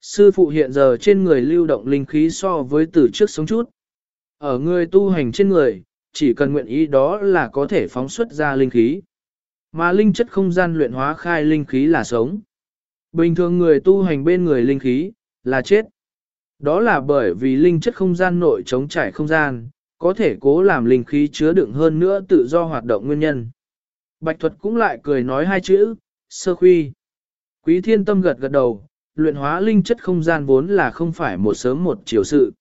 Sư phụ hiện giờ trên người lưu động linh khí so với từ trước sống chút. Ở người tu hành trên người, chỉ cần nguyện ý đó là có thể phóng xuất ra linh khí. Mà linh chất không gian luyện hóa khai linh khí là sống. Bình thường người tu hành bên người linh khí, là chết. Đó là bởi vì linh chất không gian nội chống trải không gian, có thể cố làm linh khí chứa đựng hơn nữa tự do hoạt động nguyên nhân. Bạch thuật cũng lại cười nói hai chữ, sơ khuy. Quý thiên tâm gật gật đầu, luyện hóa linh chất không gian vốn là không phải một sớm một chiều sự.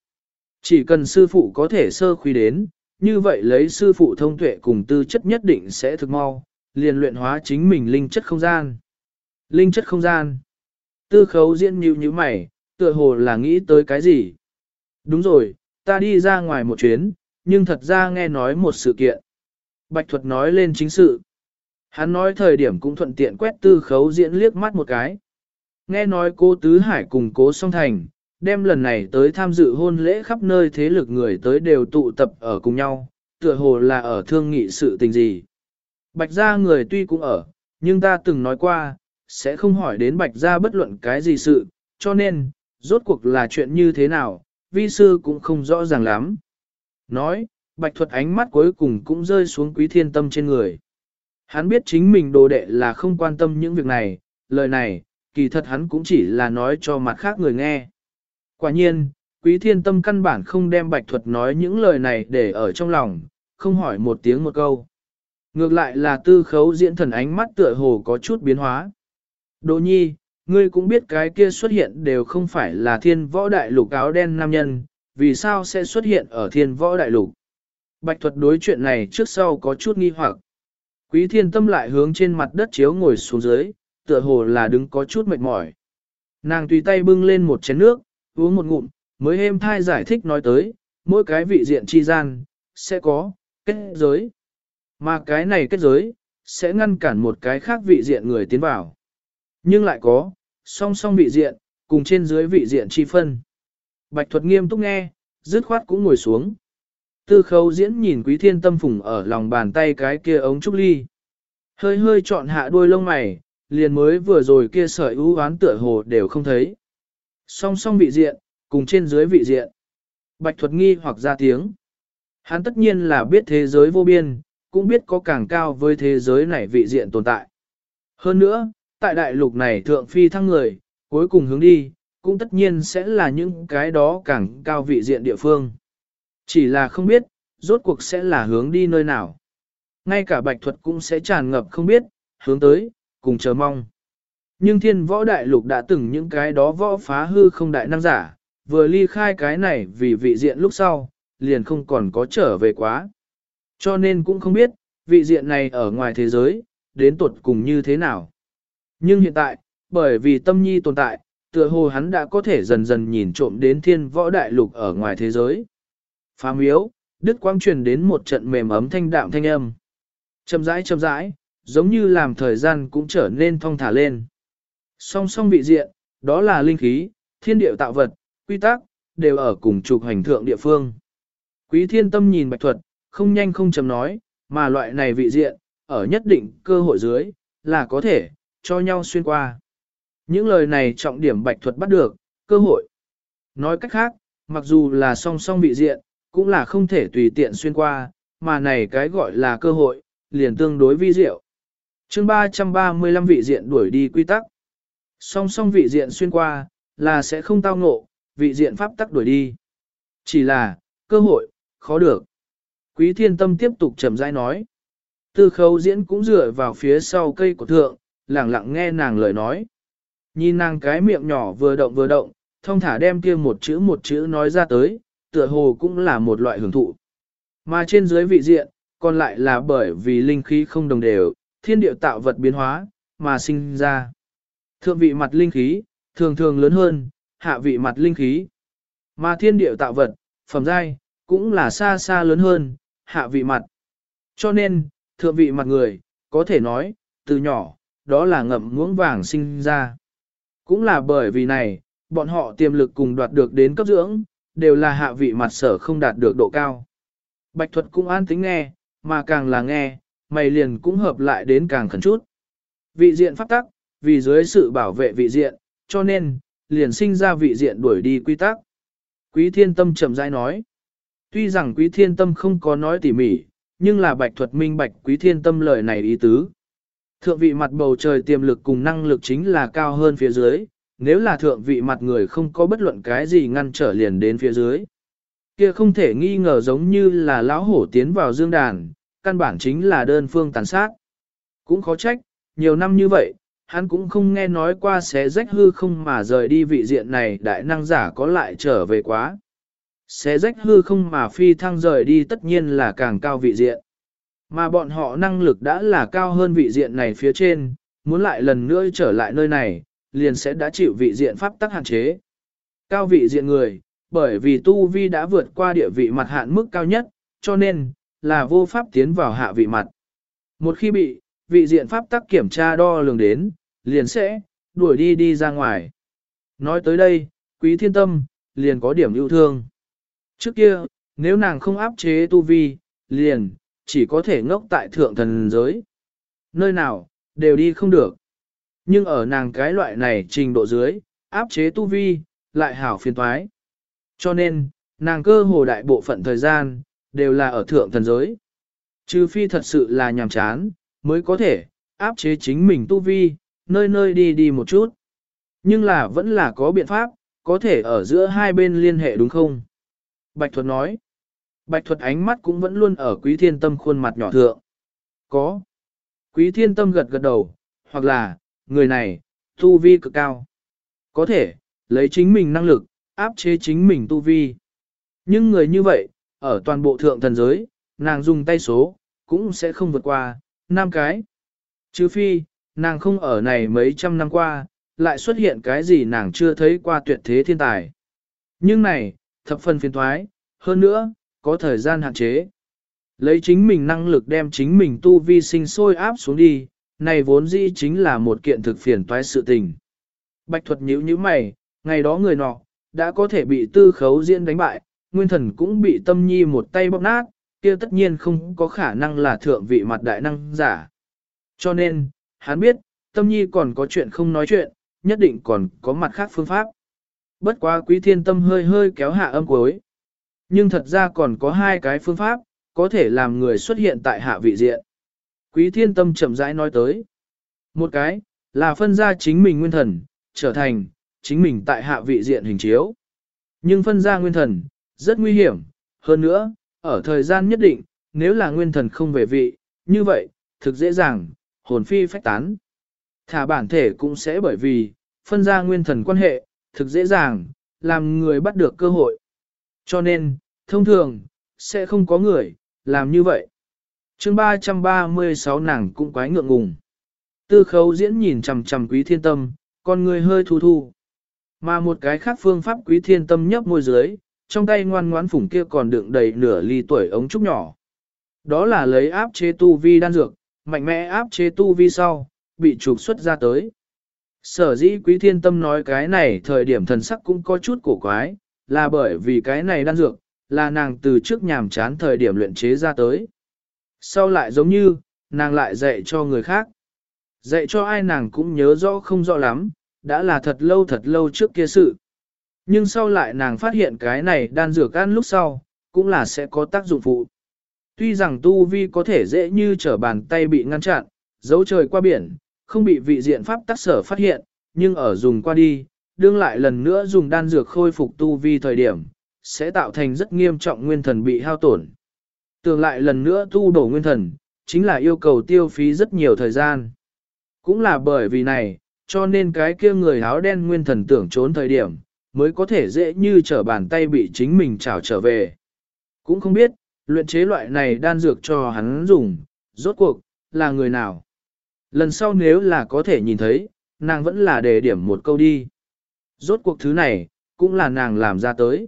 Chỉ cần sư phụ có thể sơ khuy đến, như vậy lấy sư phụ thông tuệ cùng tư chất nhất định sẽ thực mau, liền luyện hóa chính mình linh chất không gian. Linh chất không gian. Tư khấu diễn như như mày, tựa hồ là nghĩ tới cái gì. Đúng rồi, ta đi ra ngoài một chuyến, nhưng thật ra nghe nói một sự kiện. Bạch thuật nói lên chính sự. Hắn nói thời điểm cũng thuận tiện quét tư khấu diễn liếc mắt một cái. Nghe nói cô Tứ Hải cùng cố song thành, đem lần này tới tham dự hôn lễ khắp nơi thế lực người tới đều tụ tập ở cùng nhau, tựa hồ là ở thương nghị sự tình gì. Bạch gia người tuy cũng ở, nhưng ta từng nói qua, sẽ không hỏi đến bạch gia bất luận cái gì sự, cho nên, rốt cuộc là chuyện như thế nào, vi sư cũng không rõ ràng lắm. Nói, bạch thuật ánh mắt cuối cùng cũng rơi xuống quý thiên tâm trên người. Hắn biết chính mình đồ đệ là không quan tâm những việc này, lời này, kỳ thật hắn cũng chỉ là nói cho mặt khác người nghe. Quả nhiên, quý thiên tâm căn bản không đem bạch thuật nói những lời này để ở trong lòng, không hỏi một tiếng một câu. Ngược lại là tư khấu diễn thần ánh mắt tựa hồ có chút biến hóa. Đỗ nhi, ngươi cũng biết cái kia xuất hiện đều không phải là thiên võ đại lục áo đen nam nhân, vì sao sẽ xuất hiện ở thiên võ đại lục. Bạch thuật đối chuyện này trước sau có chút nghi hoặc. Quý thiên tâm lại hướng trên mặt đất chiếu ngồi xuống dưới, tựa hồ là đứng có chút mệt mỏi. Nàng tùy tay bưng lên một chén nước, uống một ngụm, mới êm thai giải thích nói tới, mỗi cái vị diện chi gian, sẽ có, kết giới. Mà cái này kết giới, sẽ ngăn cản một cái khác vị diện người tiến vào. Nhưng lại có, song song vị diện, cùng trên dưới vị diện chi phân. Bạch thuật nghiêm túc nghe, dứt khoát cũng ngồi xuống. Tư khấu diễn nhìn quý thiên tâm phùng ở lòng bàn tay cái kia ống trúc ly. Hơi hơi chọn hạ đuôi lông mày, liền mới vừa rồi kia sợi ưu oán tựa hồ đều không thấy. Song song vị diện, cùng trên dưới vị diện. Bạch thuật nghi hoặc ra tiếng. Hắn tất nhiên là biết thế giới vô biên, cũng biết có càng cao với thế giới này vị diện tồn tại. Hơn nữa, tại đại lục này thượng phi thăng người, cuối cùng hướng đi, cũng tất nhiên sẽ là những cái đó càng cao vị diện địa phương. Chỉ là không biết, rốt cuộc sẽ là hướng đi nơi nào. Ngay cả bạch thuật cũng sẽ tràn ngập không biết, hướng tới, cùng chờ mong. Nhưng thiên võ đại lục đã từng những cái đó võ phá hư không đại năng giả, vừa ly khai cái này vì vị diện lúc sau, liền không còn có trở về quá. Cho nên cũng không biết, vị diện này ở ngoài thế giới, đến tuột cùng như thế nào. Nhưng hiện tại, bởi vì tâm nhi tồn tại, tựa hồ hắn đã có thể dần dần nhìn trộm đến thiên võ đại lục ở ngoài thế giới. Phá miếu, đức quang truyền đến một trận mềm ấm thanh đạm thanh âm. Chậm rãi chậm rãi, giống như làm thời gian cũng trở nên thong thả lên. Song song vị diện, đó là linh khí, thiên địa tạo vật, quy tắc, đều ở cùng trục hành thượng địa phương. Quý thiên tâm nhìn bạch thuật, không nhanh không chậm nói, mà loại này vị diện, ở nhất định cơ hội dưới, là có thể, cho nhau xuyên qua. Những lời này trọng điểm bạch thuật bắt được, cơ hội. Nói cách khác, mặc dù là song song vị diện, cũng là không thể tùy tiện xuyên qua, mà này cái gọi là cơ hội, liền tương đối vi diệu chương 335 vị diện đuổi đi quy tắc. Song song vị diện xuyên qua, là sẽ không tao ngộ, vị diện pháp tắc đuổi đi. Chỉ là, cơ hội, khó được. Quý thiên tâm tiếp tục chậm rãi nói. Tư khấu diễn cũng dựa vào phía sau cây của thượng, lặng lặng nghe nàng lời nói. Nhìn nàng cái miệng nhỏ vừa động vừa động, thông thả đem kia một chữ một chữ nói ra tới, tựa hồ cũng là một loại hưởng thụ. Mà trên dưới vị diện, còn lại là bởi vì linh khí không đồng đều, thiên địa tạo vật biến hóa, mà sinh ra. Thượng vị mặt linh khí, thường thường lớn hơn, hạ vị mặt linh khí. Mà thiên địa tạo vật, phẩm giai, cũng là xa xa lớn hơn, hạ vị mặt. Cho nên, thượng vị mặt người, có thể nói, từ nhỏ, đó là ngậm muỗng vàng sinh ra. Cũng là bởi vì này, bọn họ tiềm lực cùng đoạt được đến cấp dưỡng, đều là hạ vị mặt sở không đạt được độ cao. Bạch thuật cũng an tính nghe, mà càng là nghe, mày liền cũng hợp lại đến càng khẩn chút. Vị diện pháp tắc, vì dưới sự bảo vệ vị diện, cho nên, liền sinh ra vị diện đuổi đi quy tắc. Quý thiên tâm chậm rãi nói. Tuy rằng quý thiên tâm không có nói tỉ mỉ, nhưng là bạch thuật minh bạch quý thiên tâm lời này ý tứ. Thượng vị mặt bầu trời tiềm lực cùng năng lực chính là cao hơn phía dưới, nếu là thượng vị mặt người không có bất luận cái gì ngăn trở liền đến phía dưới. Kia không thể nghi ngờ giống như là lão hổ tiến vào dương đàn, căn bản chính là đơn phương tàn sát. Cũng khó trách, nhiều năm như vậy, hắn cũng không nghe nói qua xé rách hư không mà rời đi vị diện này đại năng giả có lại trở về quá. Xé rách hư không mà phi thăng rời đi tất nhiên là càng cao vị diện. Mà bọn họ năng lực đã là cao hơn vị diện này phía trên, muốn lại lần nữa trở lại nơi này, liền sẽ đã chịu vị diện pháp tắc hạn chế. Cao vị diện người, bởi vì tu vi đã vượt qua địa vị mặt hạn mức cao nhất, cho nên, là vô pháp tiến vào hạ vị mặt. Một khi bị, vị diện pháp tắc kiểm tra đo lường đến, liền sẽ, đuổi đi đi ra ngoài. Nói tới đây, quý thiên tâm, liền có điểm yêu thương. Trước kia, nếu nàng không áp chế tu vi, liền, chỉ có thể ngốc tại thượng thần giới. Nơi nào, đều đi không được. Nhưng ở nàng cái loại này trình độ dưới, áp chế tu vi, lại hảo phiền toái. Cho nên, nàng cơ hồ đại bộ phận thời gian, đều là ở thượng thần giới. Trừ phi thật sự là nhàm chán, mới có thể áp chế chính mình tu vi, nơi nơi đi đi một chút. Nhưng là vẫn là có biện pháp, có thể ở giữa hai bên liên hệ đúng không? Bạch Thuật nói. Bạch Thuật ánh mắt cũng vẫn luôn ở Quý Thiên Tâm khuôn mặt nhỏ thượng. Có. Quý Thiên Tâm gật gật đầu, hoặc là, người này, tu vi cực cao. Có thể, lấy chính mình năng lực, áp chế chính mình tu vi. Nhưng người như vậy, ở toàn bộ thượng thần giới, nàng dùng tay số, cũng sẽ không vượt qua, 5 cái. Chứ phi, nàng không ở này mấy trăm năm qua, lại xuất hiện cái gì nàng chưa thấy qua tuyệt thế thiên tài. Nhưng này, thập phần phiền thoái, hơn nữa, có thời gian hạn chế. Lấy chính mình năng lực đem chính mình tu vi sinh sôi áp xuống đi, này vốn dĩ chính là một kiện thực phiền toái sự tình. Bạch thuật nhíu nhíu mày, ngày đó người nọ, đã có thể bị tư khấu diễn đánh bại, nguyên thần cũng bị tâm nhi một tay bóp nát, kia tất nhiên không có khả năng là thượng vị mặt đại năng giả. Cho nên, hắn biết, tâm nhi còn có chuyện không nói chuyện, nhất định còn có mặt khác phương pháp. Bất quá quý thiên tâm hơi hơi kéo hạ âm cuối. Nhưng thật ra còn có hai cái phương pháp, có thể làm người xuất hiện tại hạ vị diện. Quý thiên tâm chậm rãi nói tới. Một cái, là phân ra chính mình nguyên thần, trở thành, chính mình tại hạ vị diện hình chiếu. Nhưng phân ra nguyên thần, rất nguy hiểm, hơn nữa, ở thời gian nhất định, nếu là nguyên thần không về vị, như vậy, thực dễ dàng, hồn phi phách tán. Thả bản thể cũng sẽ bởi vì, phân ra nguyên thần quan hệ, thực dễ dàng, làm người bắt được cơ hội. Cho nên, thông thường, sẽ không có người, làm như vậy. chương 336 nàng cũng quái ngượng ngùng. Tư khấu diễn nhìn chầm chầm quý thiên tâm, con người hơi thu thu. Mà một cái khác phương pháp quý thiên tâm nhấp môi dưới, trong tay ngoan ngoãn phủng kia còn đựng đầy nửa ly tuổi ống trúc nhỏ. Đó là lấy áp chế tu vi đan dược, mạnh mẽ áp chế tu vi sau, bị trục xuất ra tới. Sở dĩ quý thiên tâm nói cái này thời điểm thần sắc cũng có chút cổ quái, là bởi vì cái này đan dược, là nàng từ trước nhàm chán thời điểm luyện chế ra tới. Sau lại giống như, nàng lại dạy cho người khác. Dạy cho ai nàng cũng nhớ rõ không rõ lắm, đã là thật lâu thật lâu trước kia sự. Nhưng sau lại nàng phát hiện cái này đan dược ăn lúc sau, cũng là sẽ có tác dụng phụ. Tuy rằng tu vi có thể dễ như trở bàn tay bị ngăn chặn, dấu trời qua biển, không bị vị diện pháp tác sở phát hiện, nhưng ở dùng qua đi, đương lại lần nữa dùng đan dược khôi phục tu vi thời điểm, sẽ tạo thành rất nghiêm trọng nguyên thần bị hao tổn. tương lại lần nữa tu đổ nguyên thần, chính là yêu cầu tiêu phí rất nhiều thời gian. Cũng là bởi vì này, cho nên cái kia người áo đen nguyên thần tưởng trốn thời điểm, mới có thể dễ như trở bàn tay bị chính mình trảo trở về. Cũng không biết, luyện chế loại này đan dược cho hắn dùng, rốt cuộc, là người nào. Lần sau nếu là có thể nhìn thấy, nàng vẫn là đề điểm một câu đi. Rốt cuộc thứ này, cũng là nàng làm ra tới.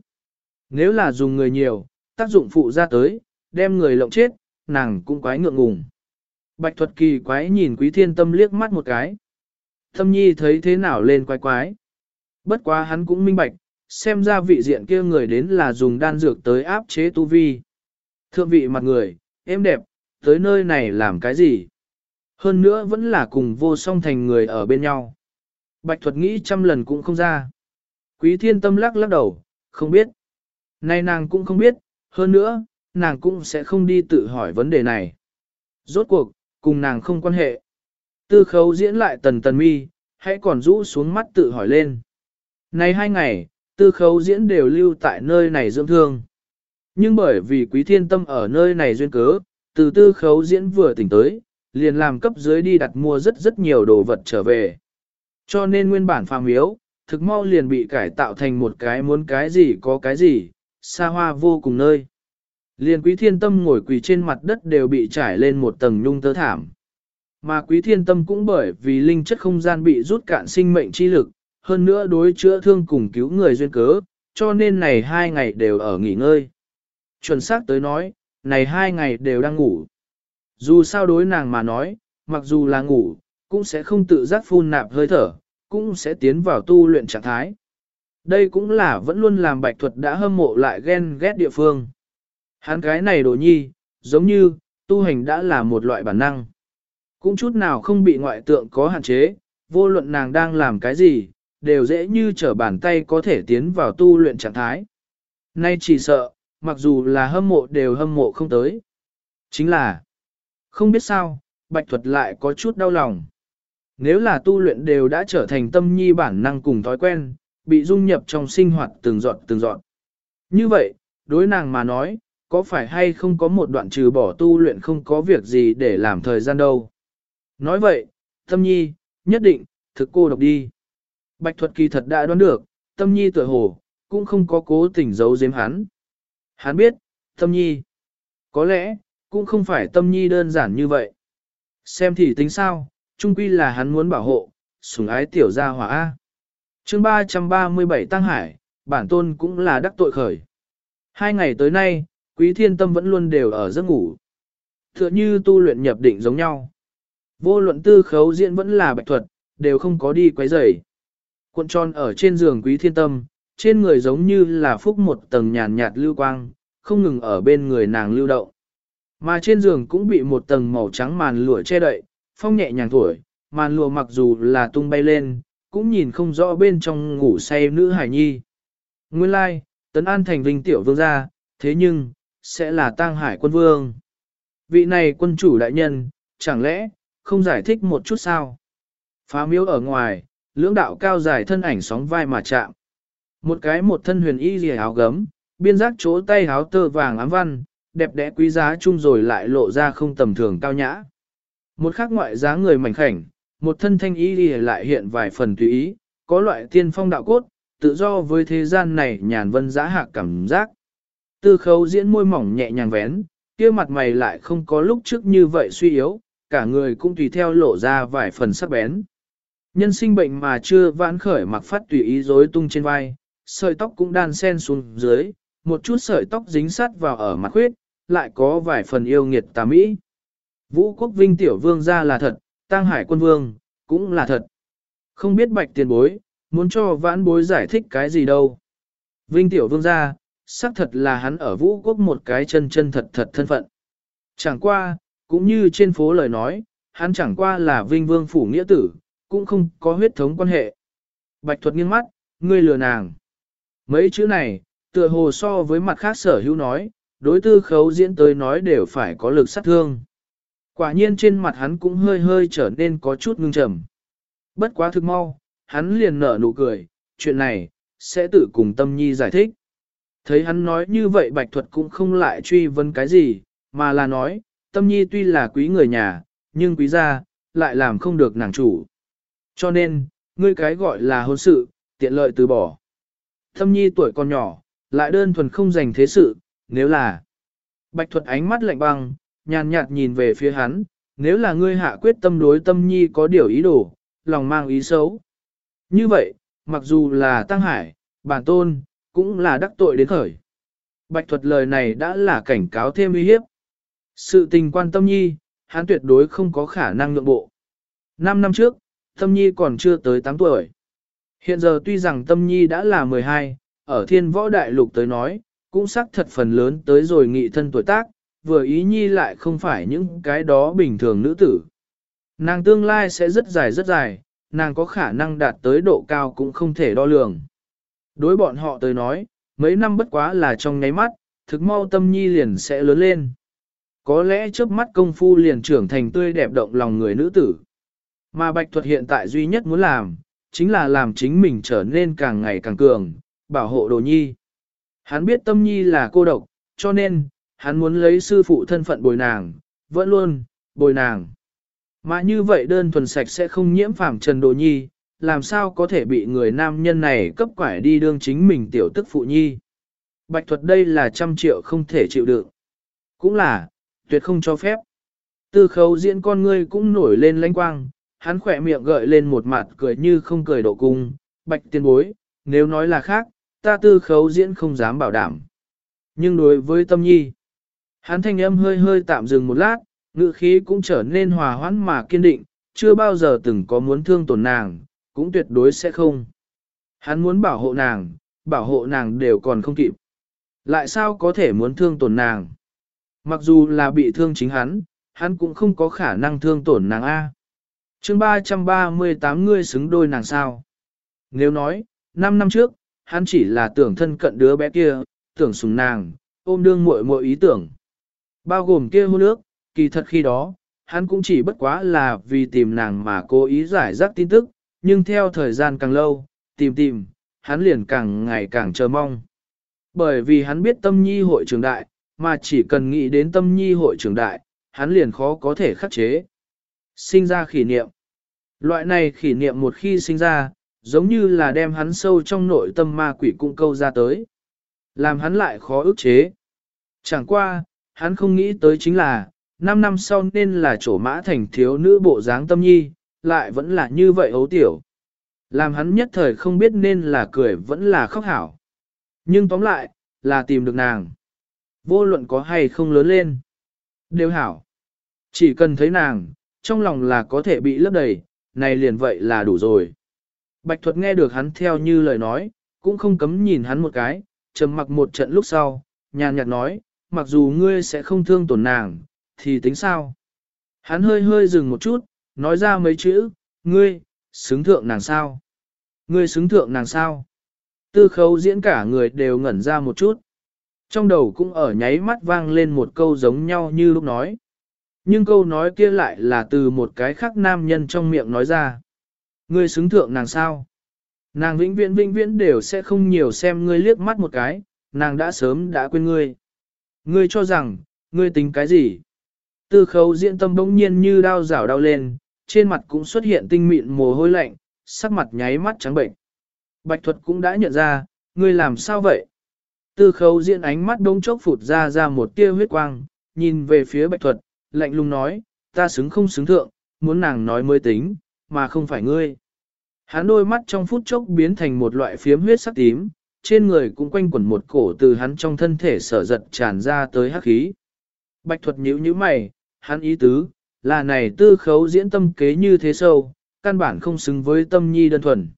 Nếu là dùng người nhiều, tác dụng phụ ra tới, đem người lộng chết, nàng cũng quái ngượng ngùng. Bạch thuật kỳ quái nhìn quý thiên tâm liếc mắt một cái. Thâm nhi thấy thế nào lên quái quái. Bất quá hắn cũng minh bạch, xem ra vị diện kia người đến là dùng đan dược tới áp chế tu vi. Thượng vị mặt người, em đẹp, tới nơi này làm cái gì? Hơn nữa vẫn là cùng vô song thành người ở bên nhau. Bạch thuật nghĩ trăm lần cũng không ra. Quý thiên tâm lắc lắc đầu, không biết. Nay nàng cũng không biết, hơn nữa, nàng cũng sẽ không đi tự hỏi vấn đề này. Rốt cuộc, cùng nàng không quan hệ. Tư khấu diễn lại tần tần mi, hãy còn rũ xuống mắt tự hỏi lên. Này hai ngày, tư khấu diễn đều lưu tại nơi này dưỡng thương. Nhưng bởi vì quý thiên tâm ở nơi này duyên cớ, từ tư khấu diễn vừa tỉnh tới, liền làm cấp dưới đi đặt mua rất rất nhiều đồ vật trở về. Cho nên nguyên bản phàm yếu, thực mau liền bị cải tạo thành một cái muốn cái gì có cái gì, xa hoa vô cùng nơi. Liền quý thiên tâm ngồi quỳ trên mặt đất đều bị trải lên một tầng nhung tơ thảm. Mà quý thiên tâm cũng bởi vì linh chất không gian bị rút cạn sinh mệnh chi lực, hơn nữa đối chữa thương cùng cứu người duyên cớ, cho nên này hai ngày đều ở nghỉ ngơi. Chuẩn xác tới nói, này hai ngày đều đang ngủ. Dù sao đối nàng mà nói, mặc dù là ngủ, cũng sẽ không tự giác phun nạp hơi thở, cũng sẽ tiến vào tu luyện trạng thái. Đây cũng là vẫn luôn làm bạch thuật đã hâm mộ lại ghen ghét địa phương. Hắn cái này đồ nhi, giống như, tu hành đã là một loại bản năng. Cũng chút nào không bị ngoại tượng có hạn chế, vô luận nàng đang làm cái gì, đều dễ như trở bàn tay có thể tiến vào tu luyện trạng thái. Nay chỉ sợ, mặc dù là hâm mộ đều hâm mộ không tới. Chính là, không biết sao, bạch thuật lại có chút đau lòng. Nếu là tu luyện đều đã trở thành tâm nhi bản năng cùng thói quen, bị dung nhập trong sinh hoạt từng dọn từng dọn. Như vậy, đối nàng mà nói, có phải hay không có một đoạn trừ bỏ tu luyện không có việc gì để làm thời gian đâu. Nói vậy, tâm nhi, nhất định, thực cô độc đi. Bạch thuật kỳ thật đã đoán được, tâm nhi tuổi hồ, cũng không có cố tình giấu giếm hắn. Hắn biết, tâm nhi, có lẽ, cũng không phải tâm nhi đơn giản như vậy. Xem thì tính sao, chung quy là hắn muốn bảo hộ, sủng ái tiểu gia hỏa A. chương 337 Tăng Hải, bản tôn cũng là đắc tội khởi. Hai ngày tới nay, quý thiên tâm vẫn luôn đều ở giấc ngủ. Tựa như tu luyện nhập định giống nhau. Vô luận tư khấu diễn vẫn là bạch thuật, đều không có đi quấy rầy. Cuộn tròn ở trên giường quý thiên tâm, trên người giống như là phúc một tầng nhàn nhạt lưu quang, không ngừng ở bên người nàng lưu động. Mà trên giường cũng bị một tầng màu trắng màn lụa che đậy, phong nhẹ nhàng thổi, màn lụa mặc dù là tung bay lên, cũng nhìn không rõ bên trong ngủ say nữ hải nhi. Nguyên lai, tấn an thành vinh tiểu vương gia, thế nhưng, sẽ là tang hải quân vương. Vị này quân chủ đại nhân, chẳng lẽ, không giải thích một chút sao? Phá miếu ở ngoài, lưỡng đạo cao dài thân ảnh sóng vai mà chạm. Một cái một thân huyền y rìa áo gấm, biên giác chỗ tay áo tơ vàng ám văn, đẹp đẽ quý giá chung rồi lại lộ ra không tầm thường cao nhã. Một khác ngoại giá người mảnh khảnh, một thân thanh y rìa lại hiện vài phần tùy ý, có loại tiên phong đạo cốt, tự do với thế gian này nhàn vân giá hạ cảm giác. Tư khấu diễn môi mỏng nhẹ nhàng vén, kia mặt mày lại không có lúc trước như vậy suy yếu, cả người cũng tùy theo lộ ra vài phần sắc bén. Nhân sinh bệnh mà chưa vãn khởi mặc phát tùy ý rối tung trên vai, sợi tóc cũng đan sen xuống dưới, một chút sợi tóc dính sát vào ở mặt khuyết, lại có vài phần yêu nghiệt tà mỹ. Vũ quốc vinh tiểu vương ra là thật, tăng hải quân vương, cũng là thật. Không biết bạch tiền bối, muốn cho vãn bối giải thích cái gì đâu. Vinh tiểu vương ra, xác thật là hắn ở vũ quốc một cái chân chân thật thật thân phận. Chẳng qua, cũng như trên phố lời nói, hắn chẳng qua là vinh vương phủ nghĩa tử, cũng không có huyết thống quan hệ. Bạch thuật nghiêng mắt, ngươi lừa nàng. Mấy chữ này, tựa hồ so với mặt khác sở hữu nói, đối tư khấu diễn tới nói đều phải có lực sát thương. Quả nhiên trên mặt hắn cũng hơi hơi trở nên có chút ngưng trầm. Bất quá thực mau, hắn liền nở nụ cười, chuyện này, sẽ tự cùng tâm nhi giải thích. Thấy hắn nói như vậy bạch thuật cũng không lại truy vấn cái gì, mà là nói, tâm nhi tuy là quý người nhà, nhưng quý gia, lại làm không được nàng chủ. Cho nên, ngươi cái gọi là hôn sự, tiện lợi từ bỏ. Thâm nhi tuổi còn nhỏ, lại đơn thuần không dành thế sự, nếu là... Bạch thuật ánh mắt lạnh băng, nhàn nhạt nhìn về phía hắn, nếu là ngươi hạ quyết tâm đối tâm nhi có điều ý đồ, lòng mang ý xấu. Như vậy, mặc dù là tăng hải, bản tôn, cũng là đắc tội đến khởi. Bạch thuật lời này đã là cảnh cáo thêm uy hiếp. Sự tình quan tâm nhi, hắn tuyệt đối không có khả năng nhượng bộ. Năm năm trước, tâm nhi còn chưa tới 8 tuổi. Hiện giờ tuy rằng tâm nhi đã là 12, ở thiên võ đại lục tới nói, cũng xác thật phần lớn tới rồi nghị thân tuổi tác, vừa ý nhi lại không phải những cái đó bình thường nữ tử. Nàng tương lai sẽ rất dài rất dài, nàng có khả năng đạt tới độ cao cũng không thể đo lường. Đối bọn họ tới nói, mấy năm bất quá là trong nháy mắt, thực mau tâm nhi liền sẽ lớn lên. Có lẽ trước mắt công phu liền trưởng thành tươi đẹp động lòng người nữ tử. Mà bạch thuật hiện tại duy nhất muốn làm, chính là làm chính mình trở nên càng ngày càng cường, bảo hộ đồ nhi. Hắn biết tâm nhi là cô độc, cho nên, hắn muốn lấy sư phụ thân phận bồi nàng, vẫn luôn, bồi nàng. Mà như vậy đơn thuần sạch sẽ không nhiễm phàm trần đồ nhi, làm sao có thể bị người nam nhân này cấp quải đi đương chính mình tiểu tức phụ nhi. Bạch thuật đây là trăm triệu không thể chịu đựng. Cũng là, tuyệt không cho phép. Tư khấu diễn con ngươi cũng nổi lên lanh quang, hắn khỏe miệng gợi lên một mặt cười như không cười độ cung, bạch tiên bối, nếu nói là khác, ta tư khấu diễn không dám bảo đảm. Nhưng đối với tâm nhi, hắn thanh âm hơi hơi tạm dừng một lát, ngữ khí cũng trở nên hòa hoãn mà kiên định, chưa bao giờ từng có muốn thương tổn nàng, cũng tuyệt đối sẽ không. Hắn muốn bảo hộ nàng, bảo hộ nàng đều còn không kịp. Lại sao có thể muốn thương tổn nàng? Mặc dù là bị thương chính hắn, hắn cũng không có khả năng thương tổn nàng A chương 338 ngươi xứng đôi nàng sao? Nếu nói, 5 năm trước, hắn chỉ là tưởng thân cận đứa bé kia, tưởng sùng nàng, ôm đương muội muội ý tưởng. Bao gồm kia hôn ước, kỳ thật khi đó, hắn cũng chỉ bất quá là vì tìm nàng mà cố ý giải rác tin tức, nhưng theo thời gian càng lâu, tìm tìm, hắn liền càng ngày càng chờ mong. Bởi vì hắn biết tâm nhi hội trường đại, mà chỉ cần nghĩ đến tâm nhi hội trường đại, hắn liền khó có thể khắc chế. Sinh ra khỉ niệm. Loại này khỉ niệm một khi sinh ra, giống như là đem hắn sâu trong nội tâm ma quỷ cung câu ra tới. Làm hắn lại khó ức chế. Chẳng qua, hắn không nghĩ tới chính là, 5 năm sau nên là chỗ mã thành thiếu nữ bộ dáng tâm nhi, lại vẫn là như vậy ấu tiểu. Làm hắn nhất thời không biết nên là cười vẫn là khóc hảo. Nhưng tóm lại, là tìm được nàng. Vô luận có hay không lớn lên. Đều hảo. Chỉ cần thấy nàng, trong lòng là có thể bị lấp đầy, này liền vậy là đủ rồi. Bạch thuật nghe được hắn theo như lời nói, cũng không cấm nhìn hắn một cái, trầm mặc một trận lúc sau, nhàn nhạt nói, mặc dù ngươi sẽ không thương tổn nàng, thì tính sao? Hắn hơi hơi dừng một chút, nói ra mấy chữ, ngươi, xứng thượng nàng sao? Ngươi xứng thượng nàng sao? Tư khấu diễn cả người đều ngẩn ra một chút. Trong đầu cũng ở nháy mắt vang lên một câu giống nhau như lúc nói. Nhưng câu nói kia lại là từ một cái khác nam nhân trong miệng nói ra. Ngươi xứng thượng nàng sao? Nàng vĩnh viễn vĩnh viễn đều sẽ không nhiều xem ngươi liếc mắt một cái, nàng đã sớm đã quên ngươi. Ngươi cho rằng, ngươi tính cái gì? Tư khấu diễn tâm bỗng nhiên như đau rảo đau lên, trên mặt cũng xuất hiện tinh mịn mồ hôi lạnh, sắc mặt nháy mắt trắng bệnh. Bạch thuật cũng đã nhận ra, ngươi làm sao vậy? Tư khấu diễn ánh mắt đông chốc phụt ra ra một tia huyết quang, nhìn về phía bạch thuật, lạnh lùng nói, ta xứng không xứng thượng, muốn nàng nói mới tính, mà không phải ngươi. Hắn đôi mắt trong phút chốc biến thành một loại phiếm huyết sắc tím, trên người cũng quanh quẩn một cổ từ hắn trong thân thể sở giật tràn ra tới hắc khí. Bạch thuật nhíu nhíu mày, hắn ý tứ, là này tư khấu diễn tâm kế như thế sâu, căn bản không xứng với tâm nhi đơn thuần.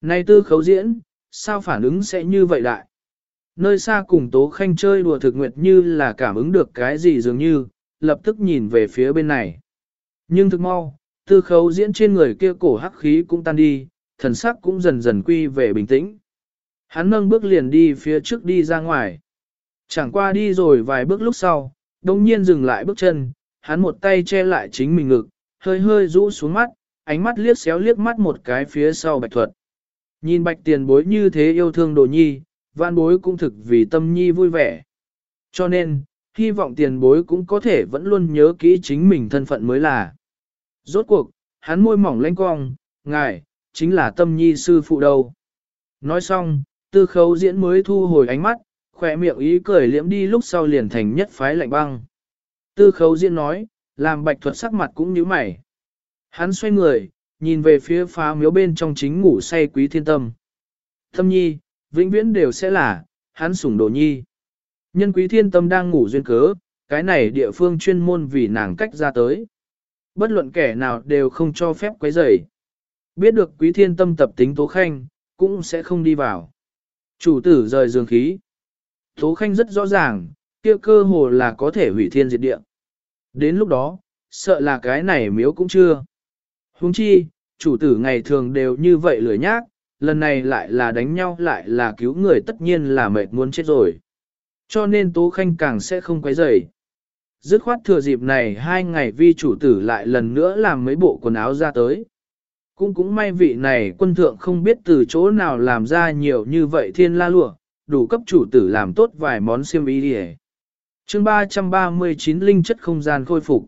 Này tư khấu diễn, sao phản ứng sẽ như vậy lại? Nơi xa cùng Tố Khanh chơi đùa thực nguyệt như là cảm ứng được cái gì dường như, lập tức nhìn về phía bên này. Nhưng thực mau, tư khấu diễn trên người kia cổ hắc khí cũng tan đi, thần sắc cũng dần dần quy về bình tĩnh. Hắn nâng bước liền đi phía trước đi ra ngoài. Chẳng qua đi rồi vài bước lúc sau, đồng nhiên dừng lại bước chân, hắn một tay che lại chính mình ngực, hơi hơi rũ xuống mắt, ánh mắt liếc xéo liếc mắt một cái phía sau bạch thuật. Nhìn bạch tiền bối như thế yêu thương đồ nhi, vạn bối cũng thực vì tâm nhi vui vẻ. Cho nên, hy vọng tiền bối cũng có thể vẫn luôn nhớ kỹ chính mình thân phận mới là. Rốt cuộc, hắn môi mỏng lanh cong, ngài, chính là tâm nhi sư phụ đâu. Nói xong, tư khấu diễn mới thu hồi ánh mắt, khỏe miệng ý cười liễm đi lúc sau liền thành nhất phái lạnh băng. Tư khấu diễn nói, làm bạch thuật sắc mặt cũng như mày. Hắn xoay người, nhìn về phía phá miếu bên trong chính ngủ say quý thiên tâm. Tâm nhi, vĩnh viễn đều sẽ là, hắn sủng đồ nhi. Nhân quý thiên tâm đang ngủ duyên cớ, cái này địa phương chuyên môn vì nàng cách ra tới. Bất luận kẻ nào đều không cho phép quấy rầy. Biết được quý thiên tâm tập tính tố khanh, cũng sẽ không đi vào. Chủ tử rời giường khí. Tố khanh rất rõ ràng, kia cơ hồ là có thể hủy thiên diệt địa. Đến lúc đó, sợ là cái này miếu cũng chưa. Huống chi, chủ tử ngày thường đều như vậy lười nhác, lần này lại là đánh nhau lại là cứu người tất nhiên là mệt muốn chết rồi. Cho nên Tố Khanh càng sẽ không quấy rầy. Dứt khoát thừa dịp này hai ngày vi chủ tử lại lần nữa làm mấy bộ quần áo ra tới. Cũng cũng may vị này quân thượng không biết từ chỗ nào làm ra nhiều như vậy thiên la lụa, đủ cấp chủ tử làm tốt vài món xiêm y đi chương 339 linh chất không gian khôi phục.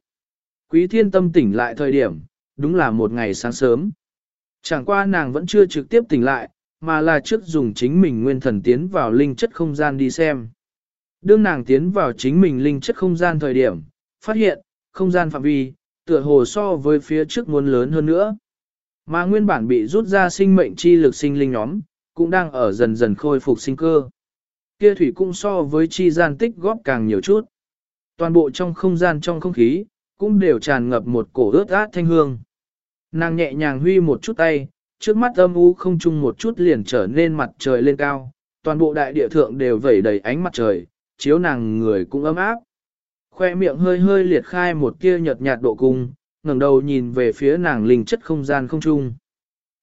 Quý thiên tâm tỉnh lại thời điểm, đúng là một ngày sáng sớm. Chẳng qua nàng vẫn chưa trực tiếp tỉnh lại, mà là trước dùng chính mình nguyên thần tiến vào linh chất không gian đi xem. Đương nàng tiến vào chính mình linh chất không gian thời điểm, phát hiện, không gian phạm vi, tựa hồ so với phía trước muốn lớn hơn nữa. Mà nguyên bản bị rút ra sinh mệnh chi lực sinh linh nhóm, cũng đang ở dần dần khôi phục sinh cơ. Kia thủy cũng so với chi gian tích góp càng nhiều chút. Toàn bộ trong không gian trong không khí, cũng đều tràn ngập một cổ ướt át thanh hương. Nàng nhẹ nhàng huy một chút tay, trước mắt âm u không chung một chút liền trở nên mặt trời lên cao, toàn bộ đại địa thượng đều vẩy đầy ánh mặt trời, chiếu nàng người cũng ấm áp. Khoe miệng hơi hơi liệt khai một kia nhợt nhạt độ cung, ngẩng đầu nhìn về phía nàng linh chất không gian không trung.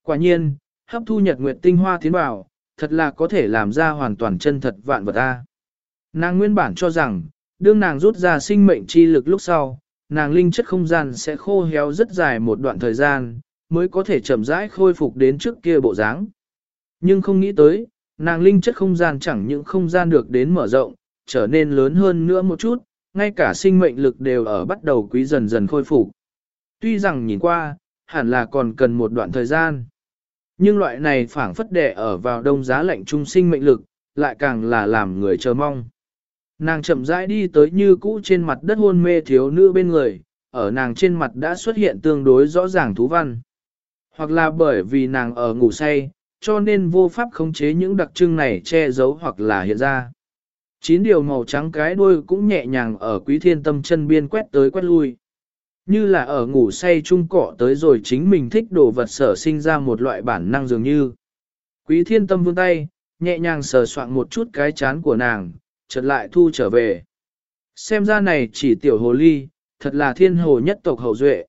Quả nhiên, hấp thu nhật nguyệt tinh hoa tiến bảo, thật là có thể làm ra hoàn toàn chân thật vạn vật ta. Nàng nguyên bản cho rằng, đương nàng rút ra sinh mệnh chi lực lúc sau, nàng linh chất không gian sẽ khô héo rất dài một đoạn thời gian, mới có thể chậm rãi khôi phục đến trước kia bộ dáng. Nhưng không nghĩ tới, nàng linh chất không gian chẳng những không gian được đến mở rộng, trở nên lớn hơn nữa một chút, ngay cả sinh mệnh lực đều ở bắt đầu quý dần dần khôi phục. Tuy rằng nhìn qua, hẳn là còn cần một đoạn thời gian. Nhưng loại này phảng phất đẻ ở vào đông giá lạnh trung sinh mệnh lực, lại càng là làm người chờ mong. Nàng chậm rãi đi tới như cũ trên mặt đất hôn mê thiếu nữ bên người, ở nàng trên mặt đã xuất hiện tương đối rõ ràng thú văn. Hoặc là bởi vì nàng ở ngủ say, cho nên vô pháp khống chế những đặc trưng này che giấu hoặc là hiện ra. Chín điều màu trắng cái đuôi cũng nhẹ nhàng ở quý thiên tâm chân biên quét tới quét lui. Như là ở ngủ say chung cọ tới rồi chính mình thích đồ vật sở sinh ra một loại bản năng dường như. Quý thiên tâm vươn tay, nhẹ nhàng sờ soạn một chút cái chán của nàng, chợt lại thu trở về. Xem ra này chỉ tiểu hồ ly, thật là thiên hồ nhất tộc hậu duệ.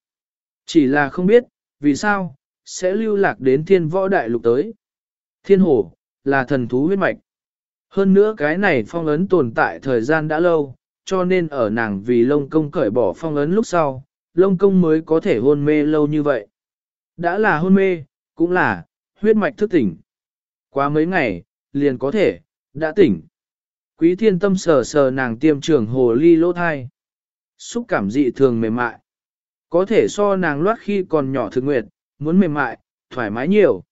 Chỉ là không biết, vì sao, sẽ lưu lạc đến thiên võ đại lục tới. Thiên hồ, là thần thú huyết mạch. Hơn nữa cái này phong ấn tồn tại thời gian đã lâu, cho nên ở nàng vì lông công cởi bỏ phong ấn lúc sau, lông công mới có thể hôn mê lâu như vậy. Đã là hôn mê, cũng là, huyết mạch thức tỉnh. Qua mấy ngày, liền có thể, đã tỉnh. Quý thiên tâm sờ sờ nàng tiêm trưởng hồ ly lỗ thai. Xúc cảm dị thường mềm mại. Có thể so nàng loát khi còn nhỏ thực nguyệt, muốn mềm mại, thoải mái nhiều.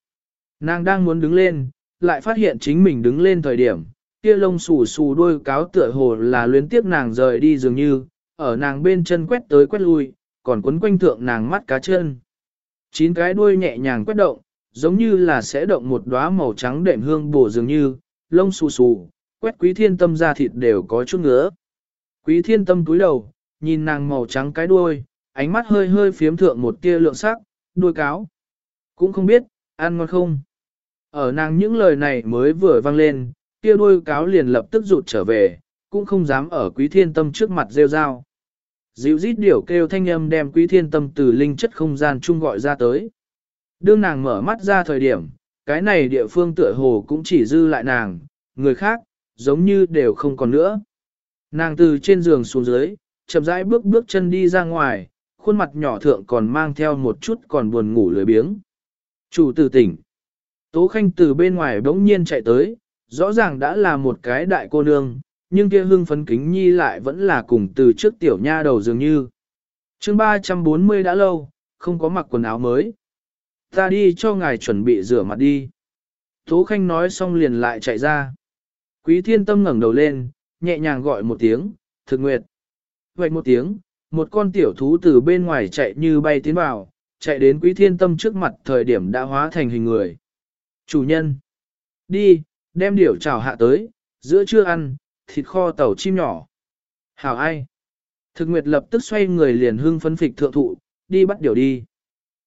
Nàng đang muốn đứng lên, lại phát hiện chính mình đứng lên thời điểm, kia lông xù xù đôi cáo tựa hồ là luyến tiếc nàng rời đi dường như, ở nàng bên chân quét tới quét lui, còn quấn quanh thượng nàng mắt cá chân. Chín cái đuôi nhẹ nhàng quét động, giống như là sẽ động một đóa màu trắng đệm hương bổ dường như, lông xù xù, quét quý thiên tâm ra thịt đều có chút ngứa. Quý thiên tâm túi đầu, nhìn nàng màu trắng cái đuôi, ánh mắt hơi hơi phiếm thượng một tia lượng sắc, đuôi cáo. Cũng không biết, ăn ngon không. Ở nàng những lời này mới vừa vang lên, kia đuôi cáo liền lập tức rụt trở về, cũng không dám ở quý thiên tâm trước mặt rêu rao. Dịu rít điểu kêu thanh âm đem quý thiên tâm từ linh chất không gian chung gọi ra tới. Đương nàng mở mắt ra thời điểm, cái này địa phương tựa hồ cũng chỉ dư lại nàng, người khác, giống như đều không còn nữa. Nàng từ trên giường xuống dưới, chậm rãi bước bước chân đi ra ngoài, khuôn mặt nhỏ thượng còn mang theo một chút còn buồn ngủ lười biếng. Chủ tử tỉnh. Tố Khanh từ bên ngoài bỗng nhiên chạy tới, rõ ràng đã là một cái đại cô nương, nhưng kia hưng phấn kính nhi lại vẫn là cùng từ trước tiểu nha đầu dường như. chương 340 đã lâu, không có mặc quần áo mới. Ta đi cho ngài chuẩn bị rửa mặt đi. Tố Khanh nói xong liền lại chạy ra. Quý thiên tâm ngẩng đầu lên, nhẹ nhàng gọi một tiếng, thực nguyệt. Vậy một tiếng, một con tiểu thú từ bên ngoài chạy như bay tiến vào, chạy đến quý thiên tâm trước mặt thời điểm đã hóa thành hình người. Chủ nhân, đi, đem điểu chào hạ tới, giữa trưa ăn, thịt kho tàu chim nhỏ. Hảo ai? Thực nguyệt lập tức xoay người liền hưng phấn phịch thượng thụ, đi bắt điểu đi.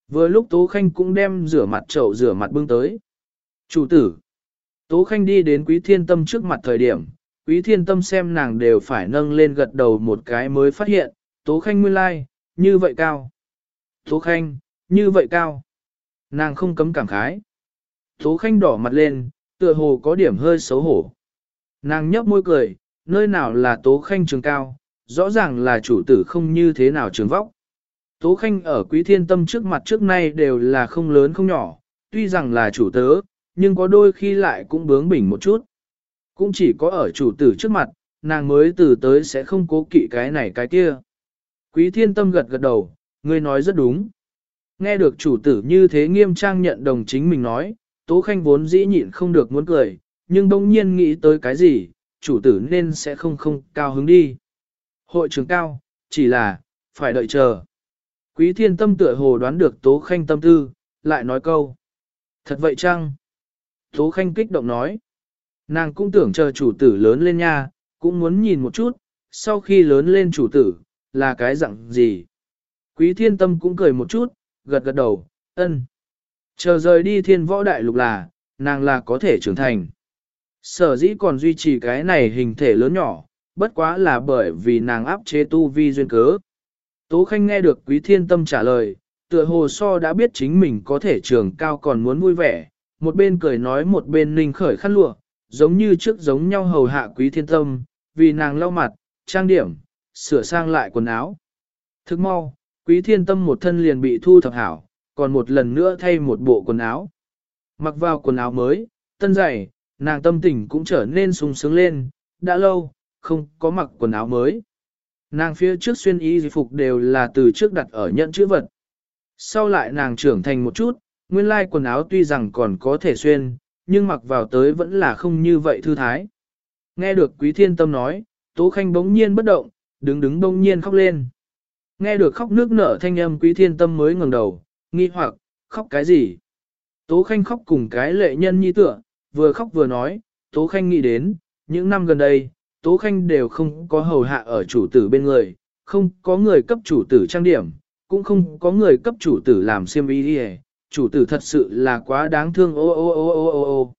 Vừa lúc Tố Khanh cũng đem rửa mặt chậu rửa mặt bưng tới. Chủ tử. Tố Khanh đi đến Quý Thiên Tâm trước mặt thời điểm, Quý Thiên Tâm xem nàng đều phải nâng lên gật đầu một cái mới phát hiện, Tố Khanh nguyên lai, like, như vậy cao. Tố Khanh, như vậy cao. Nàng không cấm cảm khái. Tố khanh đỏ mặt lên, tựa hồ có điểm hơi xấu hổ. Nàng nhấp môi cười, nơi nào là tố khanh trường cao, rõ ràng là chủ tử không như thế nào trường vóc. Tố khanh ở quý thiên tâm trước mặt trước nay đều là không lớn không nhỏ, tuy rằng là chủ tớ, nhưng có đôi khi lại cũng bướng bỉnh một chút. Cũng chỉ có ở chủ tử trước mặt, nàng mới từ tới sẽ không cố kỵ cái này cái kia. Quý thiên tâm gật gật đầu, ngươi nói rất đúng. Nghe được chủ tử như thế nghiêm trang nhận đồng chính mình nói, Tố Khanh vốn dĩ nhịn không được muốn cười, nhưng bỗng nhiên nghĩ tới cái gì, chủ tử nên sẽ không không cao hứng đi. Hội trường cao, chỉ là, phải đợi chờ. Quý thiên tâm tựa hồ đoán được Tố Khanh tâm tư, lại nói câu. Thật vậy chăng? Tố Khanh kích động nói. Nàng cũng tưởng chờ chủ tử lớn lên nha, cũng muốn nhìn một chút, sau khi lớn lên chủ tử, là cái dạng gì. Quý thiên tâm cũng cười một chút, gật gật đầu, ân. Chờ rời đi thiên võ đại lục là, nàng là có thể trưởng thành. Sở dĩ còn duy trì cái này hình thể lớn nhỏ, bất quá là bởi vì nàng áp chế tu vi duyên cớ. Tố Khanh nghe được quý thiên tâm trả lời, tựa hồ so đã biết chính mình có thể trường cao còn muốn vui vẻ, một bên cười nói một bên ninh khởi khăn lụa, giống như trước giống nhau hầu hạ quý thiên tâm, vì nàng lau mặt, trang điểm, sửa sang lại quần áo. Thức mau, quý thiên tâm một thân liền bị thu thập hảo, còn một lần nữa thay một bộ quần áo. Mặc vào quần áo mới, tân dày, nàng tâm tình cũng trở nên sung sướng lên, đã lâu, không có mặc quần áo mới. Nàng phía trước xuyên y phục đều là từ trước đặt ở nhận chữ vật. Sau lại nàng trưởng thành một chút, nguyên lai quần áo tuy rằng còn có thể xuyên, nhưng mặc vào tới vẫn là không như vậy thư thái. Nghe được quý thiên tâm nói, Tố Khanh bỗng nhiên bất động, đứng đứng bỗng nhiên khóc lên. Nghe được khóc nước nở thanh âm quý thiên tâm mới ngẩng đầu, nghi hoặc, khóc cái gì? Tố Khanh khóc cùng cái lệ nhân nhi tựa, vừa khóc vừa nói, Tố Khanh nghĩ đến, những năm gần đây, Tố Khanh đều không có hầu hạ ở chủ tử bên người, không có người cấp chủ tử trang điểm, cũng không có người cấp chủ tử làm xiêm y đi chủ tử thật sự là quá đáng thương ô ô ô ô ô ô.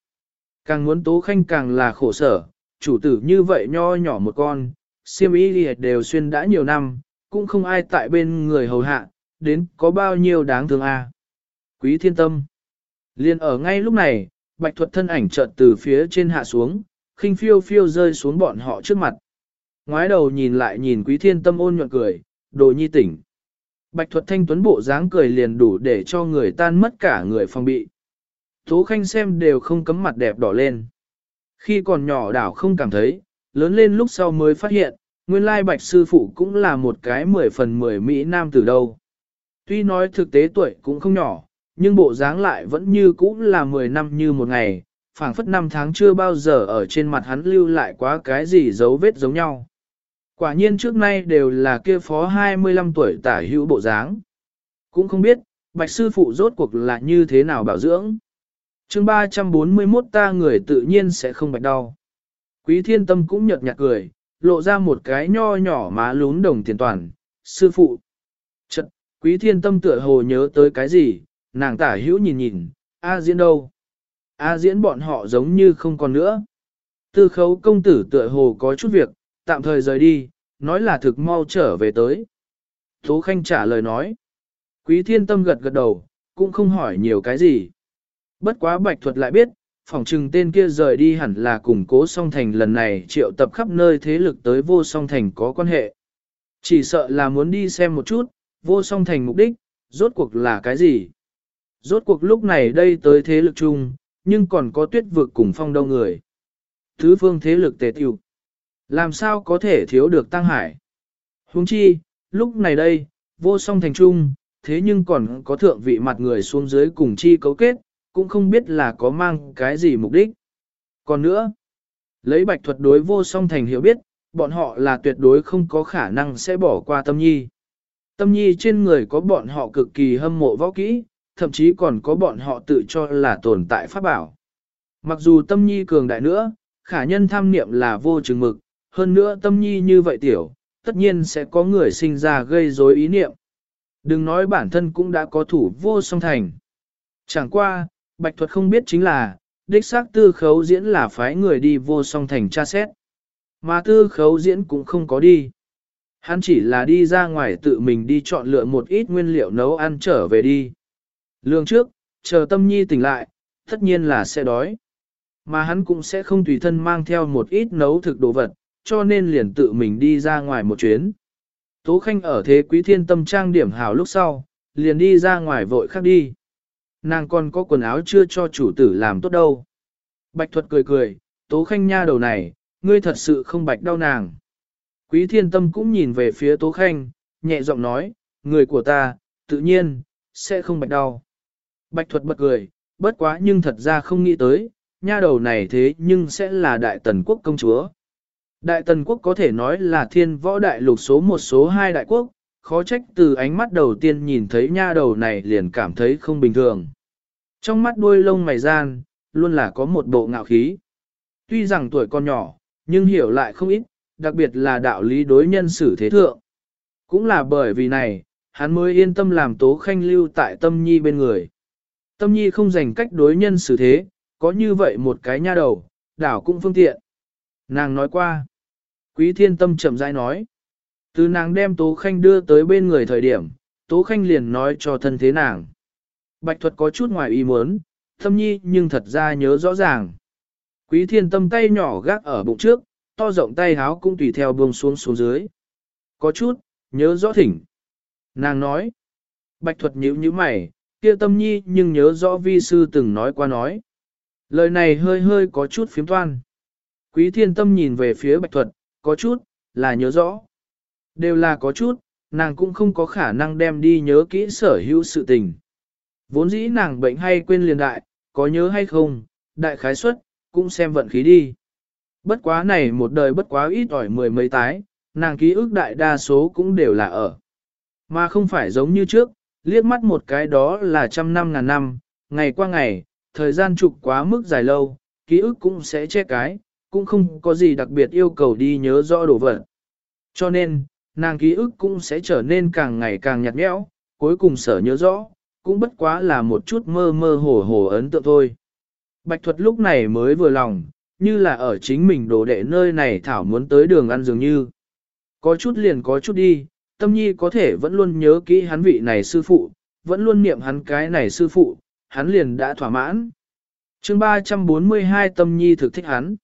Càng muốn Tố Khanh càng là khổ sở, chủ tử như vậy nho nhỏ một con, xiêm y đi đều xuyên đã nhiều năm, cũng không ai tại bên người hầu hạ, đến có bao nhiêu đáng thương a. À? Quý thiên tâm. Liên ở ngay lúc này, bạch thuật thân ảnh chợt từ phía trên hạ xuống, khinh phiêu phiêu rơi xuống bọn họ trước mặt. Ngoái đầu nhìn lại nhìn quý thiên tâm ôn nhuận cười, đồ nhi tỉnh. Bạch thuật thanh tuấn bộ dáng cười liền đủ để cho người tan mất cả người phòng bị. Tố khanh xem đều không cấm mặt đẹp đỏ lên. Khi còn nhỏ đảo không cảm thấy, lớn lên lúc sau mới phát hiện, nguyên lai bạch sư phụ cũng là một cái mười phần mười Mỹ Nam từ đâu. Tuy nói thực tế tuổi cũng không nhỏ, nhưng bộ dáng lại vẫn như cũ là 10 năm như một ngày, phảng phất năm tháng chưa bao giờ ở trên mặt hắn lưu lại quá cái gì dấu vết giống nhau. Quả nhiên trước nay đều là kia phó 25 tuổi tả hữu bộ dáng. Cũng không biết, bạch sư phụ rốt cuộc là như thế nào bảo dưỡng. chương 341 ta người tự nhiên sẽ không bạch đau. Quý thiên tâm cũng nhợt nhạt cười, lộ ra một cái nho nhỏ má lún đồng tiền toàn. Sư phụ. Quý thiên tâm tựa hồ nhớ tới cái gì, nàng tả hữu nhìn nhìn, A diễn đâu? A diễn bọn họ giống như không còn nữa. Tư khấu công tử tựa hồ có chút việc, tạm thời rời đi, nói là thực mau trở về tới. Tố Khanh trả lời nói. Quý thiên tâm gật gật đầu, cũng không hỏi nhiều cái gì. Bất quá bạch thuật lại biết, phỏng trừng tên kia rời đi hẳn là củng cố song thành lần này triệu tập khắp nơi thế lực tới vô song thành có quan hệ. Chỉ sợ là muốn đi xem một chút, vô song thành mục đích, rốt cuộc là cái gì. Rốt cuộc lúc này đây tới thế lực chung, nhưng còn có tuyết vực cùng phong đông người. Thứ phương thế lực tề tiêu. Làm sao có thể thiếu được tăng hải? Huống chi, lúc này đây, vô song thành trung, thế nhưng còn có thượng vị mặt người xuống dưới cùng chi cấu kết, cũng không biết là có mang cái gì mục đích. Còn nữa, lấy bạch thuật đối vô song thành hiểu biết, bọn họ là tuyệt đối không có khả năng sẽ bỏ qua tâm nhi. Tâm nhi trên người có bọn họ cực kỳ hâm mộ võ kỹ, thậm chí còn có bọn họ tự cho là tồn tại pháp bảo. Mặc dù tâm nhi cường đại nữa, khả nhân tham niệm là vô chừng mực, hơn nữa tâm nhi như vậy tiểu, tất nhiên sẽ có người sinh ra gây rối ý niệm. Đừng nói bản thân cũng đã có thủ vô song thành. Chẳng qua, bạch thuật không biết chính là, đích xác tư khấu diễn là phái người đi vô song thành tra xét. Mà tư khấu diễn cũng không có đi. Hắn chỉ là đi ra ngoài tự mình đi chọn lựa một ít nguyên liệu nấu ăn trở về đi. Lương trước, chờ tâm nhi tỉnh lại, tất nhiên là sẽ đói. Mà hắn cũng sẽ không tùy thân mang theo một ít nấu thực đồ vật, cho nên liền tự mình đi ra ngoài một chuyến. Tố Khanh ở thế quý thiên tâm trang điểm hào lúc sau, liền đi ra ngoài vội khác đi. Nàng còn có quần áo chưa cho chủ tử làm tốt đâu. Bạch thuật cười cười, Tố Khanh nha đầu này, ngươi thật sự không bạch đau nàng. Quý thiên tâm cũng nhìn về phía Tố Khanh, nhẹ giọng nói, người của ta, tự nhiên, sẽ không bạch đau. Bạch thuật bật cười, bất quá nhưng thật ra không nghĩ tới, nha đầu này thế nhưng sẽ là đại tần quốc công chúa. Đại tần quốc có thể nói là thiên võ đại lục số một số hai đại quốc, khó trách từ ánh mắt đầu tiên nhìn thấy nha đầu này liền cảm thấy không bình thường. Trong mắt đuôi lông mày gian, luôn là có một bộ ngạo khí. Tuy rằng tuổi còn nhỏ, nhưng hiểu lại không ít, đặc biệt là đạo lý đối nhân xử thế thượng. Cũng là bởi vì này, hắn mới yên tâm làm tố khanh lưu tại tâm nhi bên người. Tâm nhi không dành cách đối nhân xử thế, có như vậy một cái nha đầu, đảo cũng phương tiện. Nàng nói qua. Quý thiên tâm chậm rãi nói. Từ nàng đem Tố Khanh đưa tới bên người thời điểm, Tố Khanh liền nói cho thân thế nàng. Bạch thuật có chút ngoài ý muốn, tâm nhi nhưng thật ra nhớ rõ ràng. Quý thiên tâm tay nhỏ gác ở bụng trước, to rộng tay háo cũng tùy theo buông xuống xuống dưới. Có chút, nhớ rõ thỉnh. Nàng nói. Bạch thuật nhíu như mày, kia tâm nhi nhưng nhớ rõ vi sư từng nói qua nói. Lời này hơi hơi có chút phiếm toan. Quý thiên tâm nhìn về phía bạch thuật, có chút, là nhớ rõ. Đều là có chút, nàng cũng không có khả năng đem đi nhớ kỹ sở hữu sự tình. Vốn dĩ nàng bệnh hay quên liền đại, có nhớ hay không, đại khái suất cũng xem vận khí đi. Bất quá này một đời bất quá ít ỏi mười mấy tái, nàng ký ức đại đa số cũng đều là ở. Mà không phải giống như trước, liếc mắt một cái đó là trăm năm ngàn năm, ngày qua ngày, thời gian trục quá mức dài lâu, ký ức cũng sẽ che cái, cũng không có gì đặc biệt yêu cầu đi nhớ rõ đồ vật. Cho nên, nàng ký ức cũng sẽ trở nên càng ngày càng nhạt nhẽo, cuối cùng sở nhớ rõ, cũng bất quá là một chút mơ mơ hồ hồ ấn tượng thôi. Bạch thuật lúc này mới vừa lòng, như là ở chính mình đồ đệ nơi này thảo muốn tới đường ăn dường như. Có chút liền có chút đi, tâm nhi có thể vẫn luôn nhớ kỹ hắn vị này sư phụ, vẫn luôn niệm hắn cái này sư phụ, hắn liền đã thỏa mãn. chương 342 tâm nhi thực thích hắn.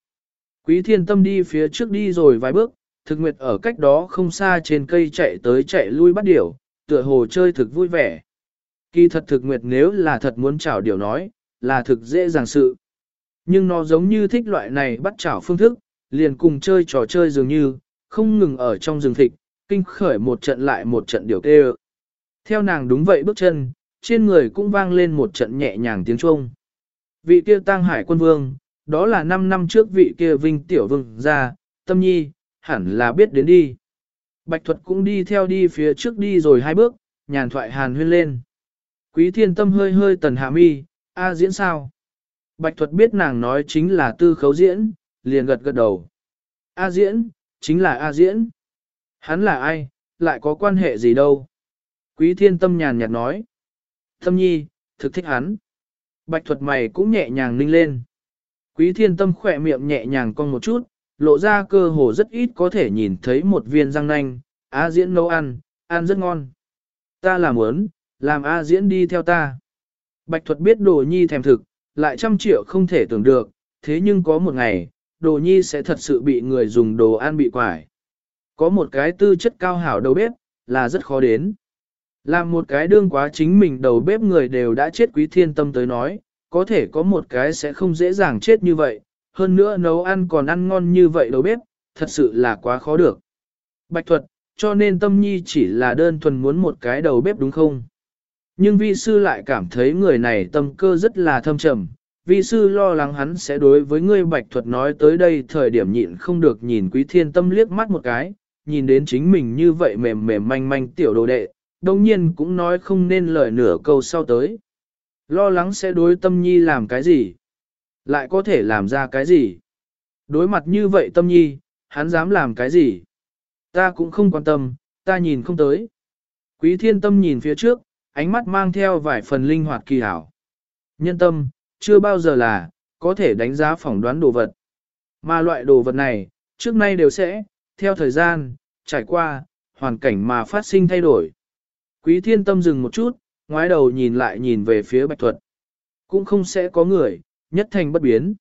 Quý thiên tâm đi phía trước đi rồi vài bước, thực nguyệt ở cách đó không xa trên cây chạy tới chạy lui bắt điểu, tựa hồ chơi thực vui vẻ. Kỳ thật thực nguyệt nếu là thật muốn chảo điều nói, là thực dễ dàng sự. Nhưng nó giống như thích loại này bắt chảo phương thức, liền cùng chơi trò chơi dường như, không ngừng ở trong rừng thịt, kinh khởi một trận lại một trận điều kê Theo nàng đúng vậy bước chân, trên người cũng vang lên một trận nhẹ nhàng tiếng chuông. Vị kia tang hải quân vương, đó là 5 năm trước vị kia vinh tiểu vương ra, tâm nhi, hẳn là biết đến đi. Bạch thuật cũng đi theo đi phía trước đi rồi hai bước, nhàn thoại hàn huyên lên. Quý thiên tâm hơi hơi tần hạ mi, a diễn sao? Bạch thuật biết nàng nói chính là tư khấu diễn, liền gật gật đầu. A diễn, chính là A diễn. Hắn là ai, lại có quan hệ gì đâu? Quý thiên tâm nhàn nhạt nói. Tâm nhi, thực thích hắn. Bạch thuật mày cũng nhẹ nhàng ninh lên. Quý thiên tâm khỏe miệng nhẹ nhàng cong một chút, lộ ra cơ hồ rất ít có thể nhìn thấy một viên răng nanh, A diễn nấu ăn, ăn rất ngon. Ta làm muốn, làm A diễn đi theo ta. Bạch thuật biết đồ nhi thèm thực, lại trăm triệu không thể tưởng được, thế nhưng có một ngày, đồ nhi sẽ thật sự bị người dùng đồ ăn bị quải. Có một cái tư chất cao hảo đầu bếp, là rất khó đến. Làm một cái đương quá chính mình đầu bếp người đều đã chết quý thiên tâm tới nói, có thể có một cái sẽ không dễ dàng chết như vậy, hơn nữa nấu ăn còn ăn ngon như vậy đầu bếp, thật sự là quá khó được. Bạch thuật, cho nên tâm nhi chỉ là đơn thuần muốn một cái đầu bếp đúng không? Nhưng vi sư lại cảm thấy người này tâm cơ rất là thâm trầm, vi sư lo lắng hắn sẽ đối với ngươi bạch thuật nói tới đây thời điểm nhịn không được nhìn quý thiên tâm liếc mắt một cái, nhìn đến chính mình như vậy mềm mềm manh manh tiểu đồ đệ, đồng nhiên cũng nói không nên lời nửa câu sau tới. Lo lắng sẽ đối tâm nhi làm cái gì? Lại có thể làm ra cái gì? Đối mặt như vậy tâm nhi, hắn dám làm cái gì? Ta cũng không quan tâm, ta nhìn không tới. Quý thiên tâm nhìn phía trước, ánh mắt mang theo vài phần linh hoạt kỳ hảo. Nhân tâm, chưa bao giờ là, có thể đánh giá phỏng đoán đồ vật. Mà loại đồ vật này, trước nay đều sẽ, theo thời gian, trải qua, hoàn cảnh mà phát sinh thay đổi. Quý thiên tâm dừng một chút, ngoái đầu nhìn lại nhìn về phía bạch thuật. cũng không sẽ có người, nhất thành bất biến.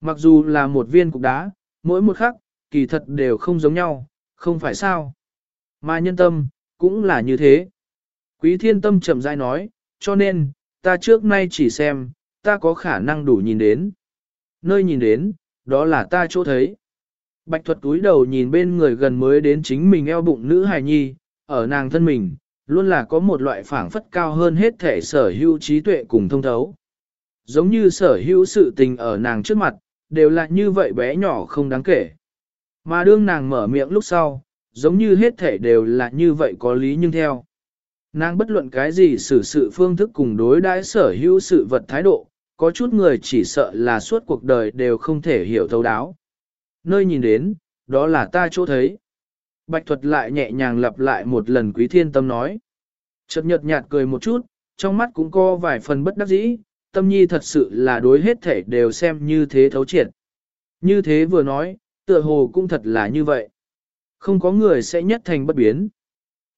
Mặc dù là một viên cục đá, mỗi một khắc, kỳ thật đều không giống nhau, không phải sao. Mà nhân tâm, cũng là như thế. Quý thiên tâm chậm rãi nói, cho nên, ta trước nay chỉ xem, ta có khả năng đủ nhìn đến. Nơi nhìn đến, đó là ta chỗ thấy. Bạch thuật túi đầu nhìn bên người gần mới đến chính mình eo bụng nữ hài nhi, ở nàng thân mình, luôn là có một loại phảng phất cao hơn hết thể sở hữu trí tuệ cùng thông thấu. Giống như sở hữu sự tình ở nàng trước mặt, đều là như vậy bé nhỏ không đáng kể. Mà đương nàng mở miệng lúc sau, giống như hết thể đều là như vậy có lý nhưng theo. Nàng bất luận cái gì xử sự phương thức cùng đối đãi sở hữu sự vật thái độ, có chút người chỉ sợ là suốt cuộc đời đều không thể hiểu thấu đáo. Nơi nhìn đến, đó là ta chỗ thấy. Bạch thuật lại nhẹ nhàng lặp lại một lần quý thiên tâm nói. Chợt nhợt nhạt cười một chút, trong mắt cũng có vài phần bất đắc dĩ, tâm nhi thật sự là đối hết thể đều xem như thế thấu triệt. Như thế vừa nói, tựa hồ cũng thật là như vậy. Không có người sẽ nhất thành bất biến.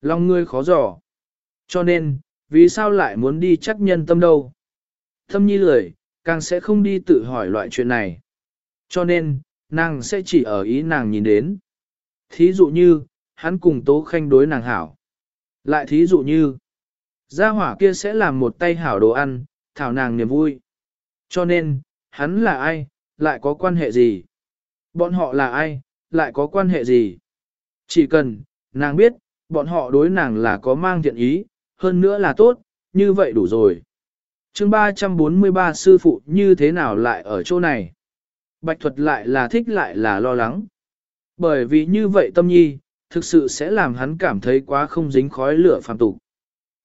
Lòng ngươi khó dò. Cho nên, vì sao lại muốn đi chắc nhân tâm đâu? Thâm nhi lười, càng sẽ không đi tự hỏi loại chuyện này. Cho nên, nàng sẽ chỉ ở ý nàng nhìn đến. Thí dụ như, hắn cùng Tố Khanh đối nàng hảo. Lại thí dụ như, gia hỏa kia sẽ làm một tay hảo đồ ăn, thảo nàng niềm vui. Cho nên, hắn là ai, lại có quan hệ gì? Bọn họ là ai, lại có quan hệ gì? Chỉ cần, nàng biết, bọn họ đối nàng là có mang thiện ý, hơn nữa là tốt, như vậy đủ rồi. chương 343 sư phụ như thế nào lại ở chỗ này? Bạch thuật lại là thích lại là lo lắng. Bởi vì như vậy tâm nhi, thực sự sẽ làm hắn cảm thấy quá không dính khói lửa phàm tục.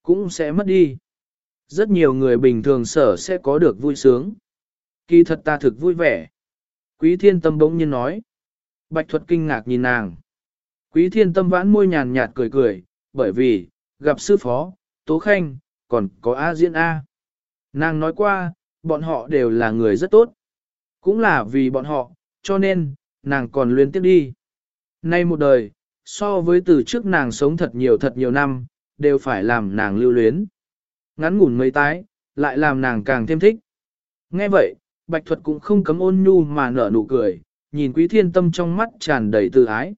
Cũng sẽ mất đi. Rất nhiều người bình thường sở sẽ có được vui sướng. Kỳ thật ta thực vui vẻ. Quý thiên tâm bỗng nhiên nói. Bạch thuật kinh ngạc nhìn nàng. Quý thiên tâm vãn môi nhàn nhạt cười cười, bởi vì, gặp sư phó, Tố Khanh, còn có A Diễn A. Nàng nói qua, bọn họ đều là người rất tốt. Cũng là vì bọn họ, cho nên, nàng còn luyến tiếp đi. Nay một đời, so với từ trước nàng sống thật nhiều thật nhiều năm, đều phải làm nàng lưu luyến. Ngắn ngủn mấy tái, lại làm nàng càng thêm thích. Nghe vậy, Bạch Thuật cũng không cấm ôn nhu mà nở nụ cười, nhìn Quý Thiên Tâm trong mắt tràn đầy tự ái.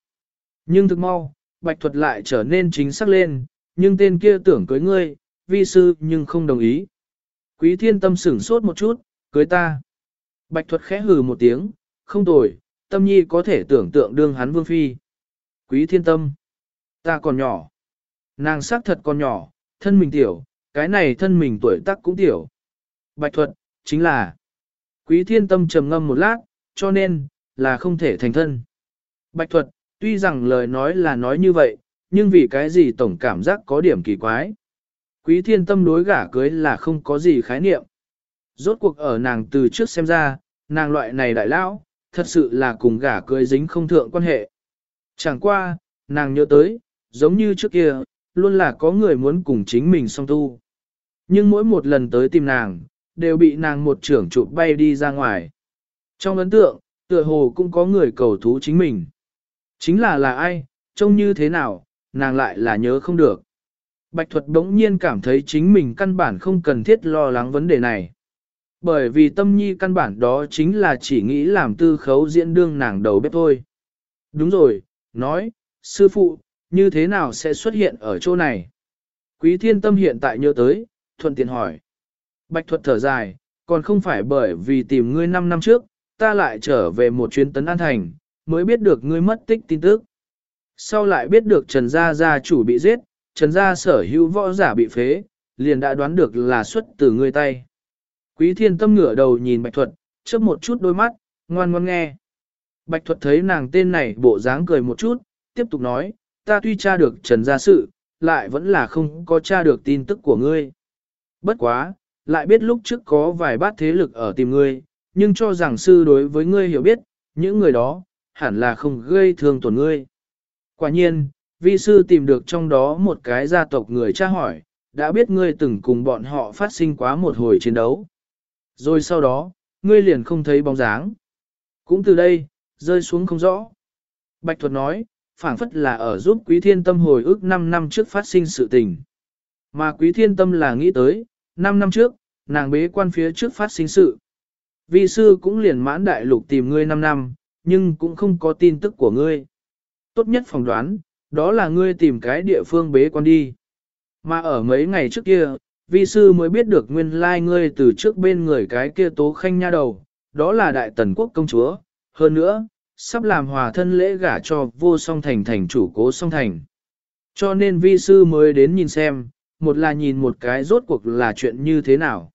Nhưng thực mau, Bạch Thuật lại trở nên chính xác lên, nhưng tên kia tưởng cưới ngươi, vi sư nhưng không đồng ý. Quý Thiên Tâm sửng sốt một chút, cưới ta. Bạch Thuật khẽ hừ một tiếng, không tồi, Tâm Nhi có thể tưởng tượng đương hắn vương phi. Quý Thiên Tâm, ta còn nhỏ. Nàng xác thật còn nhỏ, thân mình tiểu, cái này thân mình tuổi tác cũng tiểu. Bạch thuật, chính là Quý thiên tâm trầm ngâm một lát, cho nên, là không thể thành thân. Bạch thuật, tuy rằng lời nói là nói như vậy, nhưng vì cái gì tổng cảm giác có điểm kỳ quái. Quý thiên tâm đối gả cưới là không có gì khái niệm. Rốt cuộc ở nàng từ trước xem ra, nàng loại này đại lão, thật sự là cùng gả cưới dính không thượng quan hệ. Chẳng qua, nàng nhớ tới, giống như trước kia, luôn là có người muốn cùng chính mình song tu. Nhưng mỗi một lần tới tìm nàng, đều bị nàng một trưởng trụ bay đi ra ngoài. Trong ấn tượng, tựa hồ cũng có người cầu thú chính mình. Chính là là ai, trông như thế nào, nàng lại là nhớ không được. Bạch thuật đống nhiên cảm thấy chính mình căn bản không cần thiết lo lắng vấn đề này. Bởi vì tâm nhi căn bản đó chính là chỉ nghĩ làm tư khấu diễn đương nàng đầu bếp thôi. Đúng rồi, nói, sư phụ, như thế nào sẽ xuất hiện ở chỗ này? Quý thiên tâm hiện tại nhớ tới, thuận tiện hỏi. Bạch thuật thở dài, còn không phải bởi vì tìm ngươi 5 năm trước, ta lại trở về một chuyến tấn an thành, mới biết được ngươi mất tích tin tức. Sau lại biết được Trần Gia Gia chủ bị giết, Trần Gia sở hữu võ giả bị phế, liền đã đoán được là xuất từ người tay. Quý thiên tâm ngửa đầu nhìn Bạch thuật, chớp một chút đôi mắt, ngoan ngoan nghe. Bạch thuật thấy nàng tên này bộ dáng cười một chút, tiếp tục nói, ta tuy tra được Trần Gia sự, lại vẫn là không có tra được tin tức của ngươi. Bất quá, lại biết lúc trước có vài bát thế lực ở tìm ngươi, nhưng cho rằng sư đối với ngươi hiểu biết, những người đó, hẳn là không gây thương tổn ngươi. Quả nhiên, vi sư tìm được trong đó một cái gia tộc người tra hỏi, đã biết ngươi từng cùng bọn họ phát sinh quá một hồi chiến đấu. Rồi sau đó, ngươi liền không thấy bóng dáng. Cũng từ đây, rơi xuống không rõ. Bạch thuật nói, phảng phất là ở giúp quý thiên tâm hồi ức 5 năm trước phát sinh sự tình. Mà quý thiên tâm là nghĩ tới, 5 năm trước, nàng bế quan phía trước phát sinh sự. Vi sư cũng liền mãn đại lục tìm ngươi 5 năm, nhưng cũng không có tin tức của ngươi. Tốt nhất phỏng đoán, đó là ngươi tìm cái địa phương bế quan đi. Mà ở mấy ngày trước kia, vi sư mới biết được nguyên lai ngươi từ trước bên người cái kia tố khanh nha đầu, đó là đại tần quốc công chúa. Hơn nữa, sắp làm hòa thân lễ gả cho vô song thành thành chủ cố song thành. Cho nên vi sư mới đến nhìn xem, một là nhìn một cái rốt cuộc là chuyện như thế nào.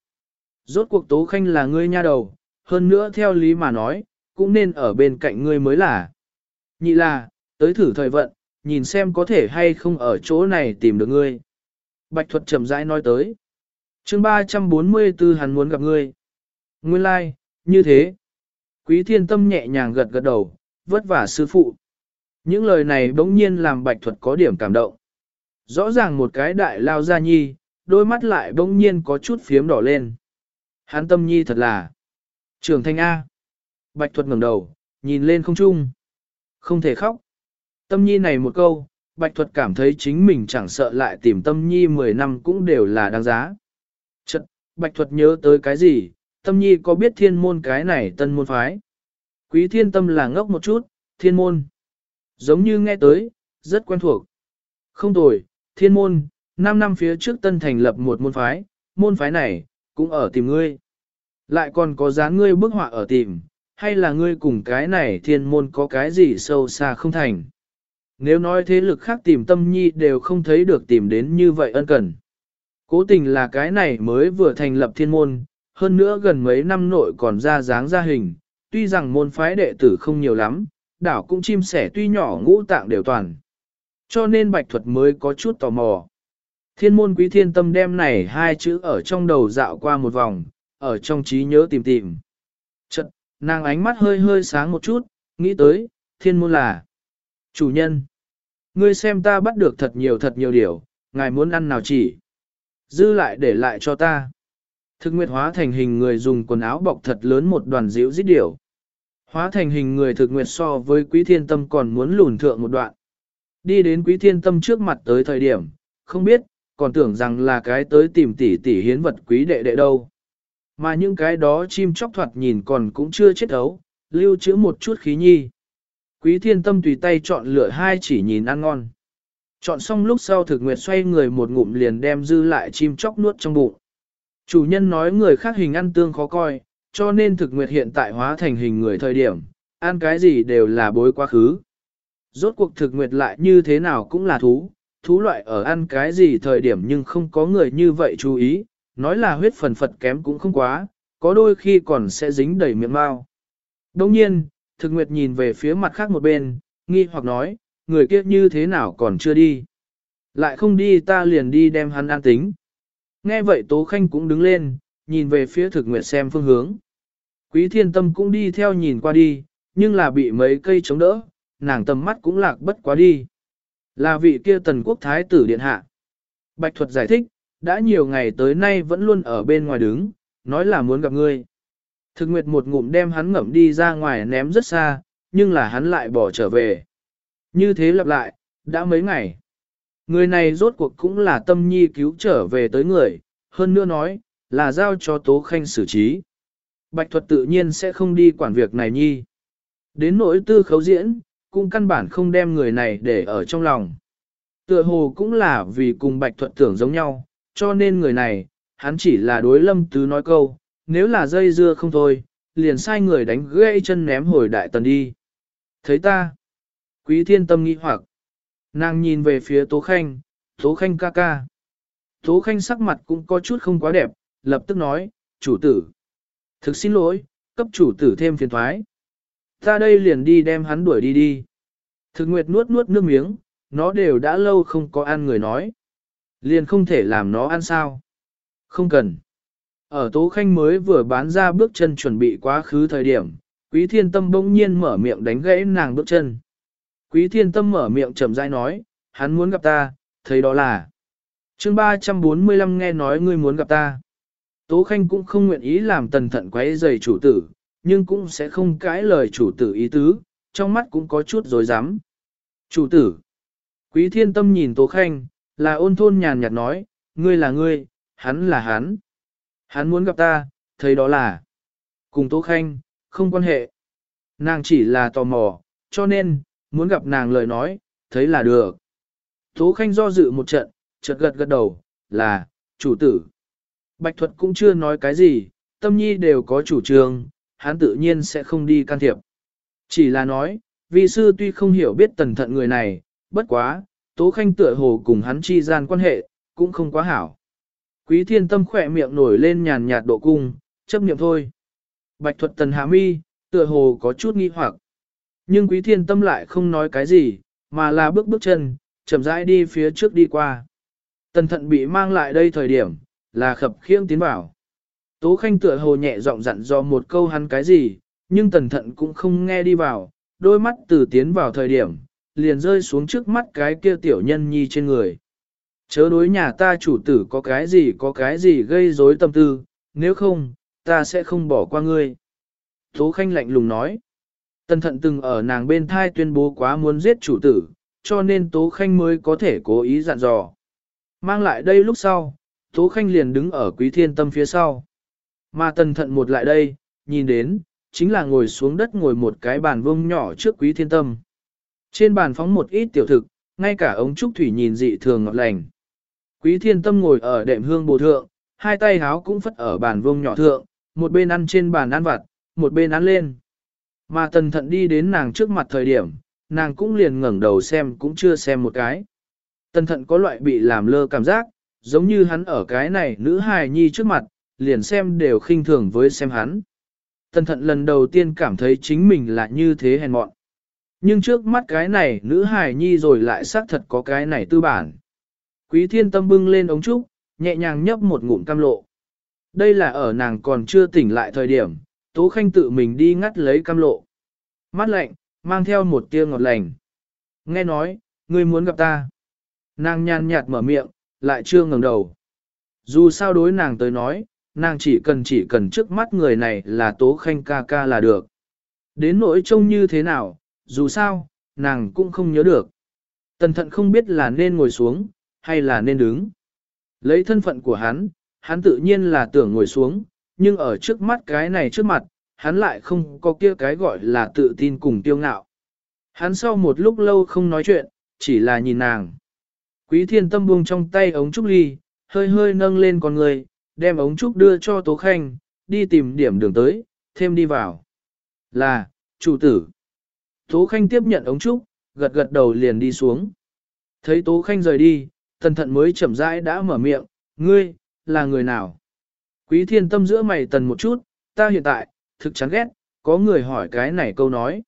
Rốt cuộc tố khanh là ngươi nha đầu, hơn nữa theo lý mà nói, cũng nên ở bên cạnh ngươi mới là. Nhị là, tới thử thời vận, nhìn xem có thể hay không ở chỗ này tìm được ngươi. Bạch thuật chậm rãi nói tới. chương 344 hắn muốn gặp ngươi. Nguyên lai, like, như thế. Quý thiên tâm nhẹ nhàng gật gật đầu, vất vả sư phụ. Những lời này bỗng nhiên làm bạch thuật có điểm cảm động. Rõ ràng một cái đại lao ra nhi, đôi mắt lại bỗng nhiên có chút phiếm đỏ lên. Hắn tâm nhi thật là trường thanh A. Bạch thuật ngẩng đầu, nhìn lên không trung. Không thể khóc. Tâm nhi này một câu, bạch thuật cảm thấy chính mình chẳng sợ lại tìm tâm nhi 10 năm cũng đều là đáng giá. Chật, bạch thuật nhớ tới cái gì, tâm nhi có biết thiên môn cái này tân môn phái. Quý thiên tâm là ngốc một chút, thiên môn. Giống như nghe tới, rất quen thuộc. Không tồi, thiên môn, 5 năm phía trước tân thành lập một môn phái, môn phái này, cũng ở tìm ngươi. Lại còn có dáng ngươi bức họa ở tìm, hay là ngươi cùng cái này thiên môn có cái gì sâu xa không thành. Nếu nói thế lực khác tìm tâm nhi đều không thấy được tìm đến như vậy ân cần. Cố tình là cái này mới vừa thành lập thiên môn, hơn nữa gần mấy năm nội còn ra dáng ra hình, tuy rằng môn phái đệ tử không nhiều lắm, đảo cũng chim sẻ tuy nhỏ ngũ tạng đều toàn. Cho nên bạch thuật mới có chút tò mò. Thiên môn quý thiên tâm đem này hai chữ ở trong đầu dạo qua một vòng, ở trong trí nhớ tìm tìm. Chật, nàng ánh mắt hơi hơi sáng một chút, nghĩ tới, thiên môn là chủ nhân. Ngươi xem ta bắt được thật nhiều thật nhiều điều, ngài muốn ăn nào chỉ. Dư lại để lại cho ta. Thực nguyệt hóa thành hình người dùng quần áo bọc thật lớn một đoàn diễu dít điểu. Hóa thành hình người thực nguyệt so với quý thiên tâm còn muốn lùn thượng một đoạn. Đi đến quý thiên tâm trước mặt tới thời điểm, không biết, còn tưởng rằng là cái tới tìm tỷ tỷ hiến vật quý đệ đệ đâu. Mà những cái đó chim chóc thoạt nhìn còn cũng chưa chết ấu, lưu trữ một chút khí nhi. Quý thiên tâm tùy tay chọn lựa hai chỉ nhìn ăn ngon. Chọn xong lúc sau thực nguyệt xoay người một ngụm liền đem dư lại chim chóc nuốt trong bụng. Chủ nhân nói người khác hình ăn tương khó coi, cho nên thực nguyệt hiện tại hóa thành hình người thời điểm, ăn cái gì đều là bối quá khứ. Rốt cuộc thực nguyệt lại như thế nào cũng là thú, thú loại ở ăn cái gì thời điểm nhưng không có người như vậy chú ý, nói là huyết phần phật kém cũng không quá, có đôi khi còn sẽ dính đầy miệng mau. Đồng nhiên, thực nguyệt nhìn về phía mặt khác một bên, nghi hoặc nói, người kia như thế nào còn chưa đi. Lại không đi ta liền đi đem hắn an tính. Nghe vậy Tố Khanh cũng đứng lên, nhìn về phía thực nguyệt xem phương hướng. Quý thiên tâm cũng đi theo nhìn qua đi, nhưng là bị mấy cây chống đỡ, nàng tầm mắt cũng lạc bất quá đi. Là vị kia tần quốc thái tử điện hạ. Bạch thuật giải thích, đã nhiều ngày tới nay vẫn luôn ở bên ngoài đứng, nói là muốn gặp ngươi. Thực nguyệt một ngụm đem hắn ngậm đi ra ngoài ném rất xa, nhưng là hắn lại bỏ trở về. Như thế lặp lại, đã mấy ngày. Người này rốt cuộc cũng là tâm nhi cứu trở về tới người, hơn nữa nói, là giao cho Tố Khanh xử trí. Bạch thuật tự nhiên sẽ không đi quản việc này nhi. Đến nỗi tư khấu diễn, cũng căn bản không đem người này để ở trong lòng. Tựa hồ cũng là vì cùng bạch thuật tưởng giống nhau, cho nên người này, hắn chỉ là đối lâm tứ nói câu, nếu là dây dưa không thôi, liền sai người đánh gãy chân ném hồi đại tần đi. Thấy ta, quý thiên tâm nghĩ hoặc, nàng nhìn về phía Tố Khanh, Tố Khanh ca ca. Tố Khanh sắc mặt cũng có chút không quá đẹp, lập tức nói, chủ tử. Thực xin lỗi, cấp chủ tử thêm phiền thoái. Ta đây liền đi đem hắn đuổi đi đi. Thực nguyệt nuốt nuốt nước miếng, nó đều đã lâu không có ăn người nói. Liền không thể làm nó ăn sao. Không cần. Ở Tố Khanh mới vừa bán ra bước chân chuẩn bị quá khứ thời điểm, Quý Thiên Tâm bỗng nhiên mở miệng đánh gãy nàng bước chân. Quý Thiên Tâm mở miệng chậm rãi nói, hắn muốn gặp ta, thấy đó là. chương 345 nghe nói ngươi muốn gặp ta. Tố Khanh cũng không nguyện ý làm tần thận quấy rầy chủ tử, nhưng cũng sẽ không cãi lời chủ tử ý tứ, trong mắt cũng có chút dối rắm Chủ tử. Quý Thiên Tâm nhìn Tố Khanh, là ôn thôn nhàn nhạt nói, ngươi là ngươi, hắn là hắn. Hắn muốn gặp ta, thấy đó là cùng Tố Khanh, không quan hệ. Nàng chỉ là tò mò, cho nên, muốn gặp nàng lời nói, thấy là được. Tố Khanh do dự một trận, chợt gật gật đầu, là, chủ tử. Bạch thuật cũng chưa nói cái gì, tâm nhi đều có chủ trương, hắn tự nhiên sẽ không đi can thiệp. Chỉ là nói, vi sư tuy không hiểu biết tần thận người này, bất quá, Tố Khanh tựa hồ cùng hắn chi gian quan hệ, cũng không quá hảo. Quý thiên tâm khỏe miệng nổi lên nhàn nhạt độ cung, chấp niệm thôi. Bạch thuật tần hạ mi, tựa hồ có chút nghi hoặc. Nhưng quý thiên tâm lại không nói cái gì, mà là bước bước chân, chậm rãi đi phía trước đi qua. Tần thận bị mang lại đây thời điểm, là khập khiễng tiến vào. Tố khanh tựa hồ nhẹ giọng dặn do một câu hắn cái gì, nhưng tần thận cũng không nghe đi vào, đôi mắt từ tiến vào thời điểm, liền rơi xuống trước mắt cái kia tiểu nhân nhi trên người. Chớ đối nhà ta chủ tử có cái gì có cái gì gây rối tâm tư, nếu không, ta sẽ không bỏ qua ngươi. Tố Khanh lạnh lùng nói. Tần thận từng ở nàng bên thai tuyên bố quá muốn giết chủ tử, cho nên Tố Khanh mới có thể cố ý dặn dò. Mang lại đây lúc sau, Tố Khanh liền đứng ở quý thiên tâm phía sau. Mà tần thận một lại đây, nhìn đến, chính là ngồi xuống đất ngồi một cái bàn vông nhỏ trước quý thiên tâm. Trên bàn phóng một ít tiểu thực, ngay cả ống trúc thủy nhìn dị thường ngọt lành. Quý thiên tâm ngồi ở đệm hương bồ thượng, hai tay háo cũng phất ở bàn vông nhỏ thượng, một bên ăn trên bàn ăn vặt, một bên ăn lên. Mà tần thận đi đến nàng trước mặt thời điểm, nàng cũng liền ngẩng đầu xem cũng chưa xem một cái. Tần thận có loại bị làm lơ cảm giác, giống như hắn ở cái này nữ hài nhi trước mặt, liền xem đều khinh thường với xem hắn. Tần thận lần đầu tiên cảm thấy chính mình là như thế hèn mọn. Nhưng trước mắt cái này nữ hài nhi rồi lại xác thật có cái này tư bản. Quý thiên tâm bưng lên ống trúc, nhẹ nhàng nhấp một ngụm cam lộ. Đây là ở nàng còn chưa tỉnh lại thời điểm, Tố Khanh tự mình đi ngắt lấy cam lộ. Mắt lạnh, mang theo một tia ngọt lành. Nghe nói, ngươi muốn gặp ta. Nàng nhàn nhạt mở miệng, lại chưa ngẩng đầu. Dù sao đối nàng tới nói, nàng chỉ cần chỉ cần trước mắt người này là Tố Khanh ca ca là được. Đến nỗi trông như thế nào, dù sao, nàng cũng không nhớ được. Tần thận không biết là nên ngồi xuống, hay là nên đứng. Lấy thân phận của hắn, hắn tự nhiên là tưởng ngồi xuống, nhưng ở trước mắt cái này trước mặt, hắn lại không có kia cái gọi là tự tin cùng tiêu ngạo. Hắn sau một lúc lâu không nói chuyện, chỉ là nhìn nàng. Quý thiên tâm buông trong tay ống trúc ly, hơi hơi nâng lên con người, đem ống trúc đưa cho Tố Khanh, đi tìm điểm đường tới, thêm đi vào. Là, chủ tử. Tố Khanh tiếp nhận ống trúc, gật gật đầu liền đi xuống. Thấy Tố Khanh rời đi, tần thận mới chậm rãi đã mở miệng, ngươi, là người nào? Quý thiên tâm giữa mày tần một chút, ta hiện tại, thực chán ghét, có người hỏi cái này câu nói.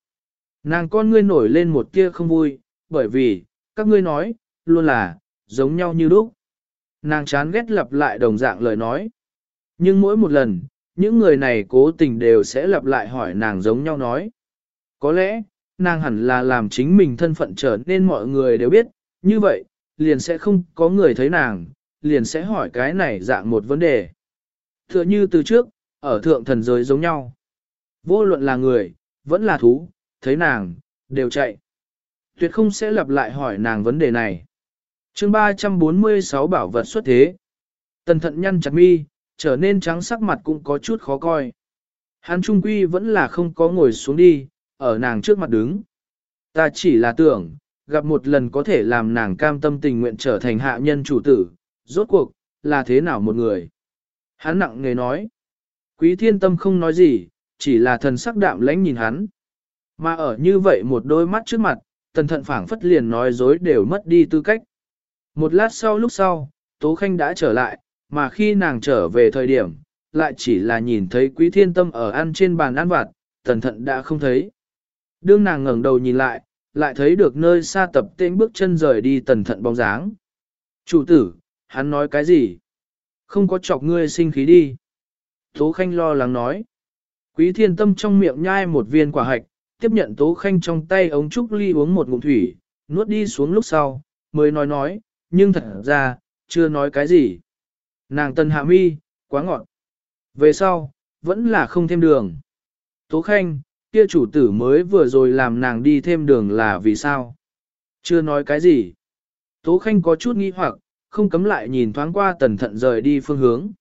Nàng con ngươi nổi lên một tia không vui, bởi vì, các ngươi nói, luôn là, giống nhau như lúc. Nàng chán ghét lặp lại đồng dạng lời nói. Nhưng mỗi một lần, những người này cố tình đều sẽ lặp lại hỏi nàng giống nhau nói. Có lẽ, nàng hẳn là làm chính mình thân phận trở nên mọi người đều biết, như vậy, liền sẽ không có người thấy nàng, liền sẽ hỏi cái này dạng một vấn đề. Tựa như từ trước, ở thượng thần giới giống nhau. Vô luận là người, vẫn là thú, thấy nàng, đều chạy. Tuyệt không sẽ lặp lại hỏi nàng vấn đề này. chương 346 bảo vật xuất thế. Tần thận nhăn chặt mi, trở nên trắng sắc mặt cũng có chút khó coi. Hắn trung quy vẫn là không có ngồi xuống đi, ở nàng trước mặt đứng. Ta chỉ là tưởng, gặp một lần có thể làm nàng cam tâm tình nguyện trở thành hạ nhân chủ tử, rốt cuộc, là thế nào một người. Hắn nặng nề nói. Quý thiên tâm không nói gì, chỉ là thần sắc đạm lãnh nhìn hắn. Mà ở như vậy một đôi mắt trước mặt, tần thận phảng phất liền nói dối đều mất đi tư cách. Một lát sau lúc sau, Tố Khanh đã trở lại, mà khi nàng trở về thời điểm, lại chỉ là nhìn thấy quý thiên tâm ở ăn trên bàn ăn vặt, tần thận đã không thấy. Đương nàng ngẩng đầu nhìn lại, lại thấy được nơi xa tập tên bước chân rời đi tần thận bóng dáng. Chủ tử, hắn nói cái gì? Không có chọc ngươi sinh khí đi. Tố Khanh lo lắng nói. Quý thiên tâm trong miệng nhai một viên quả hạch, tiếp nhận Tố Khanh trong tay ống trúc ly uống một ngụm thủy, nuốt đi xuống lúc sau, mới nói nói, nhưng thật ra, chưa nói cái gì. Nàng tân hạ mi, quá ngọt. Về sau, vẫn là không thêm đường. Tố Khanh, kia chủ tử mới vừa rồi làm nàng đi thêm đường là vì sao? Chưa nói cái gì. Tố Khanh có chút nghi hoặc, không cấm lại nhìn thoáng qua tần thận rời đi phương hướng.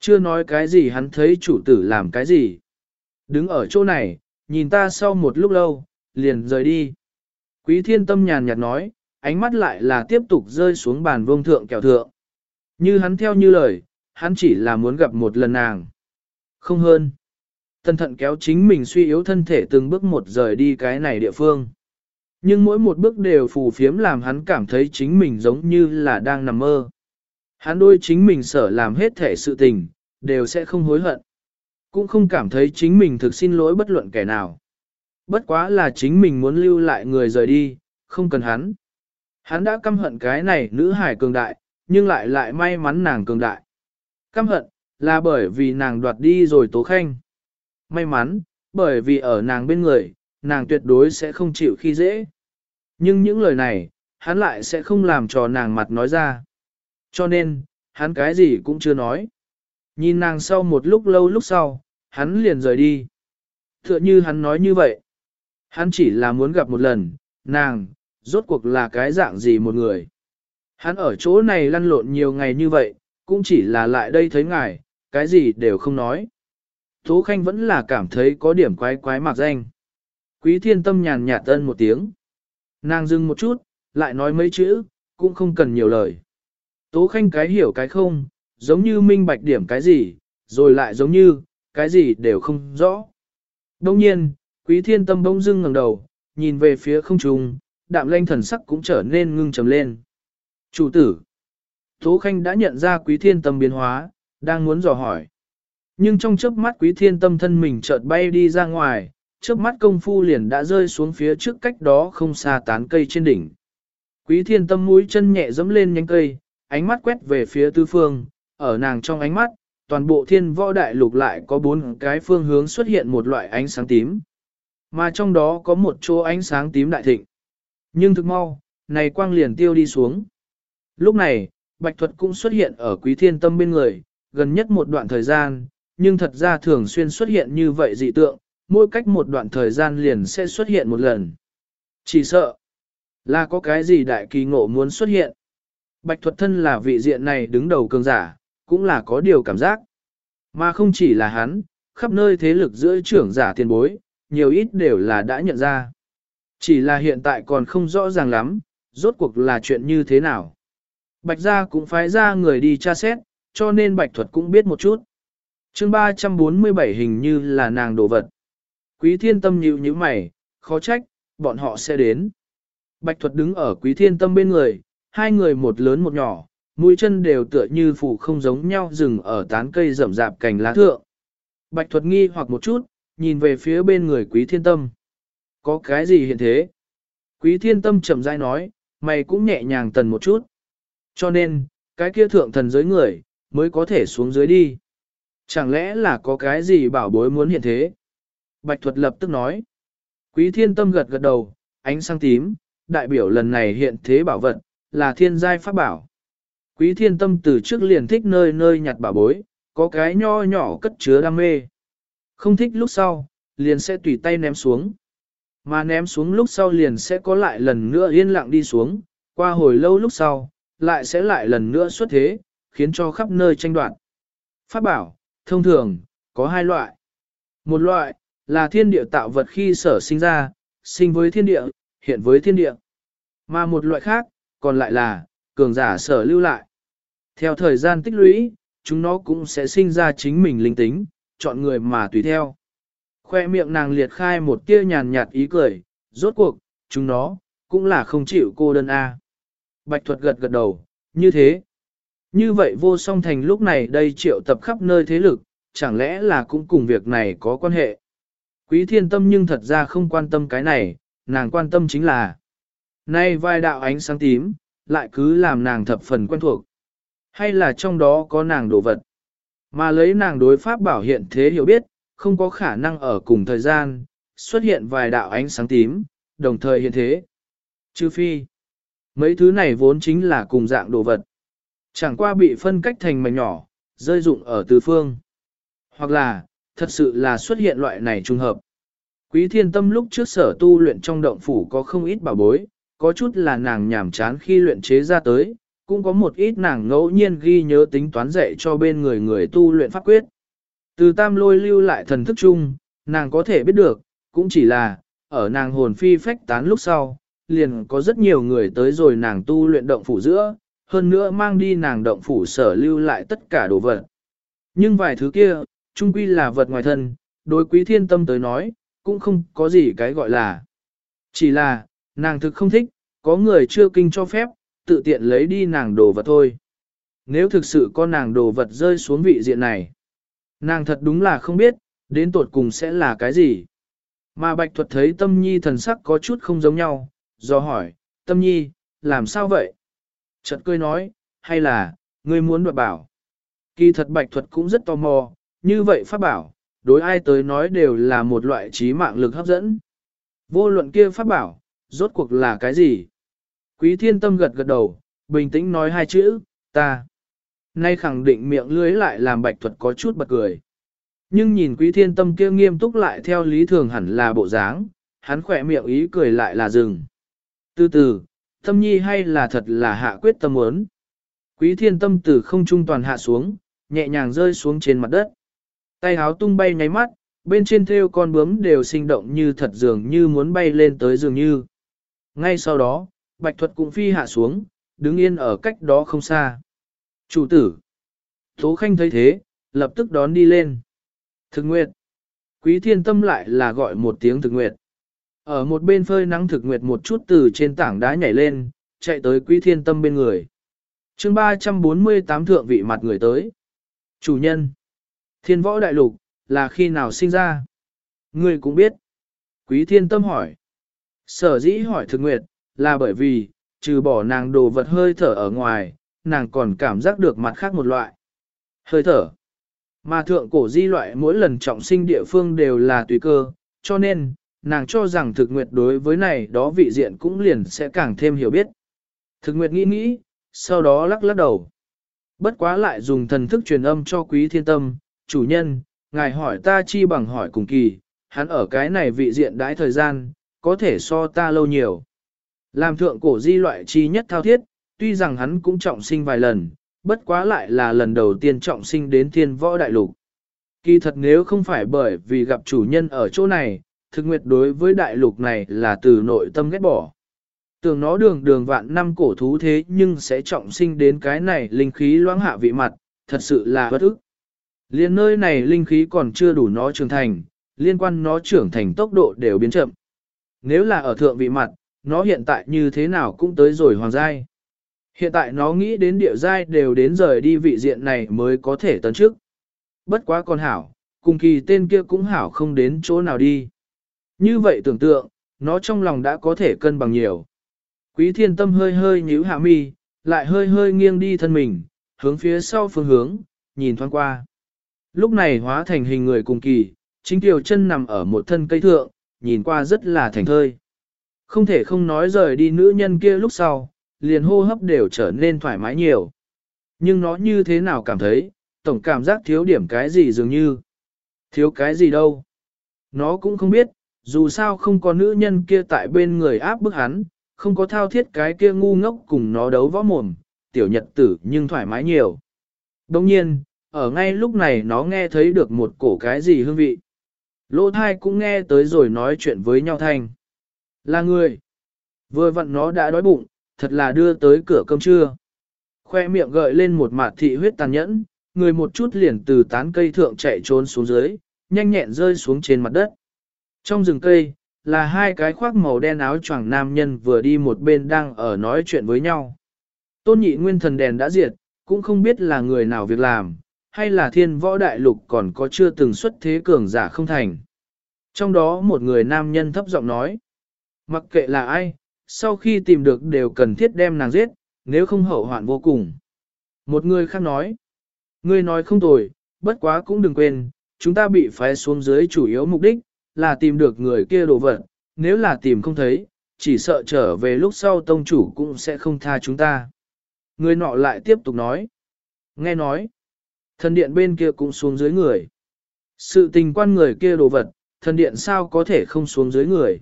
Chưa nói cái gì hắn thấy chủ tử làm cái gì. Đứng ở chỗ này, nhìn ta sau một lúc lâu, liền rời đi. Quý thiên tâm nhàn nhạt nói, ánh mắt lại là tiếp tục rơi xuống bàn vông thượng kẹo thượng. Như hắn theo như lời, hắn chỉ là muốn gặp một lần nàng. Không hơn. Tân thận kéo chính mình suy yếu thân thể từng bước một rời đi cái này địa phương. Nhưng mỗi một bước đều phù phiếm làm hắn cảm thấy chính mình giống như là đang nằm mơ. Hắn đôi chính mình sở làm hết thể sự tình, đều sẽ không hối hận. Cũng không cảm thấy chính mình thực xin lỗi bất luận kẻ nào. Bất quá là chính mình muốn lưu lại người rời đi, không cần hắn. Hắn đã căm hận cái này nữ hải cường đại, nhưng lại lại may mắn nàng cường đại. Căm hận, là bởi vì nàng đoạt đi rồi tố khanh. May mắn, bởi vì ở nàng bên người, nàng tuyệt đối sẽ không chịu khi dễ. Nhưng những lời này, hắn lại sẽ không làm cho nàng mặt nói ra. Cho nên, hắn cái gì cũng chưa nói. Nhìn nàng sau một lúc lâu lúc sau, hắn liền rời đi. Tựa như hắn nói như vậy. Hắn chỉ là muốn gặp một lần, nàng, rốt cuộc là cái dạng gì một người. Hắn ở chỗ này lăn lộn nhiều ngày như vậy, cũng chỉ là lại đây thấy ngài, cái gì đều không nói. Tố Khanh vẫn là cảm thấy có điểm quái quái mạc danh. Quý thiên tâm nhàn nhạt tân một tiếng. Nàng dừng một chút, lại nói mấy chữ, cũng không cần nhiều lời. Tố Khanh cái hiểu cái không, giống như minh bạch điểm cái gì, rồi lại giống như, cái gì đều không rõ. Đông nhiên, quý thiên tâm bỗng dưng ngẩng đầu, nhìn về phía không trung, đạm lanh thần sắc cũng trở nên ngưng trầm lên. Chủ tử, Tố Khanh đã nhận ra quý thiên tâm biến hóa, đang muốn dò hỏi. Nhưng trong chớp mắt quý thiên tâm thân mình chợt bay đi ra ngoài, chớp mắt công phu liền đã rơi xuống phía trước cách đó không xa tán cây trên đỉnh. Quý thiên tâm mũi chân nhẹ dẫm lên nhánh cây, ánh mắt quét về phía tư phương, ở nàng trong ánh mắt, toàn bộ thiên võ đại lục lại có bốn cái phương hướng xuất hiện một loại ánh sáng tím. Mà trong đó có một chỗ ánh sáng tím đại thịnh. Nhưng thực mau, này quang liền tiêu đi xuống. Lúc này, Bạch Thuật cũng xuất hiện ở quý thiên tâm bên người, gần nhất một đoạn thời gian, nhưng thật ra thường xuyên xuất hiện như vậy dị tượng, mỗi cách một đoạn thời gian liền sẽ xuất hiện một lần. Chỉ sợ là có cái gì đại kỳ ngộ muốn xuất hiện. Bạch Thuật thân là vị diện này đứng đầu cường giả, cũng là có điều cảm giác. Mà không chỉ là hắn, khắp nơi thế lực giữa trưởng giả tiền bối, nhiều ít đều là đã nhận ra. Chỉ là hiện tại còn không rõ ràng lắm, rốt cuộc là chuyện như thế nào. Bạch gia cũng phái ra người đi tra xét, cho nên Bạch Thuật cũng biết một chút chương 347 hình như là nàng đồ vật. Quý thiên tâm nhíu như mày, khó trách, bọn họ sẽ đến. Bạch Thuật đứng ở quý thiên tâm bên người, hai người một lớn một nhỏ, mũi chân đều tựa như phủ không giống nhau dừng ở tán cây rậm rạp cành lá thượng. Bạch Thuật nghi hoặc một chút, nhìn về phía bên người quý thiên tâm. Có cái gì hiện thế? Quý thiên tâm chậm rãi nói, mày cũng nhẹ nhàng tần một chút. Cho nên, cái kia thượng thần giới người, mới có thể xuống dưới đi. Chẳng lẽ là có cái gì bảo bối muốn hiện thế? Bạch thuật lập tức nói. Quý thiên tâm gật gật đầu, ánh sang tím, đại biểu lần này hiện thế bảo vật, là thiên giai pháp bảo. Quý thiên tâm từ trước liền thích nơi nơi nhặt bảo bối, có cái nho nhỏ cất chứa đam mê. Không thích lúc sau, liền sẽ tùy tay ném xuống. Mà ném xuống lúc sau liền sẽ có lại lần nữa yên lặng đi xuống, qua hồi lâu lúc sau, lại sẽ lại lần nữa xuất thế, khiến cho khắp nơi tranh đoạt. Pháp bảo, thông thường, có hai loại. Một loại, là thiên địa tạo vật khi sở sinh ra, sinh với thiên địa, hiện với thiên địa. Mà một loại khác, còn lại là, cường giả sở lưu lại. Theo thời gian tích lũy, chúng nó cũng sẽ sinh ra chính mình linh tính, chọn người mà tùy theo. Khoe miệng nàng liệt khai một tia nhàn nhạt ý cười, rốt cuộc, chúng nó, cũng là không chịu cô đơn A. Bạch thuật gật gật đầu, như thế. Như vậy vô song thành lúc này đây triệu tập khắp nơi thế lực, chẳng lẽ là cũng cùng việc này có quan hệ. Quý thiên tâm nhưng thật ra không quan tâm cái này, nàng quan tâm chính là Nay vai đạo ánh sáng tím, lại cứ làm nàng thập phần quen thuộc. Hay là trong đó có nàng đồ vật. Mà lấy nàng đối pháp bảo hiện thế hiểu biết, không có khả năng ở cùng thời gian, xuất hiện vài đạo ánh sáng tím, đồng thời hiện thế. Chư phi, mấy thứ này vốn chính là cùng dạng đồ vật. Chẳng qua bị phân cách thành mảnh nhỏ, rơi dụng ở tứ phương. Hoặc là, thật sự là xuất hiện loại này trùng hợp. Quý thiên tâm lúc trước sở tu luyện trong động phủ có không ít bảo bối, có chút là nàng nhảm chán khi luyện chế ra tới, cũng có một ít nàng ngẫu nhiên ghi nhớ tính toán dạy cho bên người người tu luyện pháp quyết. Từ tam lôi lưu lại thần thức chung, nàng có thể biết được, cũng chỉ là, ở nàng hồn phi phách tán lúc sau, liền có rất nhiều người tới rồi nàng tu luyện động phủ giữa, hơn nữa mang đi nàng động phủ sở lưu lại tất cả đồ vật. Nhưng vài thứ kia, chung quy là vật ngoài thân, đối quý thiên tâm tới nói, cũng không có gì cái gọi là. Chỉ là, nàng thực không thích, có người chưa kinh cho phép, tự tiện lấy đi nàng đồ vật thôi. Nếu thực sự có nàng đồ vật rơi xuống vị diện này, nàng thật đúng là không biết, đến tột cùng sẽ là cái gì. Mà bạch thuật thấy tâm nhi thần sắc có chút không giống nhau, do hỏi, tâm nhi, làm sao vậy? Chợt cười nói, hay là, ngươi muốn đoạt bảo? Kỳ thật bạch thuật cũng rất tò mò, như vậy pháp bảo, đối ai tới nói đều là một loại trí mạng lực hấp dẫn. Vô luận kia pháp bảo, rốt cuộc là cái gì? Quý thiên tâm gật gật đầu, bình tĩnh nói hai chữ, ta. Nay khẳng định miệng lưới lại làm bạch thuật có chút bật cười. Nhưng nhìn quý thiên tâm kia nghiêm túc lại theo lý thường hẳn là bộ dáng, hắn khỏe miệng ý cười lại là dừng. Từ từ, tâm nhi hay là thật là hạ quyết tâm muốn. Quý thiên tâm từ không trung toàn hạ xuống, nhẹ nhàng rơi xuống trên mặt đất. Tay háo tung bay nháy mắt, bên trên thêu con bướm đều sinh động như thật dường như muốn bay lên tới dường như. Ngay sau đó, bạch thuật cũng phi hạ xuống, đứng yên ở cách đó không xa. Chủ tử. Tố Khanh thấy thế, lập tức đón đi lên. Thực nguyệt. Quý thiên tâm lại là gọi một tiếng thực nguyệt. Ở một bên phơi nắng thực nguyệt một chút từ trên tảng đá nhảy lên, chạy tới quý thiên tâm bên người. chương 348 thượng vị mặt người tới. Chủ nhân. Thiên võ đại lục, là khi nào sinh ra? Ngươi cũng biết. Quý thiên tâm hỏi. Sở dĩ hỏi thực nguyệt, là bởi vì, trừ bỏ nàng đồ vật hơi thở ở ngoài, nàng còn cảm giác được mặt khác một loại. Hơi thở. Mà thượng cổ di loại mỗi lần trọng sinh địa phương đều là tùy cơ, cho nên, nàng cho rằng thực nguyệt đối với này đó vị diện cũng liền sẽ càng thêm hiểu biết. Thực nguyệt nghĩ nghĩ, sau đó lắc lắc đầu. Bất quá lại dùng thần thức truyền âm cho quý thiên tâm, chủ nhân, ngài hỏi ta chi bằng hỏi cùng kỳ, hắn ở cái này vị diện đãi thời gian, có thể so ta lâu nhiều. Làm thượng cổ di loại chi nhất thao thiết, tuy rằng hắn cũng trọng sinh vài lần, bất quá lại là lần đầu tiên trọng sinh đến thiên võ đại lục. Kỳ thật nếu không phải bởi vì gặp chủ nhân ở chỗ này, thực nguyệt đối với đại lục này là từ nội tâm ghét bỏ. Tưởng nó đường đường vạn năm cổ thú thế nhưng sẽ trọng sinh đến cái này linh khí loãng hạ vị mặt, thật sự là bất ức. Liên nơi này linh khí còn chưa đủ nó trưởng thành, liên quan nó trưởng thành tốc độ đều biến chậm. Nếu là ở thượng vị mặt, nó hiện tại như thế nào cũng tới rồi hoàng giai. Hiện tại nó nghĩ đến địa giai đều đến rời đi vị diện này mới có thể tấn trước. Bất quá con hảo, cùng kỳ tên kia cũng hảo không đến chỗ nào đi. Như vậy tưởng tượng, nó trong lòng đã có thể cân bằng nhiều. Quý thiên tâm hơi hơi nhíu hạ mi, lại hơi hơi nghiêng đi thân mình, hướng phía sau phương hướng, nhìn thoáng qua. Lúc này hóa thành hình người cùng kỳ, chính tiểu chân nằm ở một thân cây thượng, nhìn qua rất là thành thơi. Không thể không nói rời đi nữ nhân kia lúc sau, liền hô hấp đều trở nên thoải mái nhiều. Nhưng nó như thế nào cảm thấy, tổng cảm giác thiếu điểm cái gì dường như. Thiếu cái gì đâu. Nó cũng không biết, dù sao không có nữ nhân kia tại bên người áp bức hắn, không có thao thiết cái kia ngu ngốc cùng nó đấu võ mồm, tiểu nhật tử nhưng thoải mái nhiều. Đồng nhiên, ở ngay lúc này nó nghe thấy được một cổ cái gì hương vị. lô thai cũng nghe tới rồi nói chuyện với nhau thanh. Là người. Vừa vặn nó đã đói bụng, thật là đưa tới cửa cơm trưa. Khoe miệng gợi lên một mạt thị huyết tàn nhẫn, người một chút liền từ tán cây thượng chạy trốn xuống dưới, nhanh nhẹn rơi xuống trên mặt đất. Trong rừng cây, là hai cái khoác màu đen áo choàng nam nhân vừa đi một bên đang ở nói chuyện với nhau. Tôn nhị nguyên thần đèn đã diệt, cũng không biết là người nào việc làm, hay là thiên võ đại lục còn có chưa từng xuất thế cường giả không thành. Trong đó một người nam nhân thấp giọng nói, mặc kệ là ai, sau khi tìm được đều cần thiết đem nàng giết, nếu không hậu hoạn vô cùng. Một người khác nói, ngươi nói không tồi, bất quá cũng đừng quên, chúng ta bị phái xuống dưới chủ yếu mục đích, là tìm được người kia đồ vật, nếu là tìm không thấy, chỉ sợ trở về lúc sau tông chủ cũng sẽ không tha chúng ta. Người nọ lại tiếp tục nói, nghe nói, thần điện bên kia cũng xuống dưới người. Sự tình quan người kia đồ vật, thần điện sao có thể không xuống dưới người.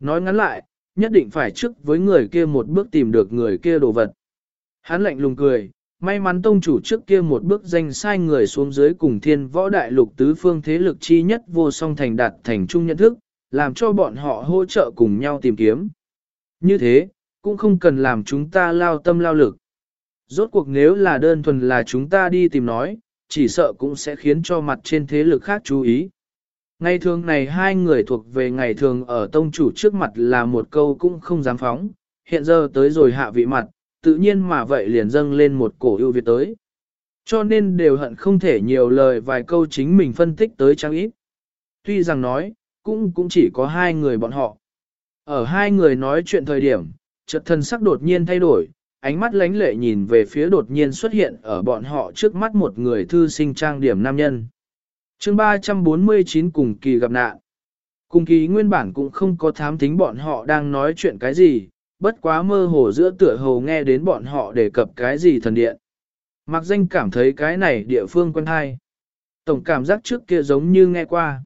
Nói ngắn lại, nhất định phải trước với người kia một bước tìm được người kia đồ vật. Hắn lạnh lùng cười, may mắn tông chủ trước kia một bước danh sai người xuống dưới cùng thiên võ đại lục tứ phương thế lực chi nhất vô song thành đạt thành chung nhận thức, làm cho bọn họ hỗ trợ cùng nhau tìm kiếm. Như thế, cũng không cần làm chúng ta lao tâm lao lực. Rốt cuộc nếu là đơn thuần là chúng ta đi tìm nói, chỉ sợ cũng sẽ khiến cho mặt trên thế lực khác chú ý. Ngày thường này hai người thuộc về ngày thường ở tông chủ trước mặt là một câu cũng không dám phóng, hiện giờ tới rồi hạ vị mặt, tự nhiên mà vậy liền dâng lên một cổ ưu việt tới. Cho nên đều hận không thể nhiều lời vài câu chính mình phân tích tới trang ít. Tuy rằng nói, cũng cũng chỉ có hai người bọn họ. Ở hai người nói chuyện thời điểm, chợt thân sắc đột nhiên thay đổi, ánh mắt lánh lệ nhìn về phía đột nhiên xuất hiện ở bọn họ trước mắt một người thư sinh trang điểm nam nhân. chương 349 cùng kỳ gặp nạn. Cùng kỳ nguyên bản cũng không có thám tính bọn họ đang nói chuyện cái gì, bất quá mơ hồ giữa tựa hồ nghe đến bọn họ đề cập cái gì thần điện. Mặc danh cảm thấy cái này địa phương quen hay. Tổng cảm giác trước kia giống như nghe qua.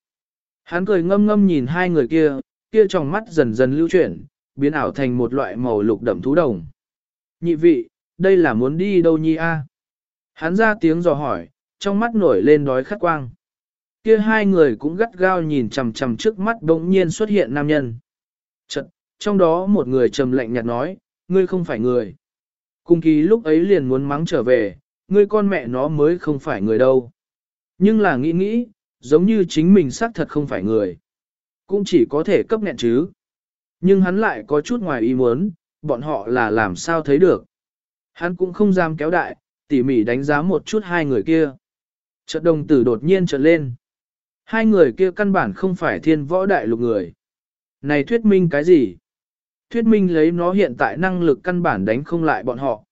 Hắn cười ngâm ngâm nhìn hai người kia, kia trong mắt dần dần lưu chuyển, biến ảo thành một loại màu lục đậm thú đồng. Nhị vị, đây là muốn đi đâu nhi a? Hắn ra tiếng dò hỏi, trong mắt nổi lên đói khát quang. Kia hai người cũng gắt gao nhìn chằm chằm trước mắt bỗng nhiên xuất hiện nam nhân. Trong đó một người trầm lạnh nhạt nói, ngươi không phải người. Cung kỳ lúc ấy liền muốn mắng trở về, ngươi con mẹ nó mới không phải người đâu. Nhưng là nghĩ nghĩ, giống như chính mình xác thật không phải người. Cũng chỉ có thể cấp nghẹn chứ. Nhưng hắn lại có chút ngoài ý muốn, bọn họ là làm sao thấy được. Hắn cũng không dám kéo đại, tỉ mỉ đánh giá một chút hai người kia. Chợt đồng tử đột nhiên trợn lên. Hai người kia căn bản không phải thiên võ đại lục người. Này thuyết minh cái gì? Thuyết minh lấy nó hiện tại năng lực căn bản đánh không lại bọn họ.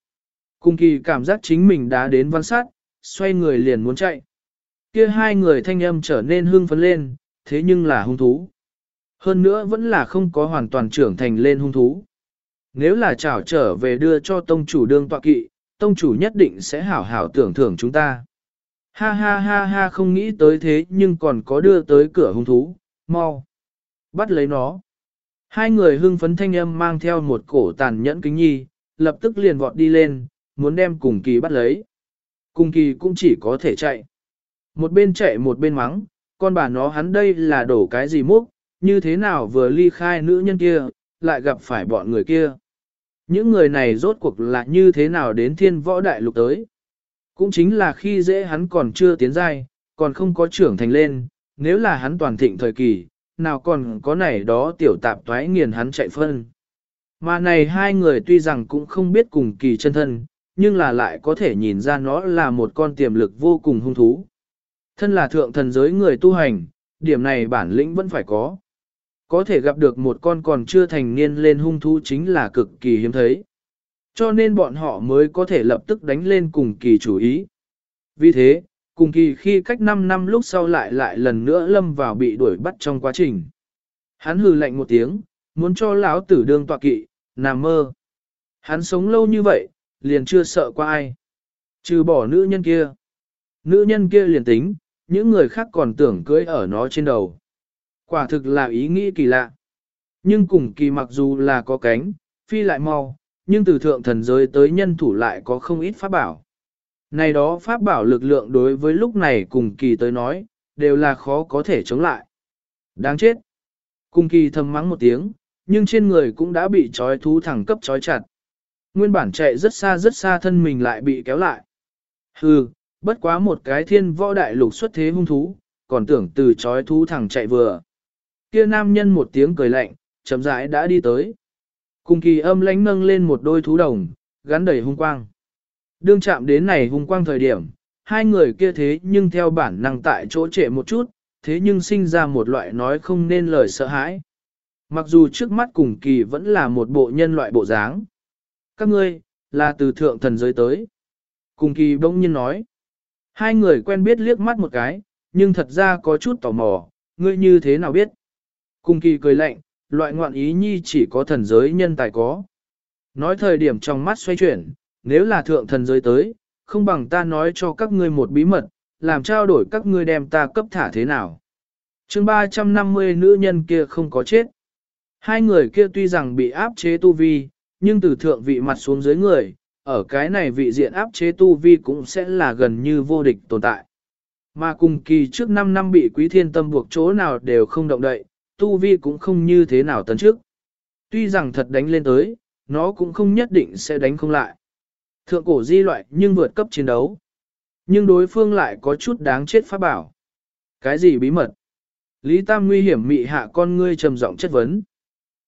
Cùng kỳ cảm giác chính mình đã đến văn sát, xoay người liền muốn chạy. Kia hai người thanh âm trở nên hưng phấn lên, thế nhưng là hung thú. Hơn nữa vẫn là không có hoàn toàn trưởng thành lên hung thú. Nếu là trảo trở về đưa cho tông chủ đương tọa kỵ, tông chủ nhất định sẽ hảo hảo tưởng thưởng chúng ta. Ha ha ha ha không nghĩ tới thế nhưng còn có đưa tới cửa hung thú, mau. Bắt lấy nó. Hai người hưng phấn thanh âm mang theo một cổ tàn nhẫn kính nhi, lập tức liền vọt đi lên, muốn đem cùng kỳ bắt lấy. Cùng kỳ cũng chỉ có thể chạy. Một bên chạy một bên mắng, con bà nó hắn đây là đổ cái gì múc, như thế nào vừa ly khai nữ nhân kia, lại gặp phải bọn người kia. Những người này rốt cuộc là như thế nào đến thiên võ đại lục tới. Cũng chính là khi dễ hắn còn chưa tiến giai, còn không có trưởng thành lên, nếu là hắn toàn thịnh thời kỳ, nào còn có này đó tiểu tạp toái nghiền hắn chạy phân. Mà này hai người tuy rằng cũng không biết cùng kỳ chân thân, nhưng là lại có thể nhìn ra nó là một con tiềm lực vô cùng hung thú. Thân là thượng thần giới người tu hành, điểm này bản lĩnh vẫn phải có. Có thể gặp được một con còn chưa thành niên lên hung thú chính là cực kỳ hiếm thấy. Cho nên bọn họ mới có thể lập tức đánh lên cùng kỳ chủ ý. Vì thế, cùng kỳ khi cách 5 năm lúc sau lại lại lần nữa lâm vào bị đuổi bắt trong quá trình. Hắn hừ lạnh một tiếng, muốn cho lão tử đương tọa kỵ, nằm mơ. Hắn sống lâu như vậy, liền chưa sợ qua ai. Trừ bỏ nữ nhân kia. Nữ nhân kia liền tính, những người khác còn tưởng cưới ở nó trên đầu. Quả thực là ý nghĩ kỳ lạ. Nhưng cùng kỳ mặc dù là có cánh, phi lại mau, nhưng từ thượng thần giới tới nhân thủ lại có không ít pháp bảo. Này đó pháp bảo lực lượng đối với lúc này cùng kỳ tới nói, đều là khó có thể chống lại. Đáng chết. Cùng kỳ thầm mắng một tiếng, nhưng trên người cũng đã bị trói thú thẳng cấp trói chặt. Nguyên bản chạy rất xa rất xa thân mình lại bị kéo lại. Hừ, bất quá một cái thiên võ đại lục xuất thế hung thú, còn tưởng từ trói thú thẳng chạy vừa. Kia nam nhân một tiếng cười lạnh, chậm rãi đã đi tới. Cùng kỳ âm lánh nâng lên một đôi thú đồng, gắn đầy hung quang. Đương chạm đến này hung quang thời điểm, hai người kia thế nhưng theo bản năng tại chỗ trệ một chút, thế nhưng sinh ra một loại nói không nên lời sợ hãi. Mặc dù trước mắt cùng kỳ vẫn là một bộ nhân loại bộ dáng. Các ngươi, là từ thượng thần giới tới. Cùng kỳ bỗng nhiên nói. Hai người quen biết liếc mắt một cái, nhưng thật ra có chút tò mò, ngươi như thế nào biết? Cùng kỳ cười lạnh, loại ngoạn ý nhi chỉ có thần giới nhân tài có. Nói thời điểm trong mắt xoay chuyển, nếu là thượng thần giới tới, không bằng ta nói cho các ngươi một bí mật, làm trao đổi các ngươi đem ta cấp thả thế nào. chương 350 nữ nhân kia không có chết. Hai người kia tuy rằng bị áp chế tu vi, nhưng từ thượng vị mặt xuống dưới người, ở cái này vị diện áp chế tu vi cũng sẽ là gần như vô địch tồn tại. Mà cùng kỳ trước 5 năm bị quý thiên tâm buộc chỗ nào đều không động đậy, tu vi cũng không như thế nào tấn trước. Tuy rằng thật đánh lên tới, nó cũng không nhất định sẽ đánh không lại. Thượng cổ di loại nhưng vượt cấp chiến đấu. Nhưng đối phương lại có chút đáng chết pháp bảo. Cái gì bí mật? Lý Tam nguy hiểm mị hạ con ngươi trầm giọng chất vấn.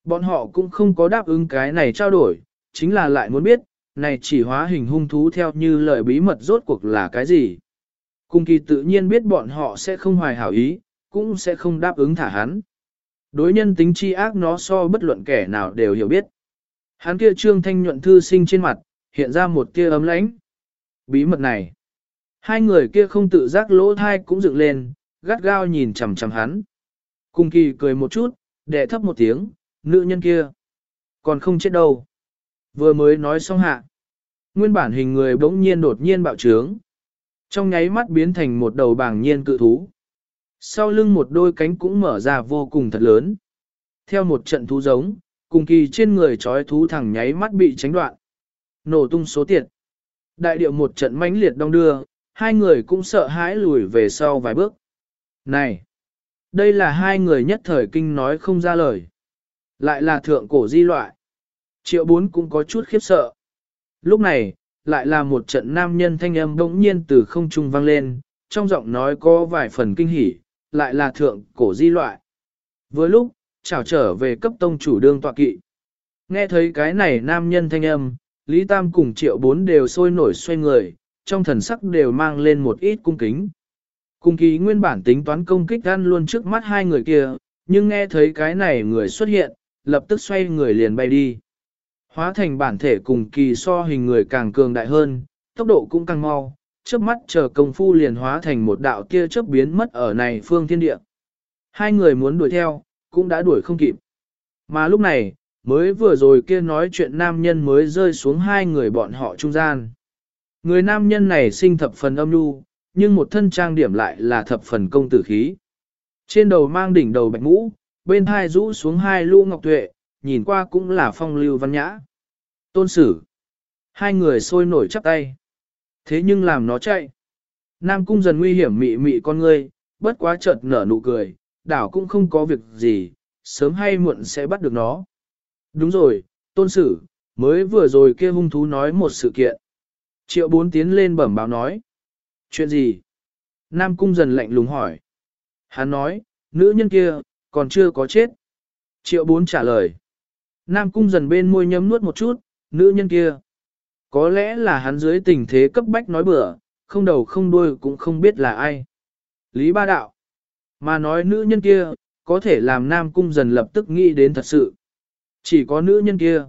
Bọn họ cũng không có đáp ứng cái này trao đổi, chính là lại muốn biết, này chỉ hóa hình hung thú theo như lời bí mật rốt cuộc là cái gì. Cung kỳ tự nhiên biết bọn họ sẽ không hoài hảo ý, cũng sẽ không đáp ứng thả hắn. Đối nhân tính chi ác nó so bất luận kẻ nào đều hiểu biết. Hắn kia trương thanh nhuận thư sinh trên mặt, hiện ra một tia ấm lãnh. Bí mật này. Hai người kia không tự giác lỗ thai cũng dựng lên, gắt gao nhìn chằm chằm hắn. Cung kỳ cười một chút, đệ thấp một tiếng, nữ nhân kia. Còn không chết đâu. Vừa mới nói xong hạ. Nguyên bản hình người bỗng nhiên đột nhiên bạo trướng. Trong nháy mắt biến thành một đầu bảng nhiên cự thú. Sau lưng một đôi cánh cũng mở ra vô cùng thật lớn. Theo một trận thú giống, cùng kỳ trên người trói thú thẳng nháy mắt bị tránh đoạn. Nổ tung số tiệt. Đại điệu một trận mãnh liệt đong đưa, hai người cũng sợ hãi lùi về sau vài bước. Này! Đây là hai người nhất thời kinh nói không ra lời. Lại là thượng cổ di loại. Triệu bốn cũng có chút khiếp sợ. Lúc này, lại là một trận nam nhân thanh âm bỗng nhiên từ không trung vang lên, trong giọng nói có vài phần kinh hỉ, lại là thượng cổ di loại. Vừa lúc, chào trở về cấp tông chủ đương tọa kỵ. Nghe thấy cái này nam nhân thanh âm, Lý Tam cùng triệu bốn đều sôi nổi xoay người, trong thần sắc đều mang lên một ít cung kính. Cung ký nguyên bản tính toán công kích gan luôn trước mắt hai người kia, nhưng nghe thấy cái này người xuất hiện, lập tức xoay người liền bay đi. Hóa thành bản thể cùng kỳ so hình người càng cường đại hơn, tốc độ cũng càng mau, chớp mắt chờ công phu liền hóa thành một đạo tia chớp biến mất ở này phương thiên địa. Hai người muốn đuổi theo, cũng đã đuổi không kịp. Mà lúc này, mới vừa rồi kia nói chuyện nam nhân mới rơi xuống hai người bọn họ trung gian. Người nam nhân này sinh thập phần âm nhu, nhưng một thân trang điểm lại là thập phần công tử khí. Trên đầu mang đỉnh đầu bạch mũ, bên hai rũ xuống hai lũ ngọc tuệ, nhìn qua cũng là phong lưu văn nhã. Tôn sử. Hai người sôi nổi chắp tay. Thế nhưng làm nó chạy. Nam cung dần nguy hiểm mị mị con ngươi, bất quá chợt nở nụ cười, đảo cũng không có việc gì, sớm hay muộn sẽ bắt được nó. Đúng rồi, tôn sử, mới vừa rồi kia hung thú nói một sự kiện. Triệu bốn tiến lên bẩm báo nói. Chuyện gì? Nam cung dần lạnh lùng hỏi. Hắn nói, nữ nhân kia, còn chưa có chết. Triệu bốn trả lời. Nam cung dần bên môi nhấm nuốt một chút, nữ nhân kia. Có lẽ là hắn dưới tình thế cấp bách nói bừa, không đầu không đuôi cũng không biết là ai. Lý ba đạo. Mà nói nữ nhân kia, có thể làm Nam cung dần lập tức nghĩ đến thật sự. Chỉ có nữ nhân kia.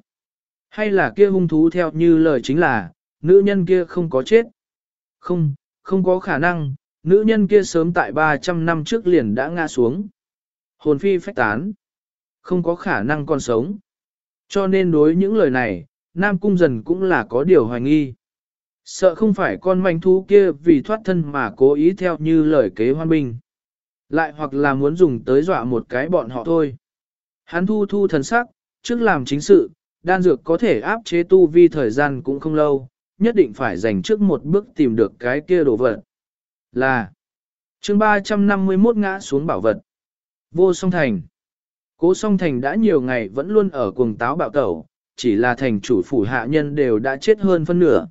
Hay là kia hung thú theo như lời chính là, nữ nhân kia không có chết. Không, không có khả năng, nữ nhân kia sớm tại 300 năm trước liền đã ngã xuống. Hồn phi phách tán. Không có khả năng còn sống. Cho nên đối những lời này, Nam Cung dần cũng là có điều hoài nghi. Sợ không phải con manh thú kia vì thoát thân mà cố ý theo như lời kế hoan binh. Lại hoặc là muốn dùng tới dọa một cái bọn họ thôi. Hắn thu thu thần sắc, trước làm chính sự, đan dược có thể áp chế tu vi thời gian cũng không lâu, nhất định phải dành trước một bước tìm được cái kia đồ vật. Là chương 351 ngã xuống bảo vật. Vô song thành. Cố song thành đã nhiều ngày vẫn luôn ở cuồng táo bạo tẩu, chỉ là thành chủ phủ hạ nhân đều đã chết hơn phân nửa.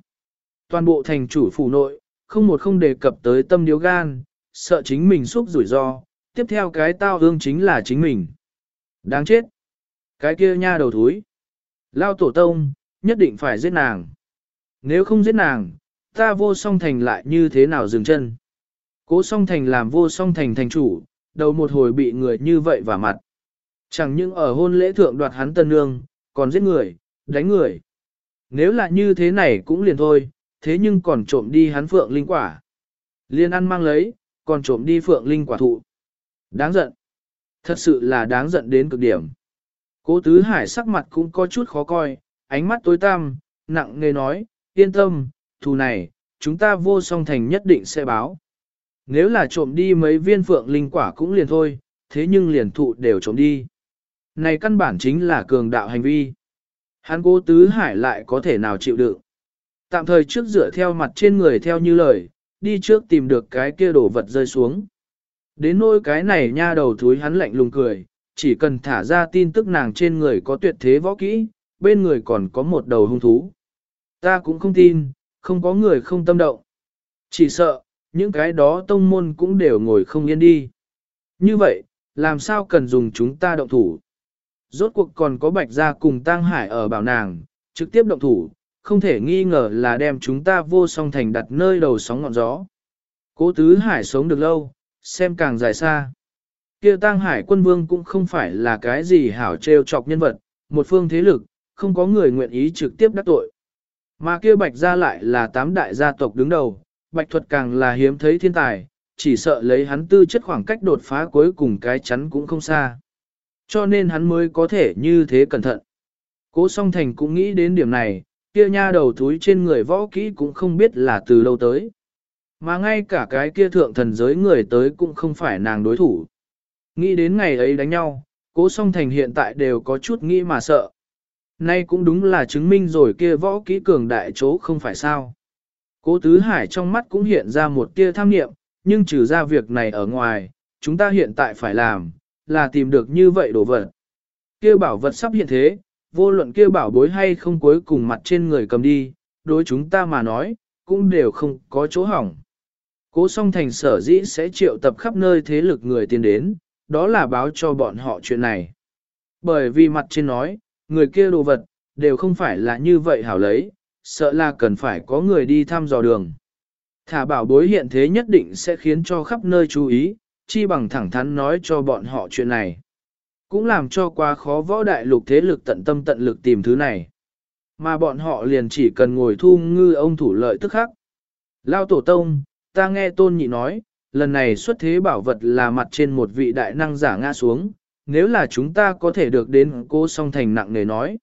Toàn bộ thành chủ phủ nội, không một không đề cập tới tâm điếu gan, sợ chính mình xúc rủi ro, tiếp theo cái tao hương chính là chính mình. Đáng chết. Cái kia nha đầu thúi. Lao tổ tông, nhất định phải giết nàng. Nếu không giết nàng, ta vô song thành lại như thế nào dừng chân. Cố song thành làm vô song thành thành chủ, đầu một hồi bị người như vậy vào mặt. Chẳng những ở hôn lễ thượng đoạt hắn tân nương, còn giết người, đánh người. Nếu là như thế này cũng liền thôi, thế nhưng còn trộm đi hắn phượng linh quả. Liên ăn mang lấy, còn trộm đi phượng linh quả thụ. Đáng giận. Thật sự là đáng giận đến cực điểm. Cố tứ hải sắc mặt cũng có chút khó coi, ánh mắt tối tăm, nặng nề nói, yên tâm, thù này, chúng ta vô song thành nhất định sẽ báo. Nếu là trộm đi mấy viên phượng linh quả cũng liền thôi, thế nhưng liền thụ đều trộm đi. Này căn bản chính là cường đạo hành vi. Hắn cố tứ hải lại có thể nào chịu đựng. Tạm thời trước dựa theo mặt trên người theo như lời, đi trước tìm được cái kia đổ vật rơi xuống. Đến nỗi cái này nha đầu thúi hắn lạnh lùng cười, chỉ cần thả ra tin tức nàng trên người có tuyệt thế võ kỹ, bên người còn có một đầu hung thú. Ta cũng không tin, không có người không tâm động. Chỉ sợ, những cái đó tông môn cũng đều ngồi không yên đi. Như vậy, làm sao cần dùng chúng ta động thủ? Rốt cuộc còn có bạch gia cùng tang hải ở bảo nàng, trực tiếp động thủ, không thể nghi ngờ là đem chúng ta vô song thành đặt nơi đầu sóng ngọn gió. Cố tứ hải sống được lâu, xem càng dài xa. Kia tang hải quân vương cũng không phải là cái gì hảo trêu chọc nhân vật, một phương thế lực, không có người nguyện ý trực tiếp đắc tội. Mà kia bạch gia lại là tám đại gia tộc đứng đầu, bạch thuật càng là hiếm thấy thiên tài, chỉ sợ lấy hắn tư chất khoảng cách đột phá cuối cùng cái chắn cũng không xa. Cho nên hắn mới có thể như thế cẩn thận. Cố song thành cũng nghĩ đến điểm này, kia nha đầu túi trên người võ kỹ cũng không biết là từ lâu tới. Mà ngay cả cái kia thượng thần giới người tới cũng không phải nàng đối thủ. Nghĩ đến ngày ấy đánh nhau, cố song thành hiện tại đều có chút nghĩ mà sợ. Nay cũng đúng là chứng minh rồi kia võ kỹ cường đại chỗ không phải sao. Cố tứ hải trong mắt cũng hiện ra một tia tham niệm, nhưng trừ ra việc này ở ngoài, chúng ta hiện tại phải làm, là tìm được như vậy đồ vật. Kia bảo vật sắp hiện thế, vô luận kia bảo bối hay không cuối cùng mặt trên người cầm đi, đối chúng ta mà nói, cũng đều không có chỗ hỏng. Cố song thành sở dĩ sẽ triệu tập khắp nơi thế lực người tiến đến, đó là báo cho bọn họ chuyện này. Bởi vì mặt trên nói, người kia đồ vật, đều không phải là như vậy hảo lấy, sợ là cần phải có người đi thăm dò đường. Thả bảo bối hiện thế nhất định sẽ khiến cho khắp nơi chú ý, chi bằng thẳng thắn nói cho bọn họ chuyện này. Cũng làm cho quá khó võ đại lục thế lực tận tâm tận lực tìm thứ này. Mà bọn họ liền chỉ cần ngồi thu ngư ông thủ lợi tức khắc. Lao tổ tông, ta nghe tôn nhị nói, lần này xuất thế bảo vật là mặt trên một vị đại năng giả ngã xuống, nếu là chúng ta có thể được đến cô song thành nặng nề nói.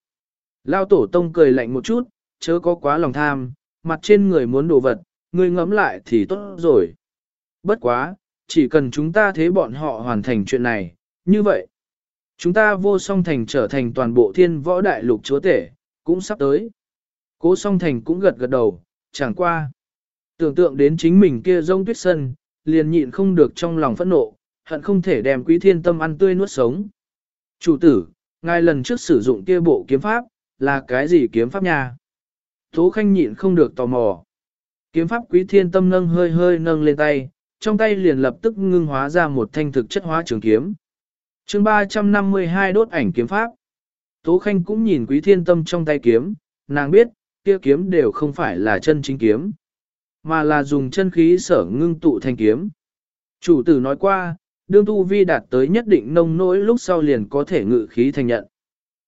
Lao tổ tông cười lạnh một chút, chớ có quá lòng tham, mặt trên người muốn đồ vật, người ngẫm lại thì tốt rồi. Bất quá, chỉ cần chúng ta thế bọn họ hoàn thành chuyện này, như vậy. Chúng ta vô song thành trở thành toàn bộ thiên võ đại lục chúa tể, cũng sắp tới. Cố song thành cũng gật gật đầu, chẳng qua. Tưởng tượng đến chính mình kia rông tuyết sân, liền nhịn không được trong lòng phẫn nộ, hận không thể đem quý thiên tâm ăn tươi nuốt sống. Chủ tử, ngài lần trước sử dụng kia bộ kiếm pháp, là cái gì kiếm pháp nha? Tố khanh nhịn không được tò mò. Kiếm pháp quý thiên tâm nâng hơi hơi nâng lên tay, trong tay liền lập tức ngưng hóa ra một thanh thực chất hóa trường kiếm. chương 352 đốt ảnh kiếm pháp. Tố khanh cũng nhìn quý thiên tâm trong tay kiếm, nàng biết, kia kiếm đều không phải là chân chính kiếm, mà là dùng chân khí sở ngưng tụ thành kiếm. Chủ tử nói qua, đương tu vi đạt tới nhất định nông nỗi lúc sau liền có thể ngự khí thành nhận.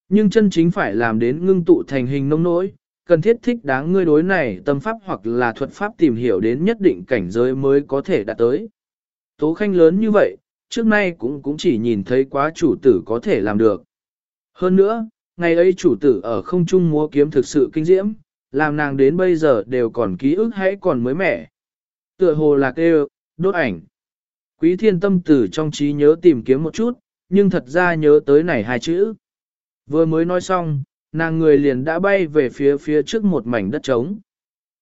Nhưng chân chính phải làm đến ngưng tụ thành hình nông nỗi, cần thiết thích đáng ngươi đối này tâm pháp hoặc là thuật pháp tìm hiểu đến nhất định cảnh giới mới có thể đạt tới. Tố khanh lớn như vậy, trước nay cũng cũng chỉ nhìn thấy quá chủ tử có thể làm được. Hơn nữa, ngày ấy chủ tử ở không trung múa kiếm thực sự kinh diễm, làm nàng đến bây giờ đều còn ký ức hãy còn mới mẻ. Tựa hồ là kêu, đốt ảnh. Quý thiên tâm tử trong trí nhớ tìm kiếm một chút, nhưng thật ra nhớ tới này hai chữ. Vừa mới nói xong, nàng người liền đã bay về phía phía trước một mảnh đất trống.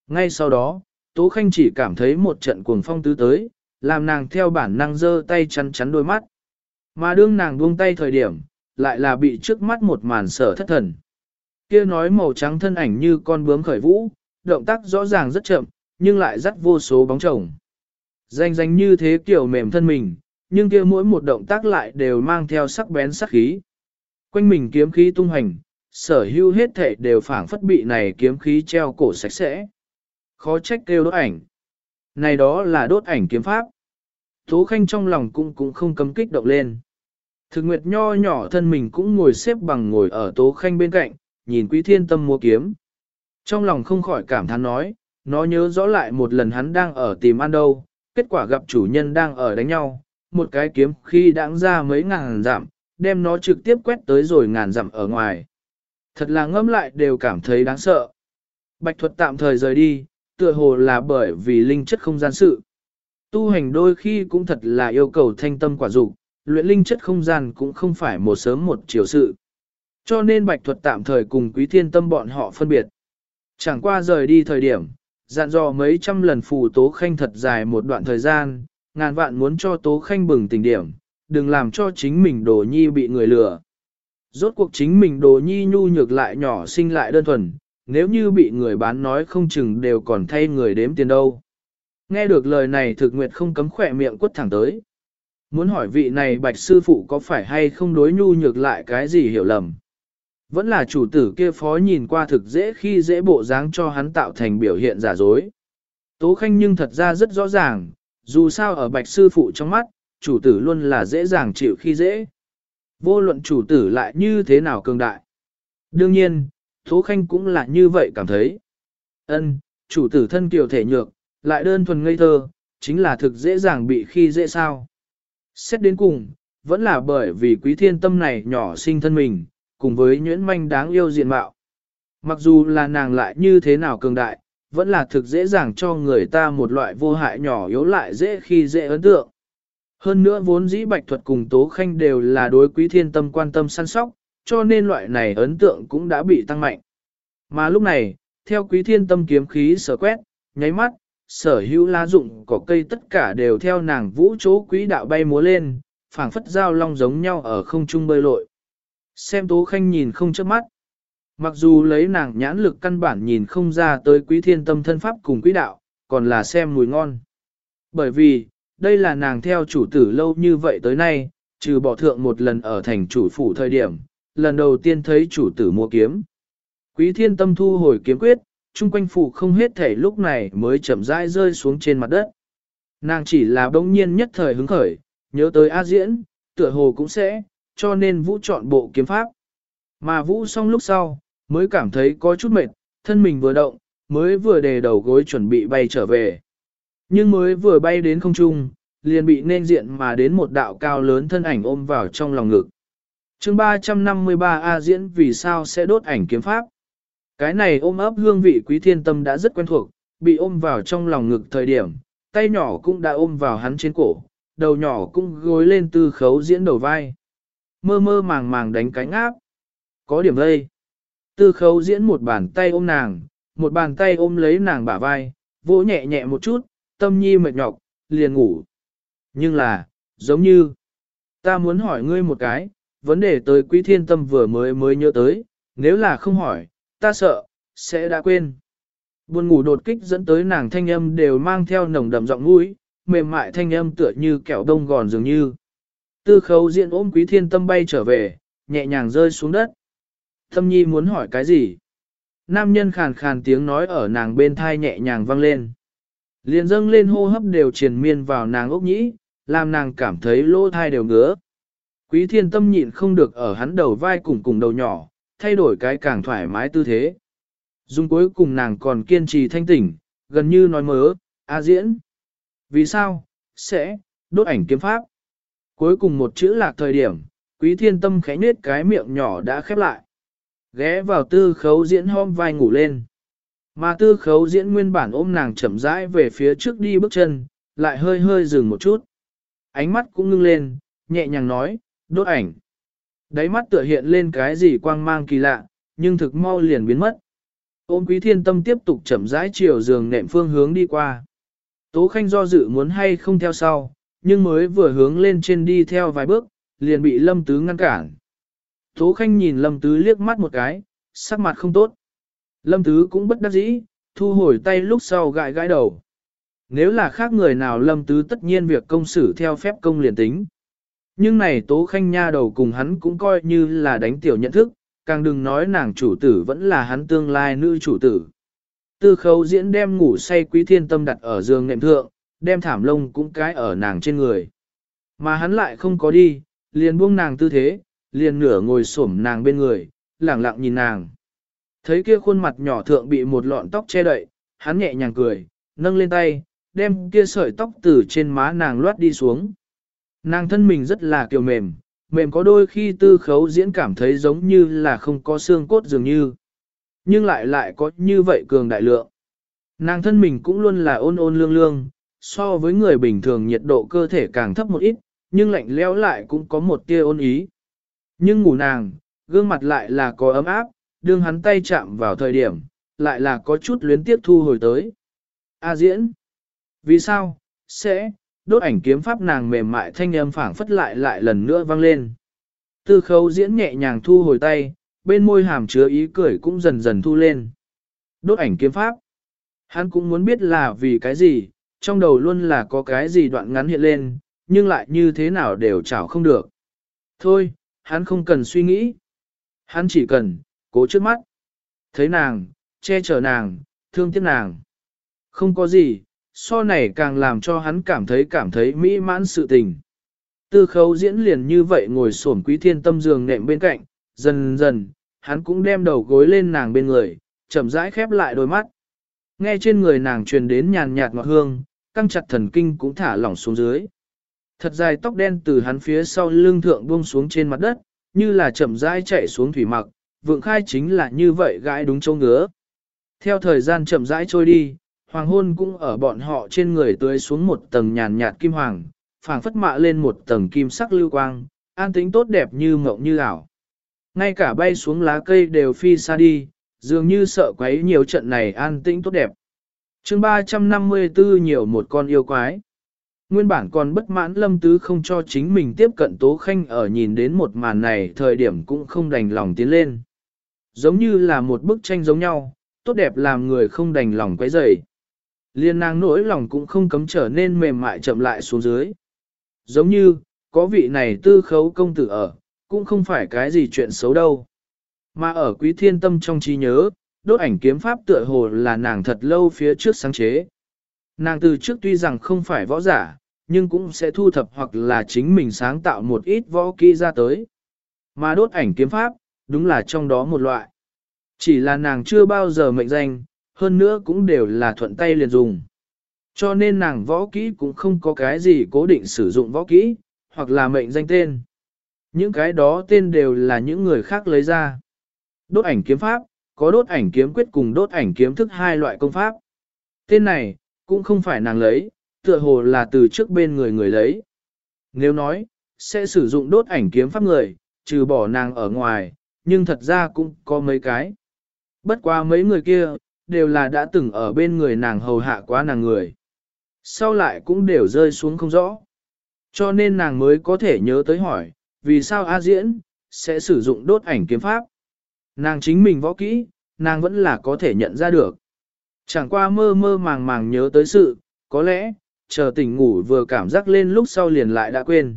Ngay sau đó, Tố Khanh chỉ cảm thấy một trận cuồng phong tứ tới, làm nàng theo bản năng giơ tay chắn chắn đôi mắt. Mà đương nàng buông tay thời điểm, lại là bị trước mắt một màn sở thất thần. Kia nói màu trắng thân ảnh như con bướm khởi vũ, động tác rõ ràng rất chậm, nhưng lại dắt vô số bóng chồng. Danh danh như thế kiểu mềm thân mình, nhưng kia mỗi một động tác lại đều mang theo sắc bén sắc khí. Quanh mình kiếm khí tung hành, sở hữu hết thể đều phảng phất bị này kiếm khí treo cổ sạch sẽ. Khó trách kêu đốt ảnh. Này đó là đốt ảnh kiếm pháp. Tố Khanh trong lòng cũng cũng không cấm kích động lên. Thực nguyệt nho nhỏ thân mình cũng ngồi xếp bằng ngồi ở Tố Khanh bên cạnh, nhìn Quý Thiên Tâm mua kiếm. Trong lòng không khỏi cảm thán nói, nó nhớ rõ lại một lần hắn đang ở tìm ăn đâu, kết quả gặp chủ nhân đang ở đánh nhau, một cái kiếm khi đãng ra mấy ngàn dặm, đem nó trực tiếp quét tới rồi ngàn dặm ở ngoài. Thật là ngâm lại đều cảm thấy đáng sợ. Bạch thuật tạm thời rời đi, tựa hồ là bởi vì linh chất không gian sự. Tu hành đôi khi cũng thật là yêu cầu thanh tâm quả dục, luyện linh chất không gian cũng không phải một sớm một chiều sự. Cho nên bạch thuật tạm thời cùng quý thiên tâm bọn họ phân biệt. Chẳng qua rời đi thời điểm, dặn dò mấy trăm lần phù Tố Khanh thật dài một đoạn thời gian, ngàn vạn muốn cho Tố Khanh bừng tỉnh điểm, đừng làm cho chính mình đồ nhi bị người lừa. Rốt cuộc chính mình đồ nhi nhu nhược lại nhỏ sinh lại đơn thuần, nếu như bị người bán nói không chừng đều còn thay người đếm tiền đâu. Nghe được lời này thực nguyệt không cấm khỏe miệng quất thẳng tới. Muốn hỏi vị này bạch sư phụ có phải hay không đối nhu nhược lại cái gì hiểu lầm. Vẫn là chủ tử kia phó nhìn qua thực dễ khi dễ bộ dáng cho hắn tạo thành biểu hiện giả dối. Tố khanh nhưng thật ra rất rõ ràng, dù sao ở bạch sư phụ trong mắt, chủ tử luôn là dễ dàng chịu khi dễ. Vô luận chủ tử lại như thế nào cường đại. Đương nhiên, Tố Khanh cũng là như vậy cảm thấy. Ân, chủ tử thân kiều thể nhược, lại đơn thuần ngây thơ, chính là thực dễ dàng bị khi dễ sao. Xét đến cùng, vẫn là bởi vì quý thiên tâm này nhỏ sinh thân mình, cùng với nhuyễn manh đáng yêu diện mạo. Mặc dù là nàng lại như thế nào cường đại, vẫn là thực dễ dàng cho người ta một loại vô hại nhỏ yếu lại dễ khi dễ ấn tượng. Hơn nữa vốn dĩ bạch thuật cùng tố khanh đều là đối quý thiên tâm quan tâm săn sóc, cho nên loại này ấn tượng cũng đã bị tăng mạnh. Mà lúc này, theo quý thiên tâm kiếm khí sở quét, nháy mắt, sở hữu lá dụng cỏ cây tất cả đều theo nàng vũ chỗ quý đạo bay múa lên, phảng phất giao long giống nhau ở không trung bơi lội. Xem tố khanh nhìn không chớp mắt. Mặc dù lấy nàng nhãn lực căn bản nhìn không ra tới quý thiên tâm thân pháp cùng quý đạo, còn là xem mùi ngon. Bởi vì, đây là nàng theo chủ tử lâu như vậy tới nay, trừ bỏ thượng một lần ở thành chủ phủ thời điểm, lần đầu tiên thấy chủ tử mua kiếm. Quý thiên tâm thu hồi kiếm quyết, chung quanh phủ không hết thể lúc này mới chậm rãi rơi xuống trên mặt đất. Nàng chỉ là bỗng nhiên nhất thời hứng khởi, nhớ tới A diễn, tựa hồ cũng sẽ, cho nên vũ chọn bộ kiếm pháp. Mà vũ xong lúc sau, mới cảm thấy có chút mệt, thân mình vừa động, mới vừa đề đầu gối chuẩn bị bay trở về. Nhưng mới vừa bay đến không trung, liền bị nên diện mà đến một đạo cao lớn thân ảnh ôm vào trong lòng ngực. chương 353 A diễn vì sao sẽ đốt ảnh kiếm pháp. Cái này ôm ấp hương vị quý thiên tâm đã rất quen thuộc, bị ôm vào trong lòng ngực thời điểm, tay nhỏ cũng đã ôm vào hắn trên cổ, đầu nhỏ cũng gối lên tư khấu diễn đầu vai. Mơ mơ màng màng đánh cánh áp. Có điểm đây. Tư khấu diễn một bàn tay ôm nàng, một bàn tay ôm lấy nàng bả vai, vỗ nhẹ nhẹ một chút, tâm nhi mệt nhọc, liền ngủ. Nhưng là, giống như, ta muốn hỏi ngươi một cái, vấn đề tới quý thiên tâm vừa mới mới nhớ tới, nếu là không hỏi, ta sợ, sẽ đã quên. Buồn ngủ đột kích dẫn tới nàng thanh âm đều mang theo nồng đậm giọng mũi, mềm mại thanh âm tựa như kẹo đông gòn dường như. Tư khấu diện ôm quý thiên tâm bay trở về, nhẹ nhàng rơi xuống đất. Thâm nhi muốn hỏi cái gì? Nam nhân khàn khàn tiếng nói ở nàng bên thai nhẹ nhàng vang lên. Liền dâng lên hô hấp đều triền miên vào nàng ốc nhĩ, làm nàng cảm thấy lỗ thai đều ngứa. Quý thiên tâm nhịn không được ở hắn đầu vai cùng cùng đầu nhỏ, thay đổi cái càng thoải mái tư thế. Dung cuối cùng nàng còn kiên trì thanh tỉnh, gần như nói mớ, a diễn. Vì sao? Sẽ, đốt ảnh kiếm pháp. Cuối cùng một chữ lạc thời điểm, quý thiên tâm khẽ nết cái miệng nhỏ đã khép lại. Ghé vào tư khấu diễn hôm vai ngủ lên. Mà tư khấu diễn nguyên bản ôm nàng chậm rãi về phía trước đi bước chân, lại hơi hơi dừng một chút. Ánh mắt cũng ngưng lên, nhẹ nhàng nói, đốt ảnh. Đáy mắt tựa hiện lên cái gì quang mang kỳ lạ, nhưng thực mau liền biến mất. Ôm quý thiên tâm tiếp tục chậm rãi chiều giường nệm phương hướng đi qua. Tố khanh do dự muốn hay không theo sau, nhưng mới vừa hướng lên trên đi theo vài bước, liền bị lâm tứ ngăn cản. Tố khanh nhìn lâm tứ liếc mắt một cái, sắc mặt không tốt. Lâm tứ cũng bất đắc dĩ, thu hồi tay lúc sau gãi gãi đầu. Nếu là khác người nào lâm tứ tất nhiên việc công xử theo phép công liền tính. Nhưng này tố khanh nha đầu cùng hắn cũng coi như là đánh tiểu nhận thức, càng đừng nói nàng chủ tử vẫn là hắn tương lai nữ chủ tử. Tư khấu diễn đem ngủ say quý thiên tâm đặt ở giường nệm thượng, đem thảm lông cũng cái ở nàng trên người. Mà hắn lại không có đi, liền buông nàng tư thế, liền nửa ngồi xổm nàng bên người, lẳng lặng nhìn nàng. Thấy kia khuôn mặt nhỏ thượng bị một lọn tóc che đậy, hắn nhẹ nhàng cười, nâng lên tay, đem kia sợi tóc từ trên má nàng loát đi xuống. Nàng thân mình rất là kiều mềm, mềm có đôi khi tư khấu diễn cảm thấy giống như là không có xương cốt dường như. Nhưng lại lại có như vậy cường đại lượng. Nàng thân mình cũng luôn là ôn ôn lương lương, so với người bình thường nhiệt độ cơ thể càng thấp một ít, nhưng lạnh lẽo lại cũng có một tia ôn ý. Nhưng ngủ nàng, gương mặt lại là có ấm áp, đương hắn tay chạm vào thời điểm, lại là có chút luyến tiếp thu hồi tới. A diễn. Vì sao? Sẽ, đốt ảnh kiếm pháp nàng mềm mại thanh âm phảng phất lại lại lần nữa vang lên. Tư khấu diễn nhẹ nhàng thu hồi tay, bên môi hàm chứa ý cười cũng dần dần thu lên. Đốt ảnh kiếm pháp. Hắn cũng muốn biết là vì cái gì, trong đầu luôn là có cái gì đoạn ngắn hiện lên, nhưng lại như thế nào đều chảo không được. Thôi, hắn không cần suy nghĩ. Hắn chỉ cần, cố trước mắt. Thấy nàng, che chở nàng, thương tiếc nàng. Không có gì, so này càng làm cho hắn cảm thấy cảm thấy mỹ mãn sự tình. Tư khấu diễn liền như vậy ngồi xổm quý thiên tâm giường nệm bên cạnh, dần dần, hắn cũng đem đầu gối lên nàng bên người, chậm rãi khép lại đôi mắt. Nghe trên người nàng truyền đến nhàn nhạt ngọt hương, căng chặt thần kinh cũng thả lỏng xuống dưới. Thật dài tóc đen từ hắn phía sau lưng thượng buông xuống trên mặt đất, như là chậm rãi chạy xuống thủy mặc, vượng khai chính là như vậy gãi đúng châu ngứa. Theo thời gian chậm rãi trôi đi, hoàng hôn cũng ở bọn họ trên người tưới xuống một tầng nhàn nhạt kim hoàng, phảng phất mạ lên một tầng kim sắc lưu quang, an tĩnh tốt đẹp như mộng như ảo. Ngay cả bay xuống lá cây đều phi xa đi, dường như sợ quấy nhiều trận này an tĩnh tốt đẹp chương 354 nhiều một con yêu quái. Nguyên bản còn bất mãn lâm tứ không cho chính mình tiếp cận tố khanh ở nhìn đến một màn này thời điểm cũng không đành lòng tiến lên. Giống như là một bức tranh giống nhau, tốt đẹp làm người không đành lòng quấy rầy. Liên nàng nỗi lòng cũng không cấm trở nên mềm mại chậm lại xuống dưới. Giống như, có vị này tư khấu công tử ở, cũng không phải cái gì chuyện xấu đâu. Mà ở quý thiên tâm trong trí nhớ, đốt ảnh kiếm pháp tựa hồ là nàng thật lâu phía trước sáng chế. Nàng từ trước tuy rằng không phải võ giả, nhưng cũng sẽ thu thập hoặc là chính mình sáng tạo một ít võ kỹ ra tới. Mà đốt ảnh kiếm pháp, đúng là trong đó một loại. Chỉ là nàng chưa bao giờ mệnh danh, hơn nữa cũng đều là thuận tay liền dùng. Cho nên nàng võ kỹ cũng không có cái gì cố định sử dụng võ kỹ, hoặc là mệnh danh tên. Những cái đó tên đều là những người khác lấy ra. Đốt ảnh kiếm pháp, có đốt ảnh kiếm quyết cùng đốt ảnh kiếm thức hai loại công pháp. Tên này, cũng không phải nàng lấy, tựa hồ là từ trước bên người người lấy. Nếu nói, sẽ sử dụng đốt ảnh kiếm pháp người, trừ bỏ nàng ở ngoài, nhưng thật ra cũng có mấy cái. Bất qua mấy người kia, đều là đã từng ở bên người nàng hầu hạ quá nàng người. Sau lại cũng đều rơi xuống không rõ. Cho nên nàng mới có thể nhớ tới hỏi, vì sao A Diễn, sẽ sử dụng đốt ảnh kiếm pháp. Nàng chính mình võ kỹ, nàng vẫn là có thể nhận ra được. Chẳng qua mơ mơ màng màng nhớ tới sự, có lẽ, chờ tỉnh ngủ vừa cảm giác lên lúc sau liền lại đã quên.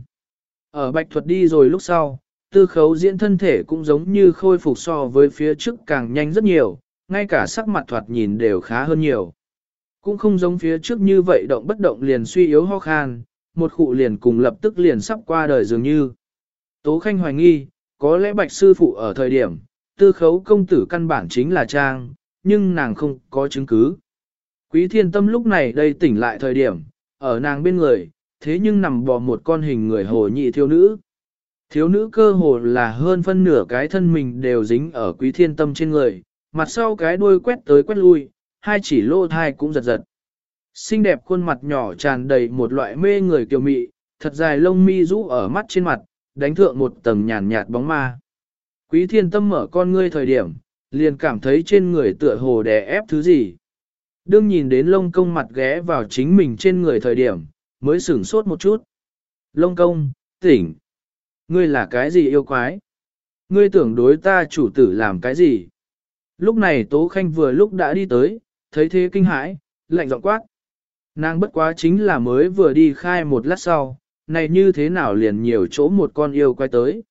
Ở bạch thuật đi rồi lúc sau, tư khấu diễn thân thể cũng giống như khôi phục so với phía trước càng nhanh rất nhiều, ngay cả sắc mặt thoạt nhìn đều khá hơn nhiều. Cũng không giống phía trước như vậy động bất động liền suy yếu ho khan, một khụ liền cùng lập tức liền sắp qua đời dường như. Tố Khanh hoài nghi, có lẽ bạch sư phụ ở thời điểm, tư khấu công tử căn bản chính là trang, nhưng nàng không có chứng cứ. Quý thiên tâm lúc này đây tỉnh lại thời điểm, ở nàng bên người, thế nhưng nằm bò một con hình người hồ nhị thiếu nữ. Thiếu nữ cơ hồ là hơn phân nửa cái thân mình đều dính ở quý thiên tâm trên người, mặt sau cái đuôi quét tới quét lui, hai chỉ lô thai cũng giật giật. Xinh đẹp khuôn mặt nhỏ tràn đầy một loại mê người kiều mị, thật dài lông mi rũ ở mắt trên mặt, đánh thượng một tầng nhàn nhạt bóng ma. Quý thiên tâm mở con ngươi thời điểm, liền cảm thấy trên người tựa hồ đè ép thứ gì. Đương nhìn đến lông công mặt ghé vào chính mình trên người thời điểm, mới sửng sốt một chút. Lông công, tỉnh. Ngươi là cái gì yêu quái? Ngươi tưởng đối ta chủ tử làm cái gì? Lúc này Tố Khanh vừa lúc đã đi tới, thấy thế kinh hãi, lạnh giọng quát. Nàng bất quá chính là mới vừa đi khai một lát sau, này như thế nào liền nhiều chỗ một con yêu quay tới.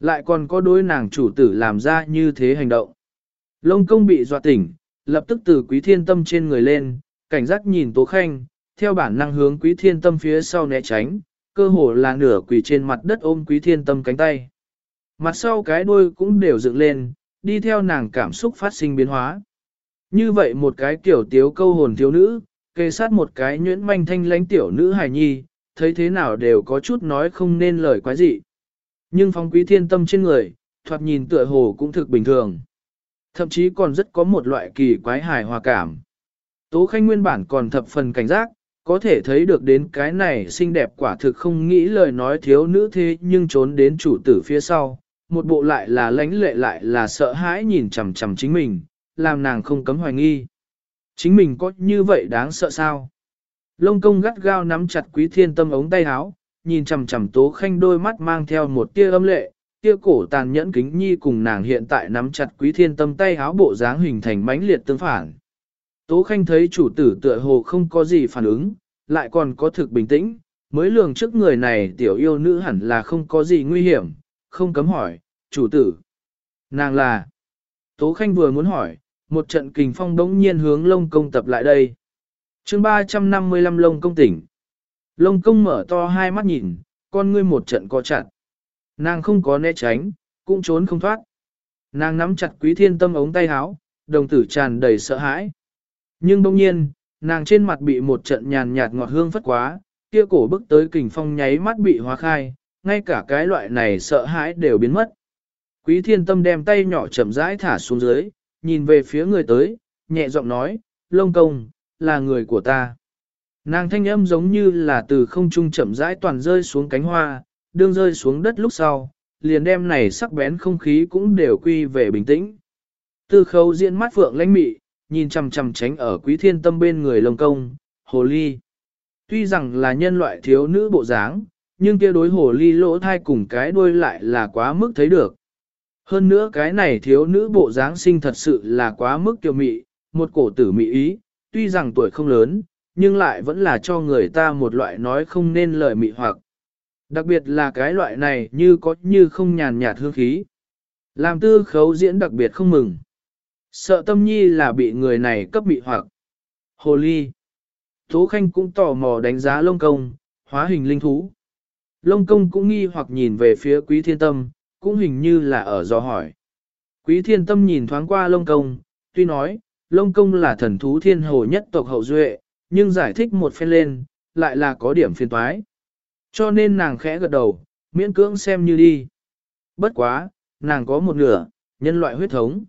Lại còn có đôi nàng chủ tử làm ra như thế hành động. Lông công bị dọa tỉnh, lập tức từ quý thiên tâm trên người lên, cảnh giác nhìn Tố Khanh, theo bản năng hướng quý thiên tâm phía sau né tránh, cơ hồ là nửa quỳ trên mặt đất ôm quý thiên tâm cánh tay. Mặt sau cái đuôi cũng đều dựng lên, đi theo nàng cảm xúc phát sinh biến hóa. Như vậy một cái kiểu tiếu câu hồn thiếu nữ, kề sát một cái nhuyễn manh thanh lánh tiểu nữ hài nhi, thấy thế nào đều có chút nói không nên lời quái gì. Nhưng phong quý thiên tâm trên người, thoạt nhìn tựa hồ cũng thực bình thường. Thậm chí còn rất có một loại kỳ quái hài hòa cảm. Tố Khanh nguyên bản còn thập phần cảnh giác, có thể thấy được đến cái này xinh đẹp quả thực không nghĩ lời nói thiếu nữ thế nhưng trốn đến chủ tử phía sau, một bộ lại là lãnh lệ lại là sợ hãi nhìn chằm chằm chính mình, làm nàng không cấm hoài nghi. Chính mình có như vậy đáng sợ sao? Lông công gắt gao nắm chặt quý thiên tâm ống tay áo, nhìn chằm chằm tố khanh đôi mắt mang theo một tia âm lệ, tia cổ tàn nhẫn kính nhi cùng nàng hiện tại nắm chặt quý thiên tâm tay háo bộ dáng hình thành mãnh liệt tương phản. Tố khanh thấy chủ tử tựa hồ không có gì phản ứng, lại còn có thực bình tĩnh, mới lường trước người này tiểu yêu nữ hẳn là không có gì nguy hiểm, không cấm hỏi, chủ tử. Nàng là, Tố khanh vừa muốn hỏi, một trận kình phong đống nhiên hướng lông công tập lại đây. chương 355 lông công tỉnh. Lông công mở to hai mắt nhìn, con ngươi một trận co chặt. Nàng không có né tránh, cũng trốn không thoát. Nàng nắm chặt quý thiên tâm ống tay áo, đồng tử tràn đầy sợ hãi. Nhưng đông nhiên, nàng trên mặt bị một trận nhàn nhạt ngọt hương phất quá, kia cổ bức tới kình phong nháy mắt bị hóa khai, ngay cả cái loại này sợ hãi đều biến mất. Quý thiên tâm đem tay nhỏ chậm rãi thả xuống dưới, nhìn về phía người tới, nhẹ giọng nói, lông công, là người của ta. Nàng thanh âm giống như là từ không trung chậm rãi toàn rơi xuống cánh hoa, đương rơi xuống đất lúc sau, liền đem này sắc bén không khí cũng đều quy về bình tĩnh. Tư Khâu diễn mắt phượng lãnh mị, nhìn chằm chằm tránh ở quý thiên tâm bên người lông công, hồ ly. Tuy rằng là nhân loại thiếu nữ bộ dáng, nhưng kia đối hồ ly lỗ thai cùng cái đuôi lại là quá mức thấy được. Hơn nữa cái này thiếu nữ bộ dáng sinh thật sự là quá mức kiều mị, một cổ tử mị ý, tuy rằng tuổi không lớn, nhưng lại vẫn là cho người ta một loại nói không nên lời mị hoặc. Đặc biệt là cái loại này như có như không nhàn nhạt hương khí. Làm tư khấu diễn đặc biệt không mừng. Sợ tâm nhi là bị người này cấp bị hoặc. Hồ ly. Tố Khanh cũng tò mò đánh giá lông công, hóa hình linh thú. Lông công cũng nghi hoặc nhìn về phía quý thiên tâm, cũng hình như là ở do hỏi. Quý thiên tâm nhìn thoáng qua lông công, tuy nói, lông công là thần thú thiên hồ nhất tộc hậu duệ, nhưng giải thích một phen lên, lại là có điểm phiền toái. Cho nên nàng khẽ gật đầu, miễn cưỡng xem như đi. Bất quá, nàng có một nửa, nhân loại huyết thống.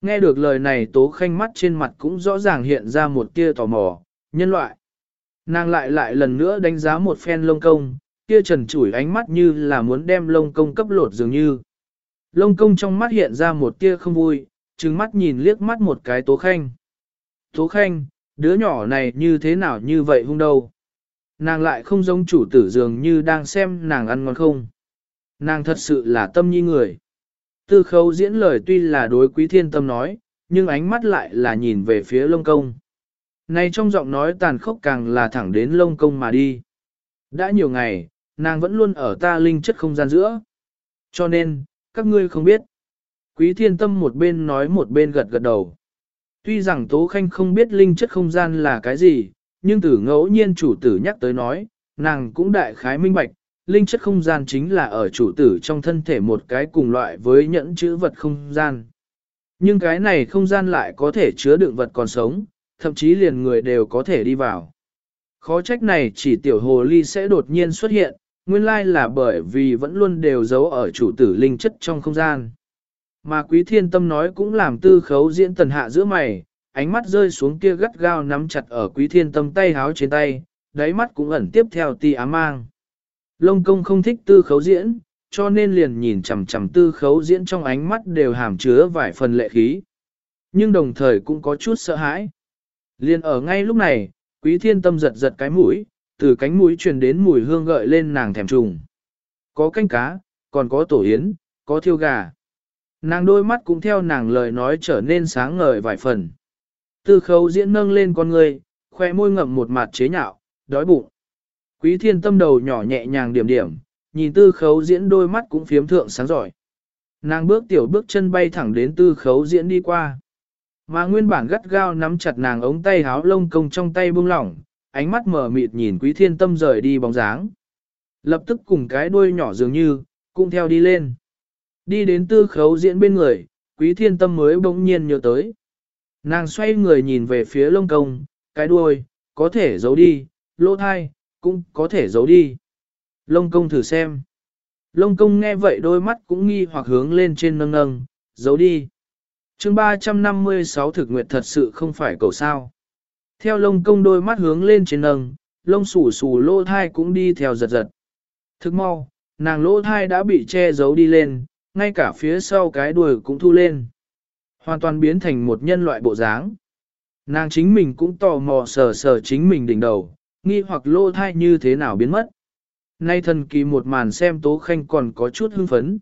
Nghe được lời này tố khanh mắt trên mặt cũng rõ ràng hiện ra một tia tò mò, nhân loại. Nàng lại lại lần nữa đánh giá một phen lông công, kia trần chủi ánh mắt như là muốn đem lông công cấp lột dường như. Lông công trong mắt hiện ra một tia không vui, trừng mắt nhìn liếc mắt một cái tố khanh. Tố khanh, đứa nhỏ này như thế nào như vậy hung đâu. Nàng lại không giống chủ tử dường như đang xem nàng ăn ngon không. Nàng thật sự là tâm nhi người. Tư khấu diễn lời tuy là đối quý thiên tâm nói, nhưng ánh mắt lại là nhìn về phía lông công. Này trong giọng nói tàn khốc càng là thẳng đến lông công mà đi. Đã nhiều ngày, nàng vẫn luôn ở ta linh chất không gian giữa. Cho nên, các ngươi không biết. Quý thiên tâm một bên nói một bên gật gật đầu. Tuy rằng Tố Khanh không biết linh chất không gian là cái gì, nhưng từ ngẫu nhiên chủ tử nhắc tới nói, nàng cũng đại khái minh bạch, linh chất không gian chính là ở chủ tử trong thân thể một cái cùng loại với nhẫn chữ vật không gian. Nhưng cái này không gian lại có thể chứa đựng vật còn sống, thậm chí liền người đều có thể đi vào. Khó trách này chỉ tiểu hồ ly sẽ đột nhiên xuất hiện, nguyên lai là bởi vì vẫn luôn đều giấu ở chủ tử linh chất trong không gian. Mà quý thiên tâm nói cũng làm tư khấu diễn tần hạ giữa mày, ánh mắt rơi xuống kia gắt gao nắm chặt ở quý thiên tâm tay háo trên tay, đáy mắt cũng ẩn tiếp theo ti ám mang. Lông công không thích tư khấu diễn, cho nên liền nhìn chằm chằm tư khấu diễn trong ánh mắt đều hàm chứa vài phần lệ khí. Nhưng đồng thời cũng có chút sợ hãi. Liền ở ngay lúc này, quý thiên tâm giật giật cái mũi, từ cánh mũi truyền đến mùi hương gợi lên nàng thèm trùng. Có canh cá, còn có tổ yến, có thiêu gà. Nàng đôi mắt cũng theo nàng lời nói trở nên sáng ngời vài phần. Tư khấu diễn nâng lên con người, khoe môi ngậm một mặt chế nhạo, đói bụng. Quý thiên tâm đầu nhỏ nhẹ nhàng điểm điểm, nhìn tư khấu diễn đôi mắt cũng phiếm thượng sáng giỏi. Nàng bước tiểu bước chân bay thẳng đến tư khấu diễn đi qua. Mà nguyên bản gắt gao nắm chặt nàng ống tay háo lông công trong tay buông lỏng, ánh mắt mở mịt nhìn quý thiên tâm rời đi bóng dáng. Lập tức cùng cái đuôi nhỏ dường như, cũng theo đi lên. Đi đến tư khấu diễn bên người, quý thiên tâm mới bỗng nhiên nhớ tới. Nàng xoay người nhìn về phía lông công, cái đuôi, có thể giấu đi, lỗ thai, cũng có thể giấu đi. Lông công thử xem. Lông công nghe vậy đôi mắt cũng nghi hoặc hướng lên trên nâng nâng, giấu đi. chương 356 thực nguyệt thật sự không phải cầu sao. Theo lông công đôi mắt hướng lên trên nâng, lông xù xù lỗ thai cũng đi theo giật giật. Thức mau, nàng lỗ thai đã bị che giấu đi lên, ngay cả phía sau cái đuôi cũng thu lên. Hoàn toàn biến thành một nhân loại bộ dáng. Nàng chính mình cũng tò mò sờ sờ chính mình đỉnh đầu, nghi hoặc lô thai như thế nào biến mất. Nay thần kỳ một màn xem Tố Khanh còn có chút hưng phấn.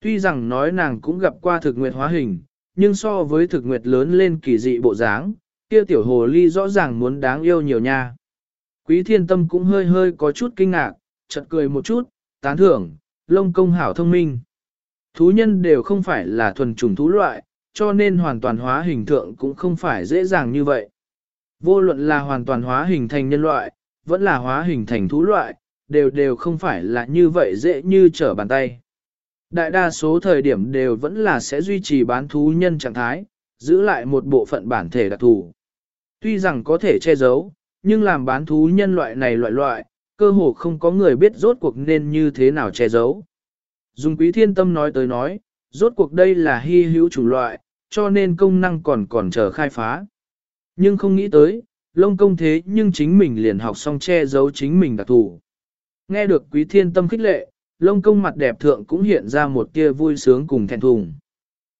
Tuy rằng nói nàng cũng gặp qua thực nguyệt hóa hình, nhưng so với thực nguyệt lớn lên kỳ dị bộ dáng, kia tiểu hồ ly rõ ràng muốn đáng yêu nhiều nha. Quý thiên tâm cũng hơi hơi có chút kinh ngạc, chợt cười một chút, tán thưởng, lông công hảo thông minh. Thú nhân đều không phải là thuần chủng thú loại, cho nên hoàn toàn hóa hình thượng cũng không phải dễ dàng như vậy. Vô luận là hoàn toàn hóa hình thành nhân loại, vẫn là hóa hình thành thú loại, đều đều không phải là như vậy dễ như trở bàn tay. Đại đa số thời điểm đều vẫn là sẽ duy trì bán thú nhân trạng thái, giữ lại một bộ phận bản thể đặc thù. Tuy rằng có thể che giấu, nhưng làm bán thú nhân loại này loại loại, cơ hồ không có người biết rốt cuộc nên như thế nào che giấu. Dùng quý thiên tâm nói tới nói, rốt cuộc đây là hy hữu chủng loại, cho nên công năng còn còn chờ khai phá. Nhưng không nghĩ tới, lông công thế nhưng chính mình liền học xong che giấu chính mình đặc thù. Nghe được quý thiên tâm khích lệ, lông công mặt đẹp thượng cũng hiện ra một tia vui sướng cùng thẹn thùng.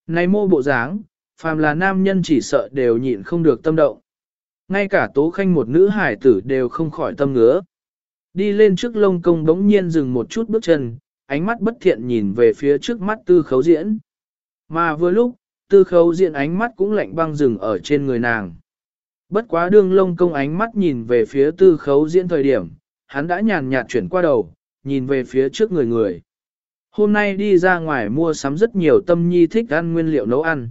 Này mô bộ dáng, phàm là nam nhân chỉ sợ đều nhịn không được tâm động. Ngay cả tố khanh một nữ hải tử đều không khỏi tâm ngứa. Đi lên trước lông công đống nhiên dừng một chút bước chân, ánh mắt bất thiện nhìn về phía trước mắt tư khấu diễn. Mà vừa lúc, tư khấu diễn ánh mắt cũng lạnh băng dừng ở trên người nàng. Bất quá đương lông công ánh mắt nhìn về phía tư khấu diễn thời điểm, hắn đã nhàn nhạt chuyển qua đầu, nhìn về phía trước người người. Hôm nay đi ra ngoài mua sắm rất nhiều tâm nhi thích ăn nguyên liệu nấu ăn.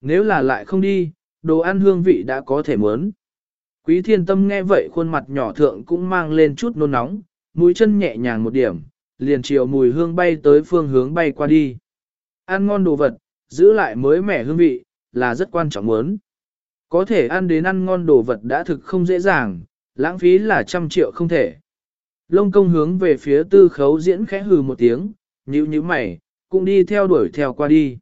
Nếu là lại không đi, đồ ăn hương vị đã có thể muốn. Quý thiên tâm nghe vậy khuôn mặt nhỏ thượng cũng mang lên chút nôn nóng, mũi chân nhẹ nhàng một điểm, liền chiều mùi hương bay tới phương hướng bay qua đi. Ăn ngon đồ vật, giữ lại mới mẻ hương vị, là rất quan trọng muốn. Có thể ăn đến ăn ngon đồ vật đã thực không dễ dàng, lãng phí là trăm triệu không thể. Lông công hướng về phía tư khấu diễn khẽ hừ một tiếng, nhíu nhíu mày, cũng đi theo đuổi theo qua đi.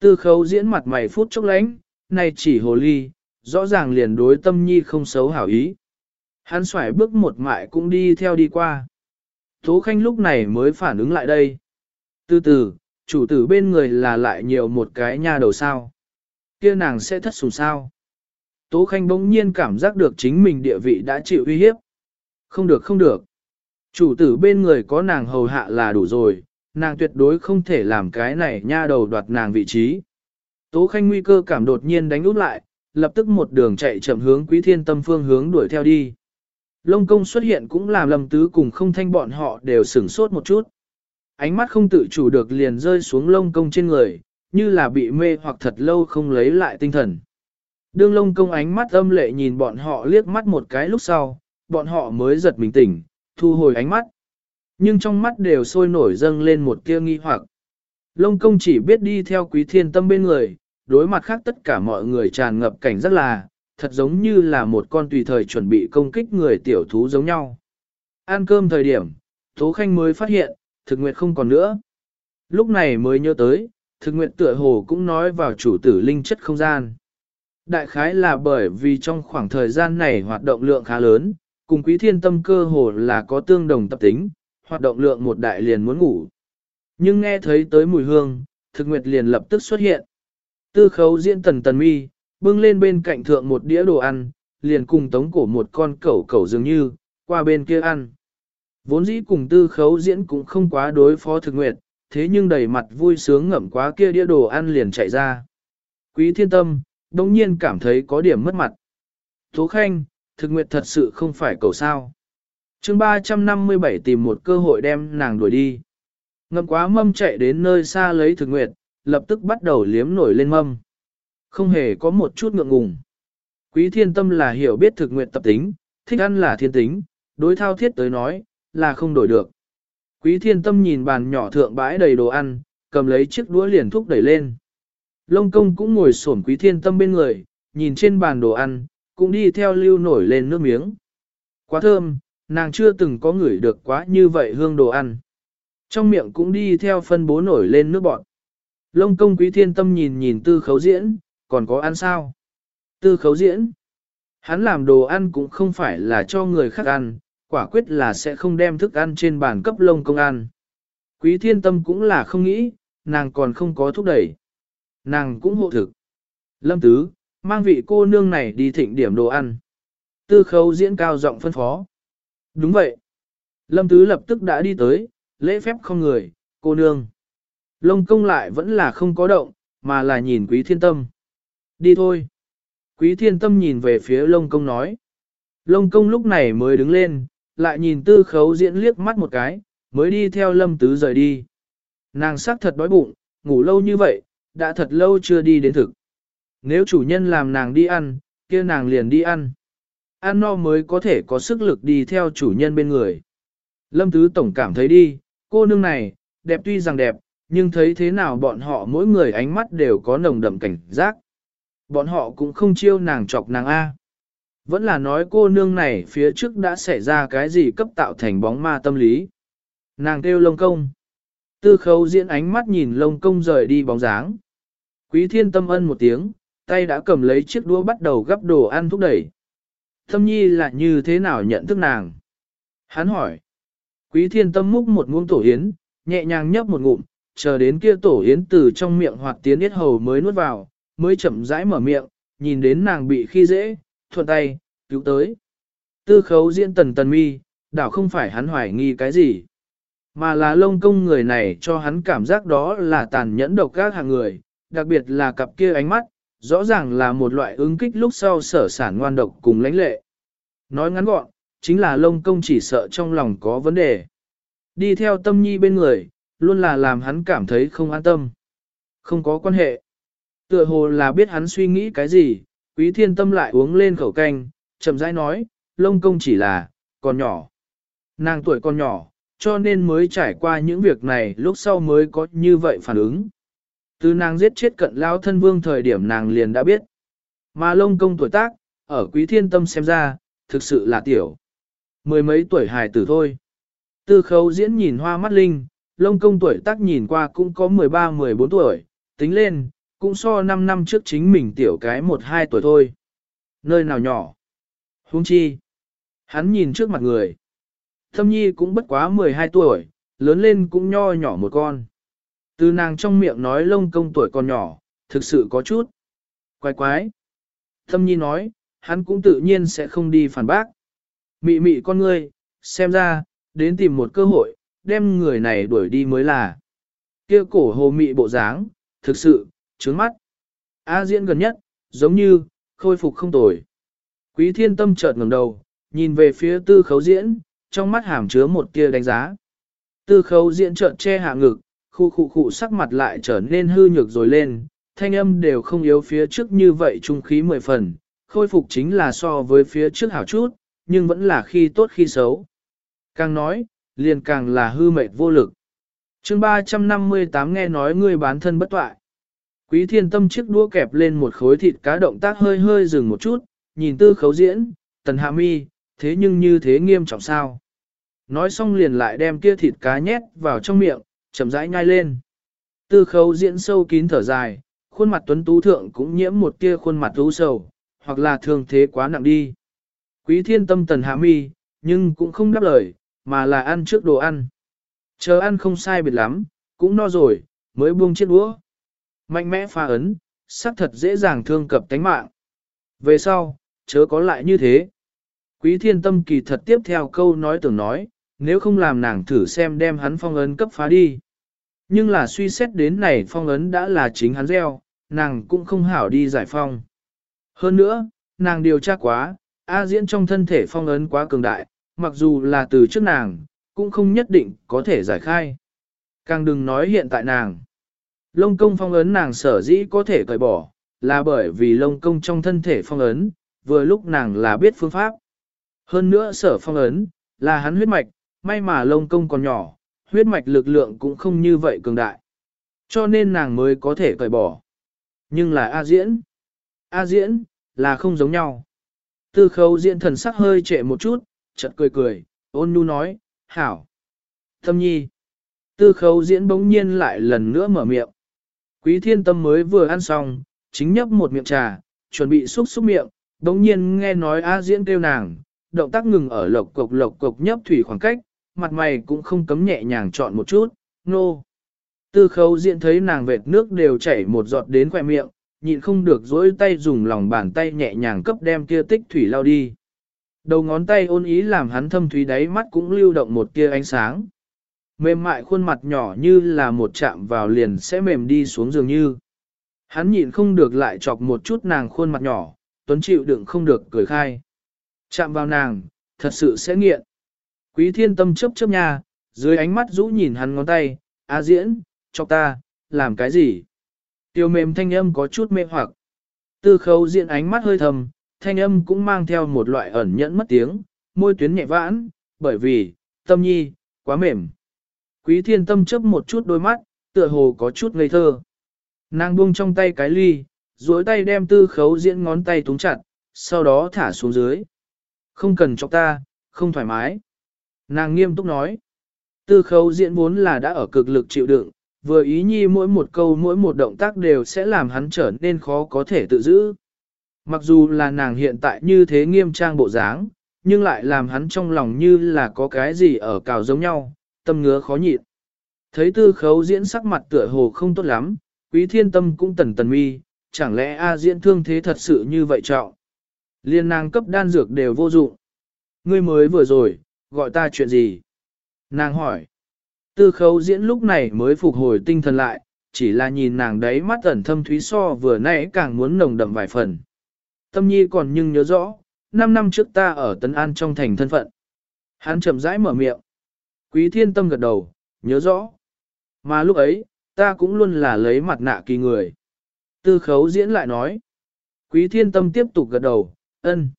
Tư khấu diễn mặt mày phút chốc lánh, này chỉ hồ ly, rõ ràng liền đối tâm nhi không xấu hảo ý. Hắn xoải bước một mại cũng đi theo đi qua. Tố Khanh lúc này mới phản ứng lại đây. Từ từ, chủ tử bên người là lại nhiều một cái nha đầu sao. kia nàng sẽ thất sủng sao. Tố Khanh bỗng nhiên cảm giác được chính mình địa vị đã chịu uy hiếp. Không được không được. Chủ tử bên người có nàng hầu hạ là đủ rồi, nàng tuyệt đối không thể làm cái này nha đầu đoạt nàng vị trí. Tố Khanh nguy cơ cảm đột nhiên đánh út lại, lập tức một đường chạy chậm hướng quý thiên tâm phương hướng đuổi theo đi. Lông công xuất hiện cũng làm lầm tứ cùng không thanh bọn họ đều sửng sốt một chút. Ánh mắt không tự chủ được liền rơi xuống lông công trên người, như là bị mê hoặc thật lâu không lấy lại tinh thần. Đương lông công ánh mắt âm lệ nhìn bọn họ liếc mắt một cái lúc sau, bọn họ mới giật mình tỉnh, thu hồi ánh mắt. Nhưng trong mắt đều sôi nổi dâng lên một tia nghi hoặc. Lông công chỉ biết đi theo quý thiên tâm bên người, đối mặt khác tất cả mọi người tràn ngập cảnh rất là, thật giống như là một con tùy thời chuẩn bị công kích người tiểu thú giống nhau. Ăn cơm thời điểm, Tố Khanh mới phát hiện, thực nguyệt không còn nữa. Lúc này mới nhớ tới, thực nguyệt tựa hồ cũng nói vào chủ tử linh chất không gian. Đại khái là bởi vì trong khoảng thời gian này hoạt động lượng khá lớn, cùng quý thiên tâm cơ hồ là có tương đồng tập tính, hoạt động lượng một đại liền muốn ngủ. Nhưng nghe thấy tới mùi hương, thực nguyệt liền lập tức xuất hiện. Tư khấu diễn tần tần mi, bưng lên bên cạnh thượng một đĩa đồ ăn, liền cùng tống cổ một con cẩu cẩu dường như, qua bên kia ăn. Vốn dĩ cùng tư khấu diễn cũng không quá đối phó thực nguyệt, thế nhưng đầy mặt vui sướng ngậm quá kia đĩa đồ ăn liền chạy ra. Quý thiên tâm, đồng nhiên cảm thấy có điểm mất mặt. Tố khanh, thực nguyệt thật sự không phải cầu sao. chương 357 tìm một cơ hội đem nàng đuổi đi. Ngậm quá mâm chạy đến nơi xa lấy thực nguyệt, lập tức bắt đầu liếm nổi lên mâm. Không hề có một chút ngượng ngùng. Quý thiên tâm là hiểu biết thực nguyện tập tính, thích ăn là thiên tính, đối thao thiết tới nói, là không đổi được. Quý thiên tâm nhìn bàn nhỏ thượng bãi đầy đồ ăn, cầm lấy chiếc đũa liền thúc đẩy lên. Lông công cũng ngồi xổm quý thiên tâm bên người, nhìn trên bàn đồ ăn, cũng đi theo lưu nổi lên nước miếng. Quá thơm, nàng chưa từng có ngửi được quá như vậy hương đồ ăn. Trong miệng cũng đi theo phân bố nổi lên nước bọt. Lông công quý thiên tâm nhìn nhìn tư khấu diễn, còn có ăn sao? Tư khấu diễn. Hắn làm đồ ăn cũng không phải là cho người khác ăn, quả quyết là sẽ không đem thức ăn trên bàn cấp lông công ăn. Quý thiên tâm cũng là không nghĩ, nàng còn không có thúc đẩy. nàng cũng hộ thực. Lâm Tứ, mang vị cô nương này đi thịnh điểm đồ ăn. Tư khấu diễn cao giọng phân phó. Đúng vậy. Lâm Tứ lập tức đã đi tới, lễ phép không người, cô nương. Lông công lại vẫn là không có động, mà là nhìn quý thiên tâm. Đi thôi. Quý thiên tâm nhìn về phía lông công nói. Lông công lúc này mới đứng lên, lại nhìn tư khấu diễn liếc mắt một cái, mới đi theo lâm tứ rời đi. Nàng sắc thật đói bụng, ngủ lâu như vậy, đã thật lâu chưa đi đến thực. Nếu chủ nhân làm nàng đi ăn, kia nàng liền đi ăn. Ăn no mới có thể có sức lực đi theo chủ nhân bên người. Lâm Tứ Tổng cảm thấy đi, cô nương này, đẹp tuy rằng đẹp, nhưng thấy thế nào bọn họ mỗi người ánh mắt đều có nồng đậm cảnh giác. Bọn họ cũng không chiêu nàng chọc nàng A. Vẫn là nói cô nương này phía trước đã xảy ra cái gì cấp tạo thành bóng ma tâm lý. Nàng kêu lông công. Tư khấu diễn ánh mắt nhìn lông công rời đi bóng dáng. Quý thiên tâm ân một tiếng, tay đã cầm lấy chiếc đũa bắt đầu gắp đồ ăn thúc đẩy. Thâm nhi là như thế nào nhận thức nàng? Hắn hỏi. Quý thiên tâm múc một muỗng tổ yến, nhẹ nhàng nhấp một ngụm, chờ đến kia tổ yến từ trong miệng hoặc tiến yết hầu mới nuốt vào, mới chậm rãi mở miệng, nhìn đến nàng bị khi dễ, thuận tay, cứu tới. Tư khấu diễn tần tần mi, đảo không phải hắn hoài nghi cái gì, mà là lông công người này cho hắn cảm giác đó là tàn nhẫn độc các hàng người, đặc biệt là cặp kia ánh mắt, rõ ràng là một loại ứng kích lúc sau sở sản ngoan độc cùng lãnh lệ. Nói ngắn gọn, chính là lông công chỉ sợ trong lòng có vấn đề. Đi theo tâm nhi bên người, luôn là làm hắn cảm thấy không an tâm. Không có quan hệ. Tựa hồ là biết hắn suy nghĩ cái gì, quý thiên tâm lại uống lên khẩu canh, chậm rãi nói, lông công chỉ là, còn nhỏ. Nàng tuổi còn nhỏ, cho nên mới trải qua những việc này lúc sau mới có như vậy phản ứng. Từ nàng giết chết cận lao thân vương thời điểm nàng liền đã biết. Mà lông công tuổi tác, ở quý thiên tâm xem ra, thực sự là tiểu. Mười mấy tuổi hài tử thôi. Tư khấu diễn nhìn hoa mắt linh, lông công tuổi tác nhìn qua cũng có 13-14 tuổi, tính lên, cũng so 5 năm trước chính mình tiểu cái 1-2 tuổi thôi. Nơi nào nhỏ? Huống chi? Hắn nhìn trước mặt người. Thâm nhi cũng bất quá 12 tuổi, lớn lên cũng nho nhỏ một con. Từ nàng trong miệng nói lông công tuổi còn nhỏ, thực sự có chút. Quái quái. Thâm nhi nói, hắn cũng tự nhiên sẽ không đi phản bác. Mị mị con ngươi, xem ra, đến tìm một cơ hội, đem người này đuổi đi mới là. Kia cổ hồ mị bộ dáng, thực sự, trướng mắt. A diễn gần nhất, giống như, khôi phục không tồi. Quý thiên tâm chợt ngẩng đầu, nhìn về phía tư khấu diễn, trong mắt hàm chứa một tia đánh giá. Tư khấu diễn chợt che hạ ngực, khu khu khu sắc mặt lại trở nên hư nhược rồi lên, thanh âm đều không yếu phía trước như vậy trung khí mười phần, khôi phục chính là so với phía trước hảo chút, nhưng vẫn là khi tốt khi xấu. Càng nói, liền càng là hư mệt vô lực. chương 358 nghe nói ngươi bán thân bất toại. Quý thiên tâm chiếc đũa kẹp lên một khối thịt cá động tác hơi hơi dừng một chút, nhìn tư khấu diễn, tần hạ mi, thế nhưng như thế nghiêm trọng sao. Nói xong liền lại đem kia thịt cá nhét vào trong miệng, chậm rãi nhai lên. Tư khấu diễn sâu kín thở dài, khuôn mặt tuấn tú thượng cũng nhiễm một tia khuôn mặt tú sầu, hoặc là thường thế quá nặng đi. Quý thiên tâm tần hạ mi, nhưng cũng không đáp lời, mà là ăn trước đồ ăn. Chờ ăn không sai biệt lắm, cũng no rồi, mới buông chiếc đũa. Mạnh mẽ pha ấn, xác thật dễ dàng thương cập tánh mạng. Về sau, chớ có lại như thế. Quý thiên tâm kỳ thật tiếp theo câu nói tưởng nói, nếu không làm nàng thử xem đem hắn phong ấn cấp phá đi. Nhưng là suy xét đến này phong ấn đã là chính hắn gieo, nàng cũng không hảo đi giải phong. Hơn nữa, nàng điều tra quá, A diễn trong thân thể phong ấn quá cường đại, mặc dù là từ trước nàng, cũng không nhất định có thể giải khai. Càng đừng nói hiện tại nàng. Lông công phong ấn nàng sở dĩ có thể cởi bỏ, là bởi vì lông công trong thân thể phong ấn, vừa lúc nàng là biết phương pháp. Hơn nữa sở phong ấn, là hắn huyết mạch, may mà lông công còn nhỏ, huyết mạch lực lượng cũng không như vậy cường đại. Cho nên nàng mới có thể cởi bỏ. Nhưng là A diễn. A diễn, là không giống nhau. Tư khấu diễn thần sắc hơi trệ một chút, chợt cười cười, ôn nhu nói, hảo. Thâm nhi. Tư khấu diễn bỗng nhiên lại lần nữa mở miệng. Quý thiên tâm mới vừa ăn xong, chính nhấp một miệng trà, chuẩn bị xúc xúc miệng, đồng nhiên nghe nói A diễn kêu nàng, động tác ngừng ở lộc cộc lộc cộc nhấp thủy khoảng cách, mặt mày cũng không cấm nhẹ nhàng chọn một chút, nô. Tư khấu diễn thấy nàng vệt nước đều chảy một giọt đến khỏe miệng, nhịn không được dỗi tay dùng lòng bàn tay nhẹ nhàng cấp đem kia tích thủy lao đi. Đầu ngón tay ôn ý làm hắn thâm thúy đáy mắt cũng lưu động một tia ánh sáng. Mềm mại khuôn mặt nhỏ như là một chạm vào liền sẽ mềm đi xuống dường như. Hắn nhịn không được lại chọc một chút nàng khuôn mặt nhỏ, tuấn chịu đựng không được cười khai. Chạm vào nàng, thật sự sẽ nghiện. Quý thiên tâm chấp chấp nha, dưới ánh mắt rũ nhìn hắn ngón tay, a diễn, chọc ta, làm cái gì? Tiêu mềm thanh âm có chút mê hoặc. Tư khấu diện ánh mắt hơi thầm, thanh âm cũng mang theo một loại ẩn nhẫn mất tiếng, môi tuyến nhẹ vãn, bởi vì, tâm nhi, quá mềm. Quý thiên tâm chớp một chút đôi mắt, tựa hồ có chút ngây thơ. Nàng buông trong tay cái ly, duỗi tay đem tư khấu diễn ngón tay túng chặt, sau đó thả xuống dưới. Không cần cho ta, không thoải mái. Nàng nghiêm túc nói. Tư khấu diễn vốn là đã ở cực lực chịu đựng, vừa ý nhi mỗi một câu mỗi một động tác đều sẽ làm hắn trở nên khó có thể tự giữ. Mặc dù là nàng hiện tại như thế nghiêm trang bộ dáng, nhưng lại làm hắn trong lòng như là có cái gì ở cào giống nhau, tâm ngứa khó nhịn. Thấy tư khấu diễn sắc mặt tựa hồ không tốt lắm, quý thiên tâm cũng tần tần mi, chẳng lẽ A diễn thương thế thật sự như vậy trọng. Liên nàng cấp đan dược đều vô dụng. Ngươi mới vừa rồi, gọi ta chuyện gì? Nàng hỏi. Tư khấu diễn lúc này mới phục hồi tinh thần lại, chỉ là nhìn nàng đấy mắt ẩn thâm thúy so vừa nãy càng muốn nồng đậm vài phần. Tâm nhi còn nhưng nhớ rõ, 5 năm trước ta ở Tân An trong thành thân phận. Hắn chậm rãi mở miệng. Quý thiên tâm gật đầu, nhớ rõ. Mà lúc ấy, ta cũng luôn là lấy mặt nạ kỳ người. Tư khấu diễn lại nói. Quý thiên tâm tiếp tục gật đầu, ân.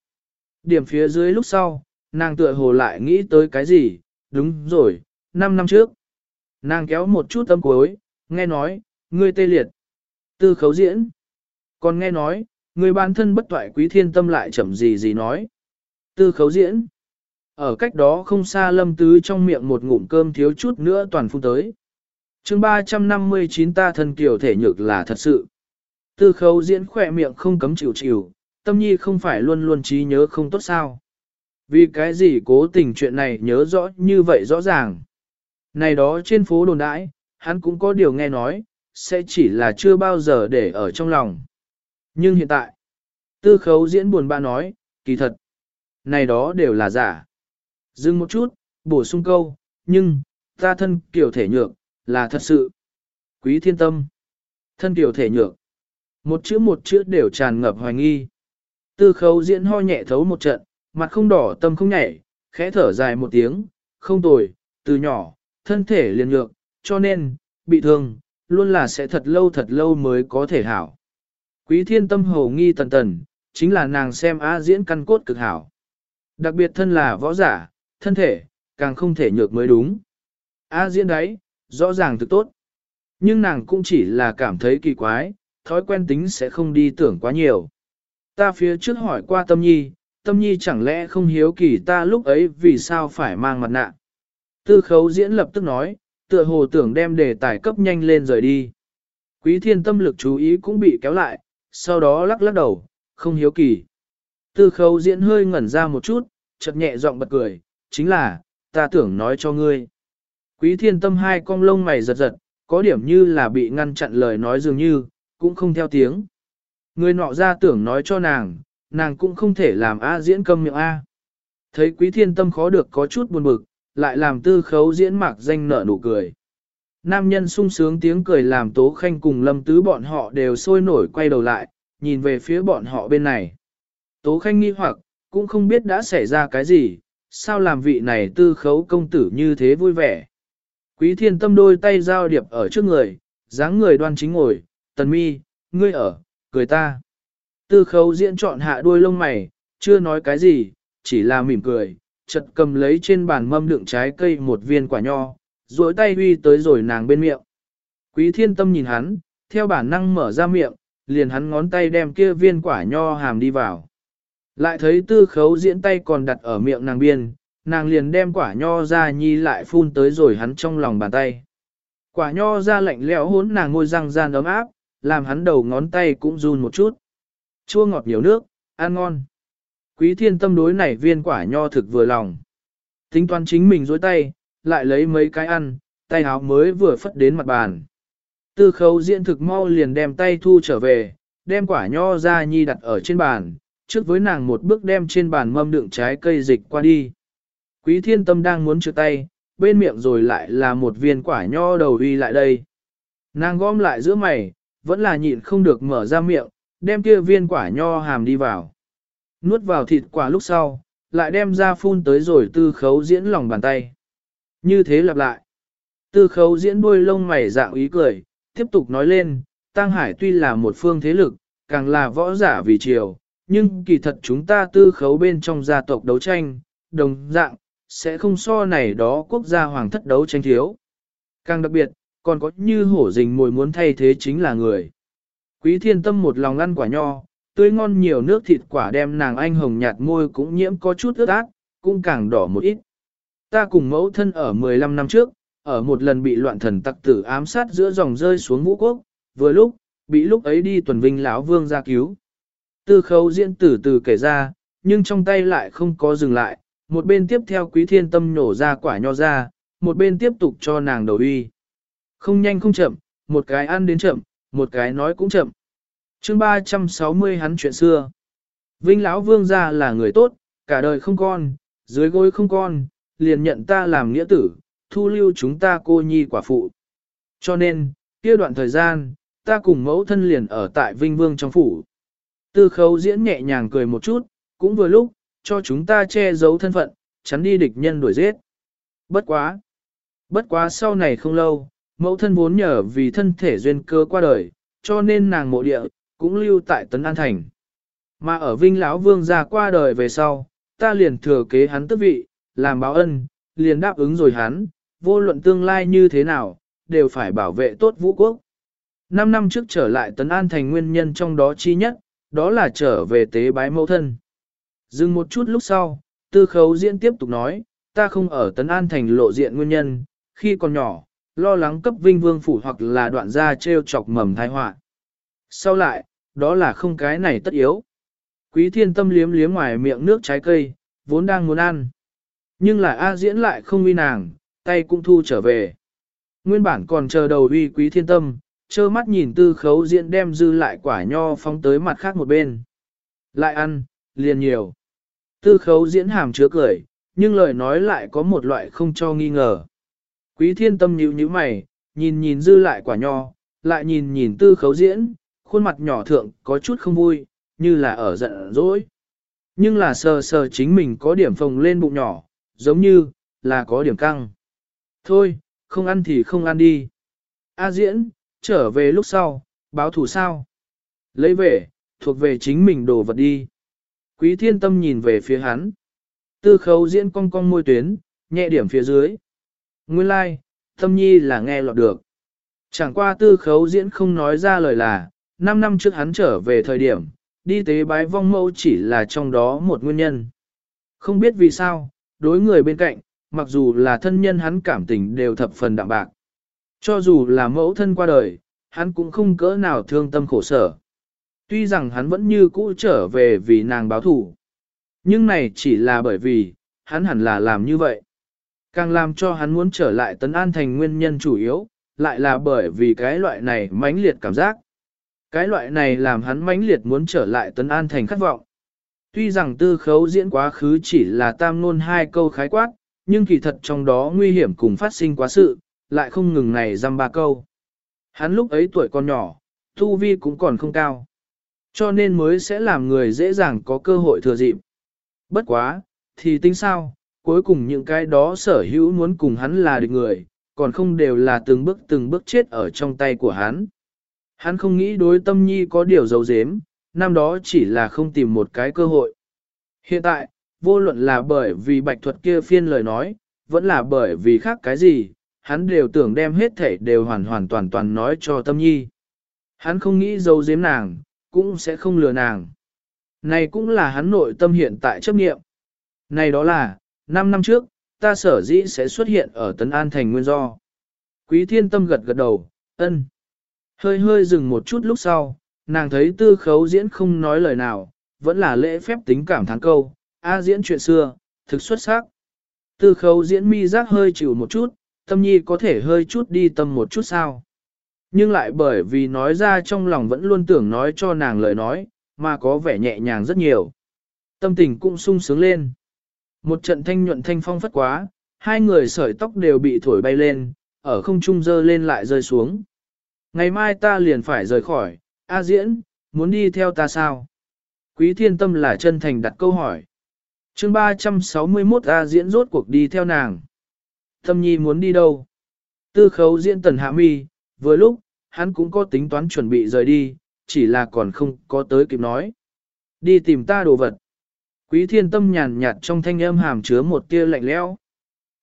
Điểm phía dưới lúc sau, nàng tựa hồ lại nghĩ tới cái gì, đúng rồi, 5 năm trước. Nàng kéo một chút tâm cuối, nghe nói, ngươi tê liệt. Tư khấu diễn. Còn nghe nói, người bản thân bất toại quý thiên tâm lại chậm gì gì nói. Tư khấu diễn. Ở cách đó không xa lâm tứ trong miệng một ngụm cơm thiếu chút nữa toàn phun tới. chương 359 ta thân kiểu thể nhược là thật sự. Tư khấu diễn khỏe miệng không cấm chịu chịu, tâm nhi không phải luôn luôn trí nhớ không tốt sao. Vì cái gì cố tình chuyện này nhớ rõ như vậy rõ ràng. Này đó trên phố đồn đãi, hắn cũng có điều nghe nói, sẽ chỉ là chưa bao giờ để ở trong lòng. Nhưng hiện tại, tư khấu diễn buồn bã nói, kỳ thật, này đó đều là giả. Dừng một chút, bổ sung câu, nhưng, ta thân kiểu thể nhược, là thật sự. Quý thiên tâm, thân kiểu thể nhược. Một chữ một chữ đều tràn ngập hoài nghi. Tư khấu diễn ho nhẹ thấu một trận, mặt không đỏ tâm không nhảy, khẽ thở dài một tiếng, không tồi, từ nhỏ, thân thể liền nhược, cho nên, bị thương, luôn là sẽ thật lâu thật lâu mới có thể hảo. Quý thiên tâm hầu nghi tần tần, chính là nàng xem á diễn căn cốt cực hảo. Đặc biệt thân là võ giả, thân thể, càng không thể nhược mới đúng. A diễn đấy, rõ ràng thực tốt. Nhưng nàng cũng chỉ là cảm thấy kỳ quái, thói quen tính sẽ không đi tưởng quá nhiều. Ta phía trước hỏi qua tâm nhi, tâm nhi chẳng lẽ không hiếu kỳ ta lúc ấy vì sao phải mang mặt nạ. Tư khấu diễn lập tức nói, tựa hồ tưởng đem đề tài cấp nhanh lên rời đi. Quý thiên tâm lực chú ý cũng bị kéo lại, sau đó lắc lắc đầu, không hiếu kỳ. Tư khấu diễn hơi ngẩn ra một chút, chợt nhẹ giọng bật cười, chính là, ta tưởng nói cho ngươi. Quý thiên tâm hai con lông mày giật giật, có điểm như là bị ngăn chặn lời nói dường như, cũng không theo tiếng. Người nọ ra tưởng nói cho nàng, nàng cũng không thể làm A diễn câm miệng A. Thấy quý thiên tâm khó được có chút buồn bực, lại làm tư khấu diễn mạc danh nở nụ cười. Nam nhân sung sướng tiếng cười làm Tố Khanh cùng Lâm Tứ bọn họ đều sôi nổi quay đầu lại, nhìn về phía bọn họ bên này. Tố Khanh nghi hoặc, cũng không biết đã xảy ra cái gì, sao làm vị này tư khấu công tử như thế vui vẻ. Quý thiên tâm đôi tay giao điệp ở trước người, dáng người đoan chính ngồi, tần mi, ngươi ở, cười ta. Tư khấu diễn chọn hạ đuôi lông mày, chưa nói cái gì, chỉ là mỉm cười, chật cầm lấy trên bàn mâm đựng trái cây một viên quả nho, duỗi tay huy tới rồi nàng bên miệng. Quý thiên tâm nhìn hắn, theo bản năng mở ra miệng, liền hắn ngón tay đem kia viên quả nho hàm đi vào. Lại thấy tư khấu diễn tay còn đặt ở miệng nàng biên, nàng liền đem quả nho ra nhi lại phun tới rồi hắn trong lòng bàn tay. Quả nho ra lạnh lẽo hốn nàng ngôi răng gian ấm áp, làm hắn đầu ngón tay cũng run một chút. Chua ngọt nhiều nước, ăn ngon. Quý thiên tâm đối này viên quả nho thực vừa lòng. Tính toán chính mình dối tay, lại lấy mấy cái ăn, tay áo mới vừa phất đến mặt bàn. Tư khấu diễn thực mau liền đem tay thu trở về, đem quả nho ra nhi đặt ở trên bàn, trước với nàng một bước đem trên bàn mâm đựng trái cây dịch qua đi. Quý thiên tâm đang muốn chữa tay, bên miệng rồi lại là một viên quả nho đầu uy lại đây. Nàng gom lại giữa mày, vẫn là nhịn không được mở ra miệng, đem kia viên quả nho hàm đi vào. Nuốt vào thịt quả lúc sau, lại đem ra phun tới rồi tư khấu diễn lòng bàn tay. Như thế lặp lại. Tư khấu diễn đuôi lông mày dạng ý cười, tiếp tục nói lên, Tăng Hải tuy là một phương thế lực, càng là võ giả vì triều, nhưng kỳ thật chúng ta tư khấu bên trong gia tộc đấu tranh, đồng dạng, sẽ không so này đó quốc gia hoàng thất đấu tranh thiếu. Càng đặc biệt, còn có như hổ rình mồi muốn thay thế chính là người. Quý thiên tâm một lòng ăn quả nho, tươi ngon nhiều nước thịt quả đem nàng anh hồng nhạt môi cũng nhiễm có chút ướt át, cũng càng đỏ một ít. Ta cùng mẫu thân ở 15 năm trước, ở một lần bị loạn thần tặc tử ám sát giữa dòng rơi xuống vũ quốc, vừa lúc, bị lúc ấy đi tuần vinh lão vương ra cứu. Tư khấu diễn từ từ kể ra, nhưng trong tay lại không có dừng lại, một bên tiếp theo quý thiên tâm nổ ra quả nho ra, một bên tiếp tục cho nàng đầu uy. Không nhanh không chậm, một cái ăn đến chậm, một cái nói cũng chậm. chương 360 hắn chuyện xưa. Vinh lão vương gia là người tốt, cả đời không con, dưới gối không con, liền nhận ta làm nghĩa tử, thu lưu chúng ta cô nhi quả phụ. Cho nên, kia đoạn thời gian, ta cùng mẫu thân liền ở tại Vinh Vương trong phủ. Tư khấu diễn nhẹ nhàng cười một chút, cũng vừa lúc, cho chúng ta che giấu thân phận, chắn đi địch nhân đuổi giết. Bất quá. Bất quá sau này không lâu, mẫu thân vốn nhờ vì thân thể duyên cơ qua đời, cho nên nàng mộ địa, cũng lưu tại Tấn An Thành. Mà ở Vinh lão Vương ra qua đời về sau, ta liền thừa kế hắn tước vị, làm báo ân, liền đáp ứng rồi hắn, vô luận tương lai như thế nào, đều phải bảo vệ tốt vũ quốc. Năm năm trước trở lại Tấn An Thành nguyên nhân trong đó chi nhất, đó là trở về tế bái mẫu thân. Dừng một chút lúc sau, tư khấu diễn tiếp tục nói, ta không ở Tấn An Thành lộ diện nguyên nhân, khi còn nhỏ, lo lắng cấp vinh vương phủ hoặc là đoạn gia treo chọc mầm thai họa. Sau lại, đó là không cái này tất yếu. Quý thiên tâm liếm liếm ngoài miệng nước trái cây, vốn đang muốn ăn. Nhưng lại A diễn lại không uy nàng, tay cũng thu trở về. Nguyên bản còn chờ đầu uy quý thiên tâm, trơ mắt nhìn tư khấu diễn đem dư lại quả nho phóng tới mặt khác một bên. Lại ăn, liền nhiều. Tư khấu diễn hàm chứa cười, nhưng lời nói lại có một loại không cho nghi ngờ. Quý thiên tâm nhíu nhíu mày, nhìn nhìn dư lại quả nho, lại nhìn nhìn tư khấu diễn, khuôn mặt nhỏ thượng có chút không vui, như là ở giận dỗi. Nhưng là sờ sờ chính mình có điểm phồng lên bụng nhỏ, giống như, là có điểm căng. Thôi, không ăn thì không ăn đi. A diễn, trở về lúc sau, báo thủ sao? Lấy về, thuộc về chính mình đồ vật đi. Quý thiên tâm nhìn về phía hắn. Tư khấu diễn cong cong môi tuyến, nhẹ điểm phía dưới. Nguyên lai, like, tâm nhi là nghe lọt được. Chẳng qua tư khấu diễn không nói ra lời là, 5 năm trước hắn trở về thời điểm, đi tế bái vong mẫu chỉ là trong đó một nguyên nhân. Không biết vì sao, đối người bên cạnh, mặc dù là thân nhân hắn cảm tình đều thập phần đạm bạc. Cho dù là mẫu thân qua đời, hắn cũng không cỡ nào thương tâm khổ sở. Tuy rằng hắn vẫn như cũ trở về vì nàng báo thủ. Nhưng này chỉ là bởi vì, hắn hẳn là làm như vậy. Càng làm cho hắn muốn trở lại tấn an thành nguyên nhân chủ yếu, lại là bởi vì cái loại này mãnh liệt cảm giác. Cái loại này làm hắn mãnh liệt muốn trở lại tấn an thành khát vọng. Tuy rằng tư khấu diễn quá khứ chỉ là tam nôn hai câu khái quát, nhưng kỳ thật trong đó nguy hiểm cùng phát sinh quá sự, lại không ngừng này dăm ba câu. Hắn lúc ấy tuổi còn nhỏ, thu vi cũng còn không cao. Cho nên mới sẽ làm người dễ dàng có cơ hội thừa dịp. Bất quá, thì tính sao, cuối cùng những cái đó sở hữu muốn cùng hắn là địch người, còn không đều là từng bước từng bước chết ở trong tay của hắn. Hắn không nghĩ đối tâm nhi có điều dấu dếm, năm đó chỉ là không tìm một cái cơ hội. Hiện tại, vô luận là bởi vì bạch thuật kia phiên lời nói, vẫn là bởi vì khác cái gì, hắn đều tưởng đem hết thể đều hoàn hoàn toàn toàn nói cho tâm nhi. Hắn không nghĩ dâu giếm nàng, cũng sẽ không lừa nàng. Này cũng là hắn nội tâm hiện tại chấp nghiệm. Này đó là, 5 năm trước, ta sở dĩ sẽ xuất hiện ở Tấn An Thành nguyên do. Quý thiên tâm gật gật đầu, ân. Hơi hơi dừng một chút lúc sau, nàng thấy tư khấu diễn không nói lời nào, vẫn là lễ phép tính cảm thán câu, a diễn chuyện xưa, thực xuất sắc. Tư khấu diễn mi giác hơi chịu một chút, tâm nhi có thể hơi chút đi tâm một chút sao. nhưng lại bởi vì nói ra trong lòng vẫn luôn tưởng nói cho nàng lời nói, mà có vẻ nhẹ nhàng rất nhiều. Tâm tình cũng sung sướng lên. Một trận thanh nhuận thanh phong phất quá, hai người sợi tóc đều bị thổi bay lên, ở không trung dơ lên lại rơi xuống. Ngày mai ta liền phải rời khỏi, A diễn, muốn đi theo ta sao? Quý thiên tâm là chân thành đặt câu hỏi. chương 361 A diễn rốt cuộc đi theo nàng. Thâm nhi muốn đi đâu? Tư khấu diễn tần hạ mi, vừa lúc, hắn cũng có tính toán chuẩn bị rời đi, chỉ là còn không có tới kịp nói. Đi tìm ta đồ vật. Quý thiên tâm nhàn nhạt trong thanh âm hàm chứa một tia lạnh lẽo.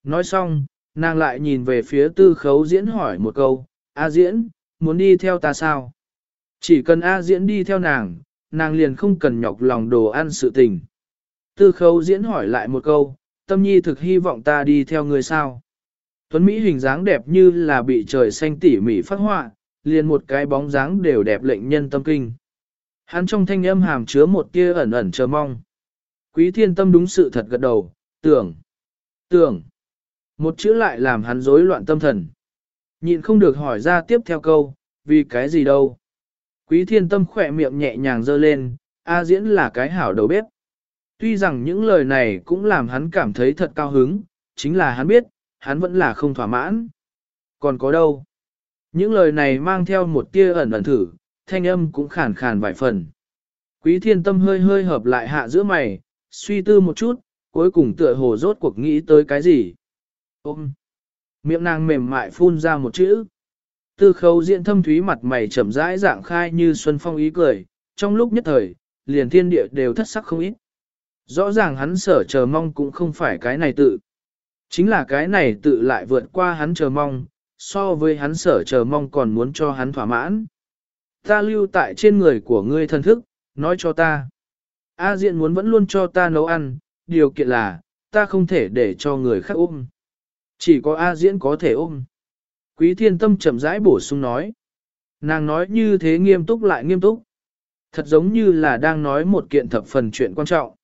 Nói xong, nàng lại nhìn về phía tư khấu diễn hỏi một câu, A diễn, muốn đi theo ta sao? Chỉ cần A diễn đi theo nàng, nàng liền không cần nhọc lòng đồ ăn sự tình. Tư khấu diễn hỏi lại một câu, tâm nhi thực hy vọng ta đi theo người sao? Tuấn Mỹ hình dáng đẹp như là bị trời xanh tỉ mỉ phát họa, liền một cái bóng dáng đều đẹp lệnh nhân tâm kinh. Hắn trong thanh âm hàm chứa một tia ẩn ẩn chờ mong. Quý thiên tâm đúng sự thật gật đầu, tưởng, tưởng. Một chữ lại làm hắn rối loạn tâm thần. Nhịn không được hỏi ra tiếp theo câu, vì cái gì đâu. Quý thiên tâm khỏe miệng nhẹ nhàng dơ lên, A diễn là cái hảo đầu bếp. Tuy rằng những lời này cũng làm hắn cảm thấy thật cao hứng, chính là hắn biết, hắn vẫn là không thỏa mãn. Còn có đâu? Những lời này mang theo một tia ẩn ẩn thử, thanh âm cũng khàn khàn vài phần. Quý thiên tâm hơi hơi hợp lại hạ giữa mày, suy tư một chút, cuối cùng tựa hồ rốt cuộc nghĩ tới cái gì. Ôm! Miệng nàng mềm mại phun ra một chữ. Tư khâu diện thâm thúy mặt mày chậm rãi dạng khai như xuân phong ý cười, trong lúc nhất thời, liền thiên địa đều thất sắc không ít. Rõ ràng hắn sở chờ mong cũng không phải cái này tự. Chính là cái này tự lại vượt qua hắn chờ mong, so với hắn sở chờ mong còn muốn cho hắn thỏa mãn. Ta lưu tại trên người của ngươi thân thức, nói cho ta. A diện muốn vẫn luôn cho ta nấu ăn, điều kiện là, ta không thể để cho người khác ôm. Chỉ có A diễn có thể ôm. Quý thiên tâm chậm rãi bổ sung nói. Nàng nói như thế nghiêm túc lại nghiêm túc. Thật giống như là đang nói một kiện thập phần chuyện quan trọng.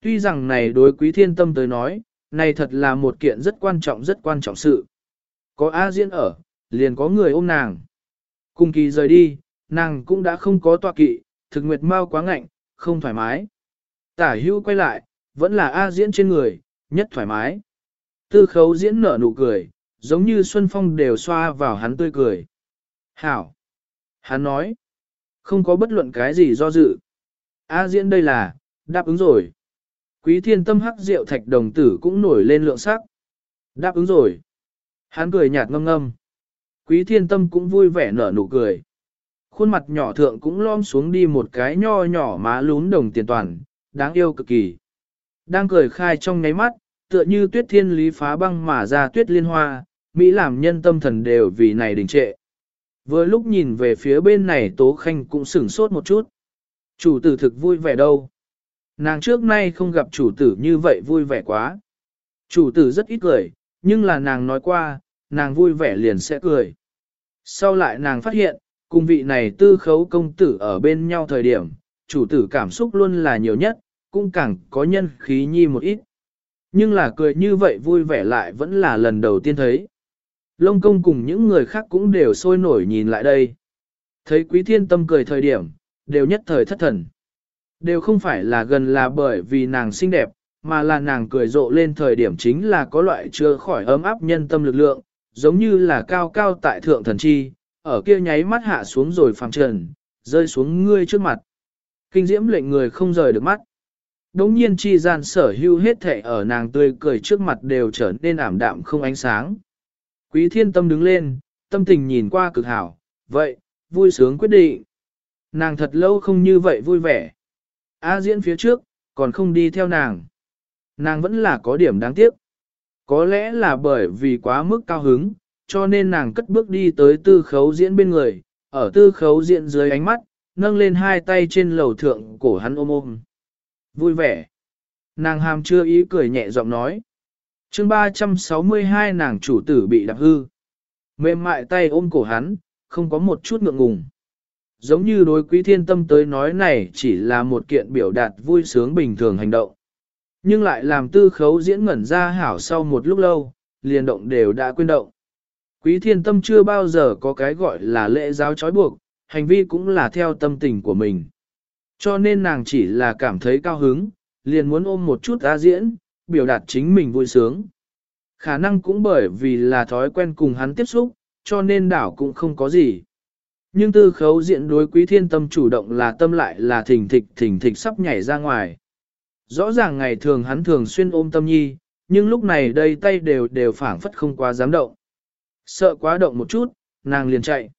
Tuy rằng này đối quý thiên tâm tới nói, này thật là một kiện rất quan trọng rất quan trọng sự. Có A diễn ở, liền có người ôm nàng. Cùng kỳ rời đi, nàng cũng đã không có tọa kỵ, thực nguyệt mau quá ngạnh, không thoải mái. Tả hưu quay lại, vẫn là A diễn trên người, nhất thoải mái. Tư khấu diễn nở nụ cười, giống như Xuân Phong đều xoa vào hắn tươi cười. Hảo! Hắn nói, không có bất luận cái gì do dự. A diễn đây là, đáp ứng rồi. Quý thiên tâm hắc rượu thạch đồng tử cũng nổi lên lượng sắc. Đáp ứng rồi. Hắn cười nhạt ngâm ngâm. Quý thiên tâm cũng vui vẻ nở nụ cười. Khuôn mặt nhỏ thượng cũng lom xuống đi một cái nho nhỏ má lún đồng tiền toàn, đáng yêu cực kỳ. Đang cười khai trong nháy mắt, tựa như tuyết thiên lý phá băng mà ra tuyết liên hoa, Mỹ làm nhân tâm thần đều vì này đình trệ. Vừa lúc nhìn về phía bên này Tố Khanh cũng sửng sốt một chút. Chủ tử thực vui vẻ đâu. Nàng trước nay không gặp chủ tử như vậy vui vẻ quá. Chủ tử rất ít cười, nhưng là nàng nói qua, nàng vui vẻ liền sẽ cười. Sau lại nàng phát hiện, cùng vị này tư khấu công tử ở bên nhau thời điểm, chủ tử cảm xúc luôn là nhiều nhất, cũng càng có nhân khí nhi một ít. Nhưng là cười như vậy vui vẻ lại vẫn là lần đầu tiên thấy. Lông công cùng những người khác cũng đều sôi nổi nhìn lại đây. Thấy quý thiên tâm cười thời điểm, đều nhất thời thất thần. Đều không phải là gần là bởi vì nàng xinh đẹp, mà là nàng cười rộ lên thời điểm chính là có loại chưa khỏi ấm áp nhân tâm lực lượng, giống như là cao cao tại thượng thần chi, ở kia nháy mắt hạ xuống rồi phàm trần, rơi xuống ngươi trước mặt. Kinh diễm lệnh người không rời được mắt. Đống nhiên chi gian sở hưu hết thể ở nàng tươi cười trước mặt đều trở nên ảm đạm không ánh sáng. Quý thiên tâm đứng lên, tâm tình nhìn qua cực hảo, vậy, vui sướng quyết định. Nàng thật lâu không như vậy vui vẻ. A diễn phía trước, còn không đi theo nàng. Nàng vẫn là có điểm đáng tiếc. Có lẽ là bởi vì quá mức cao hứng, cho nên nàng cất bước đi tới tư khấu diễn bên người, ở tư khấu diễn dưới ánh mắt, nâng lên hai tay trên lầu thượng cổ hắn ôm ôm. Vui vẻ. Nàng hàm chưa ý cười nhẹ giọng nói. chương 362 nàng chủ tử bị đạp hư. Mềm mại tay ôm cổ hắn, không có một chút ngượng ngùng. Giống như đối quý thiên tâm tới nói này chỉ là một kiện biểu đạt vui sướng bình thường hành động. Nhưng lại làm tư khấu diễn ngẩn ra hảo sau một lúc lâu, liền động đều đã quên động. Quý thiên tâm chưa bao giờ có cái gọi là lễ giáo trói buộc, hành vi cũng là theo tâm tình của mình. Cho nên nàng chỉ là cảm thấy cao hứng, liền muốn ôm một chút ra diễn, biểu đạt chính mình vui sướng. Khả năng cũng bởi vì là thói quen cùng hắn tiếp xúc, cho nên đảo cũng không có gì. Nhưng tư khấu diện đối quý thiên tâm chủ động là tâm lại là thỉnh thịch thỉnh thịch sắp nhảy ra ngoài. Rõ ràng ngày thường hắn thường xuyên ôm tâm nhi, nhưng lúc này đây tay đều đều phảng phất không quá dám động. Sợ quá động một chút, nàng liền chạy.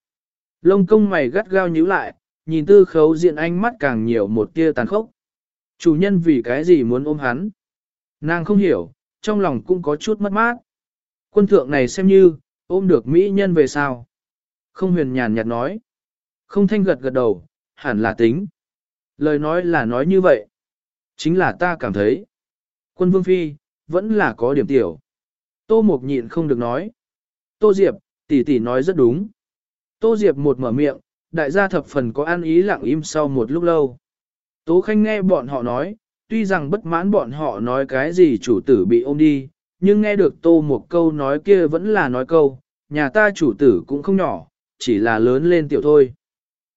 Lông công mày gắt gao nhíu lại, nhìn tư khấu diện ánh mắt càng nhiều một tia tàn khốc. Chủ nhân vì cái gì muốn ôm hắn? Nàng không hiểu, trong lòng cũng có chút mất mát. Quân thượng này xem như, ôm được mỹ nhân về sao? Không huyền nhàn nhạt nói. Không thanh gật gật đầu, hẳn là tính. Lời nói là nói như vậy. Chính là ta cảm thấy. Quân vương phi, vẫn là có điểm tiểu. Tô Mộc nhịn không được nói. Tô Diệp, tỷ tỷ nói rất đúng. Tô Diệp một mở miệng, đại gia thập phần có ăn ý lặng im sau một lúc lâu. Tố Khanh nghe bọn họ nói, tuy rằng bất mãn bọn họ nói cái gì chủ tử bị ôm đi, nhưng nghe được Tô một câu nói kia vẫn là nói câu, nhà ta chủ tử cũng không nhỏ, chỉ là lớn lên tiểu thôi.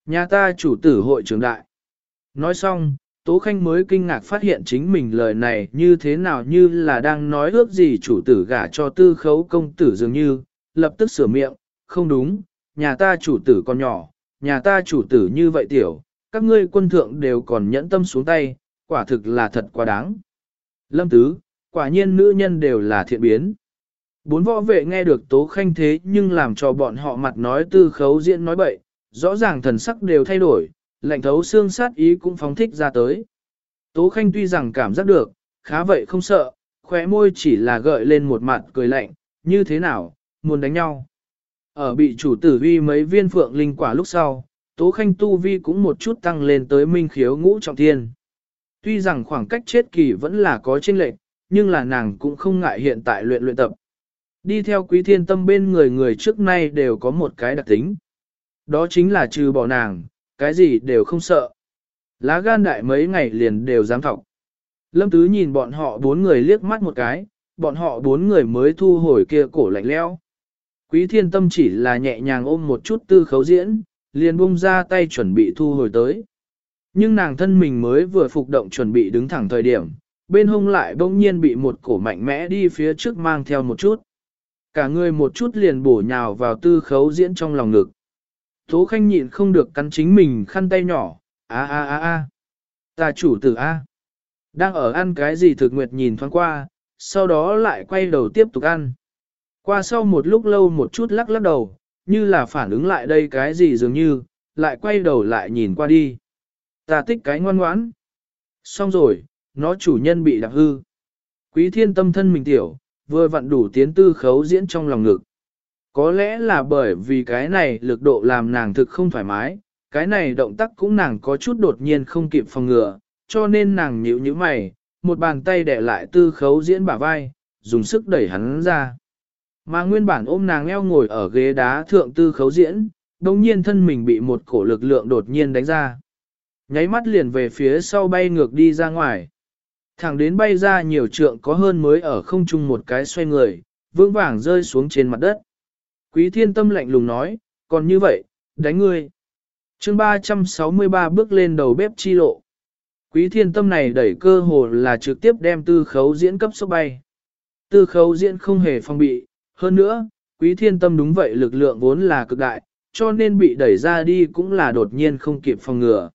Nhà ta chủ tử hội trưởng đại. Nói xong, Tố Khanh mới kinh ngạc phát hiện chính mình lời này như thế nào như là đang nói ước gì chủ tử gả cho tư khấu công tử dường như, lập tức sửa miệng, không đúng, nhà ta chủ tử còn nhỏ, nhà ta chủ tử như vậy tiểu, các ngươi quân thượng đều còn nhẫn tâm xuống tay, quả thực là thật quá đáng. Lâm Tứ, quả nhiên nữ nhân đều là thiện biến. Bốn võ vệ nghe được tố khanh thế nhưng làm cho bọn họ mặt nói tư khấu diễn nói bậy, rõ ràng thần sắc đều thay đổi, lạnh thấu xương sát ý cũng phóng thích ra tới. Tố khanh tuy rằng cảm giác được, khá vậy không sợ, khóe môi chỉ là gợi lên một mặt cười lạnh, như thế nào, muốn đánh nhau. Ở bị chủ tử vi mấy viên phượng linh quả lúc sau, tố khanh tu vi cũng một chút tăng lên tới minh khiếu ngũ trọng thiên. Tuy rằng khoảng cách chết kỳ vẫn là có chênh lệch, nhưng là nàng cũng không ngại hiện tại luyện luyện tập. Đi theo quý thiên tâm bên người người trước nay đều có một cái đặc tính. Đó chính là trừ bỏ nàng, cái gì đều không sợ. Lá gan đại mấy ngày liền đều dám thọc. Lâm Tứ nhìn bọn họ bốn người liếc mắt một cái, bọn họ bốn người mới thu hồi kia cổ lạnh leo. Quý thiên tâm chỉ là nhẹ nhàng ôm một chút tư khấu diễn, liền bung ra tay chuẩn bị thu hồi tới. Nhưng nàng thân mình mới vừa phục động chuẩn bị đứng thẳng thời điểm, bên hông lại bỗng nhiên bị một cổ mạnh mẽ đi phía trước mang theo một chút. Cả người một chút liền bổ nhào vào tư khấu diễn trong lòng ngực. Tố khanh nhịn không được cắn chính mình khăn tay nhỏ, a a a a, ta chủ tử a. Đang ở ăn cái gì thực nguyệt nhìn thoáng qua, sau đó lại quay đầu tiếp tục ăn. Qua sau một lúc lâu một chút lắc lắc đầu, như là phản ứng lại đây cái gì dường như, lại quay đầu lại nhìn qua đi. Ta thích cái ngoan ngoãn. Xong rồi, nó chủ nhân bị đạp hư. Quý thiên tâm thân mình tiểu, vừa vặn đủ tiến tư khấu diễn trong lòng ngực. Có lẽ là bởi vì cái này lực độ làm nàng thực không thoải mái, cái này động tác cũng nàng có chút đột nhiên không kịp phòng ngừa, cho nên nàng nhíu nhíu mày, một bàn tay đè lại tư khấu diễn bả vai, dùng sức đẩy hắn ra. Mà nguyên bản ôm nàng eo ngồi ở ghế đá thượng tư khấu diễn, đồng nhiên thân mình bị một cổ lực lượng đột nhiên đánh ra. Nháy mắt liền về phía sau bay ngược đi ra ngoài. Thẳng đến bay ra nhiều trượng có hơn mới ở không trung một cái xoay người, vững vàng rơi xuống trên mặt đất. Quý thiên tâm lạnh lùng nói, còn như vậy, đánh ngươi. chương 363 bước lên đầu bếp chi lộ. Quý thiên tâm này đẩy cơ hồ là trực tiếp đem tư khấu diễn cấp số bay. Tư khấu diễn không hề phong bị, hơn nữa, quý thiên tâm đúng vậy lực lượng vốn là cực đại, cho nên bị đẩy ra đi cũng là đột nhiên không kịp phòng ngừa.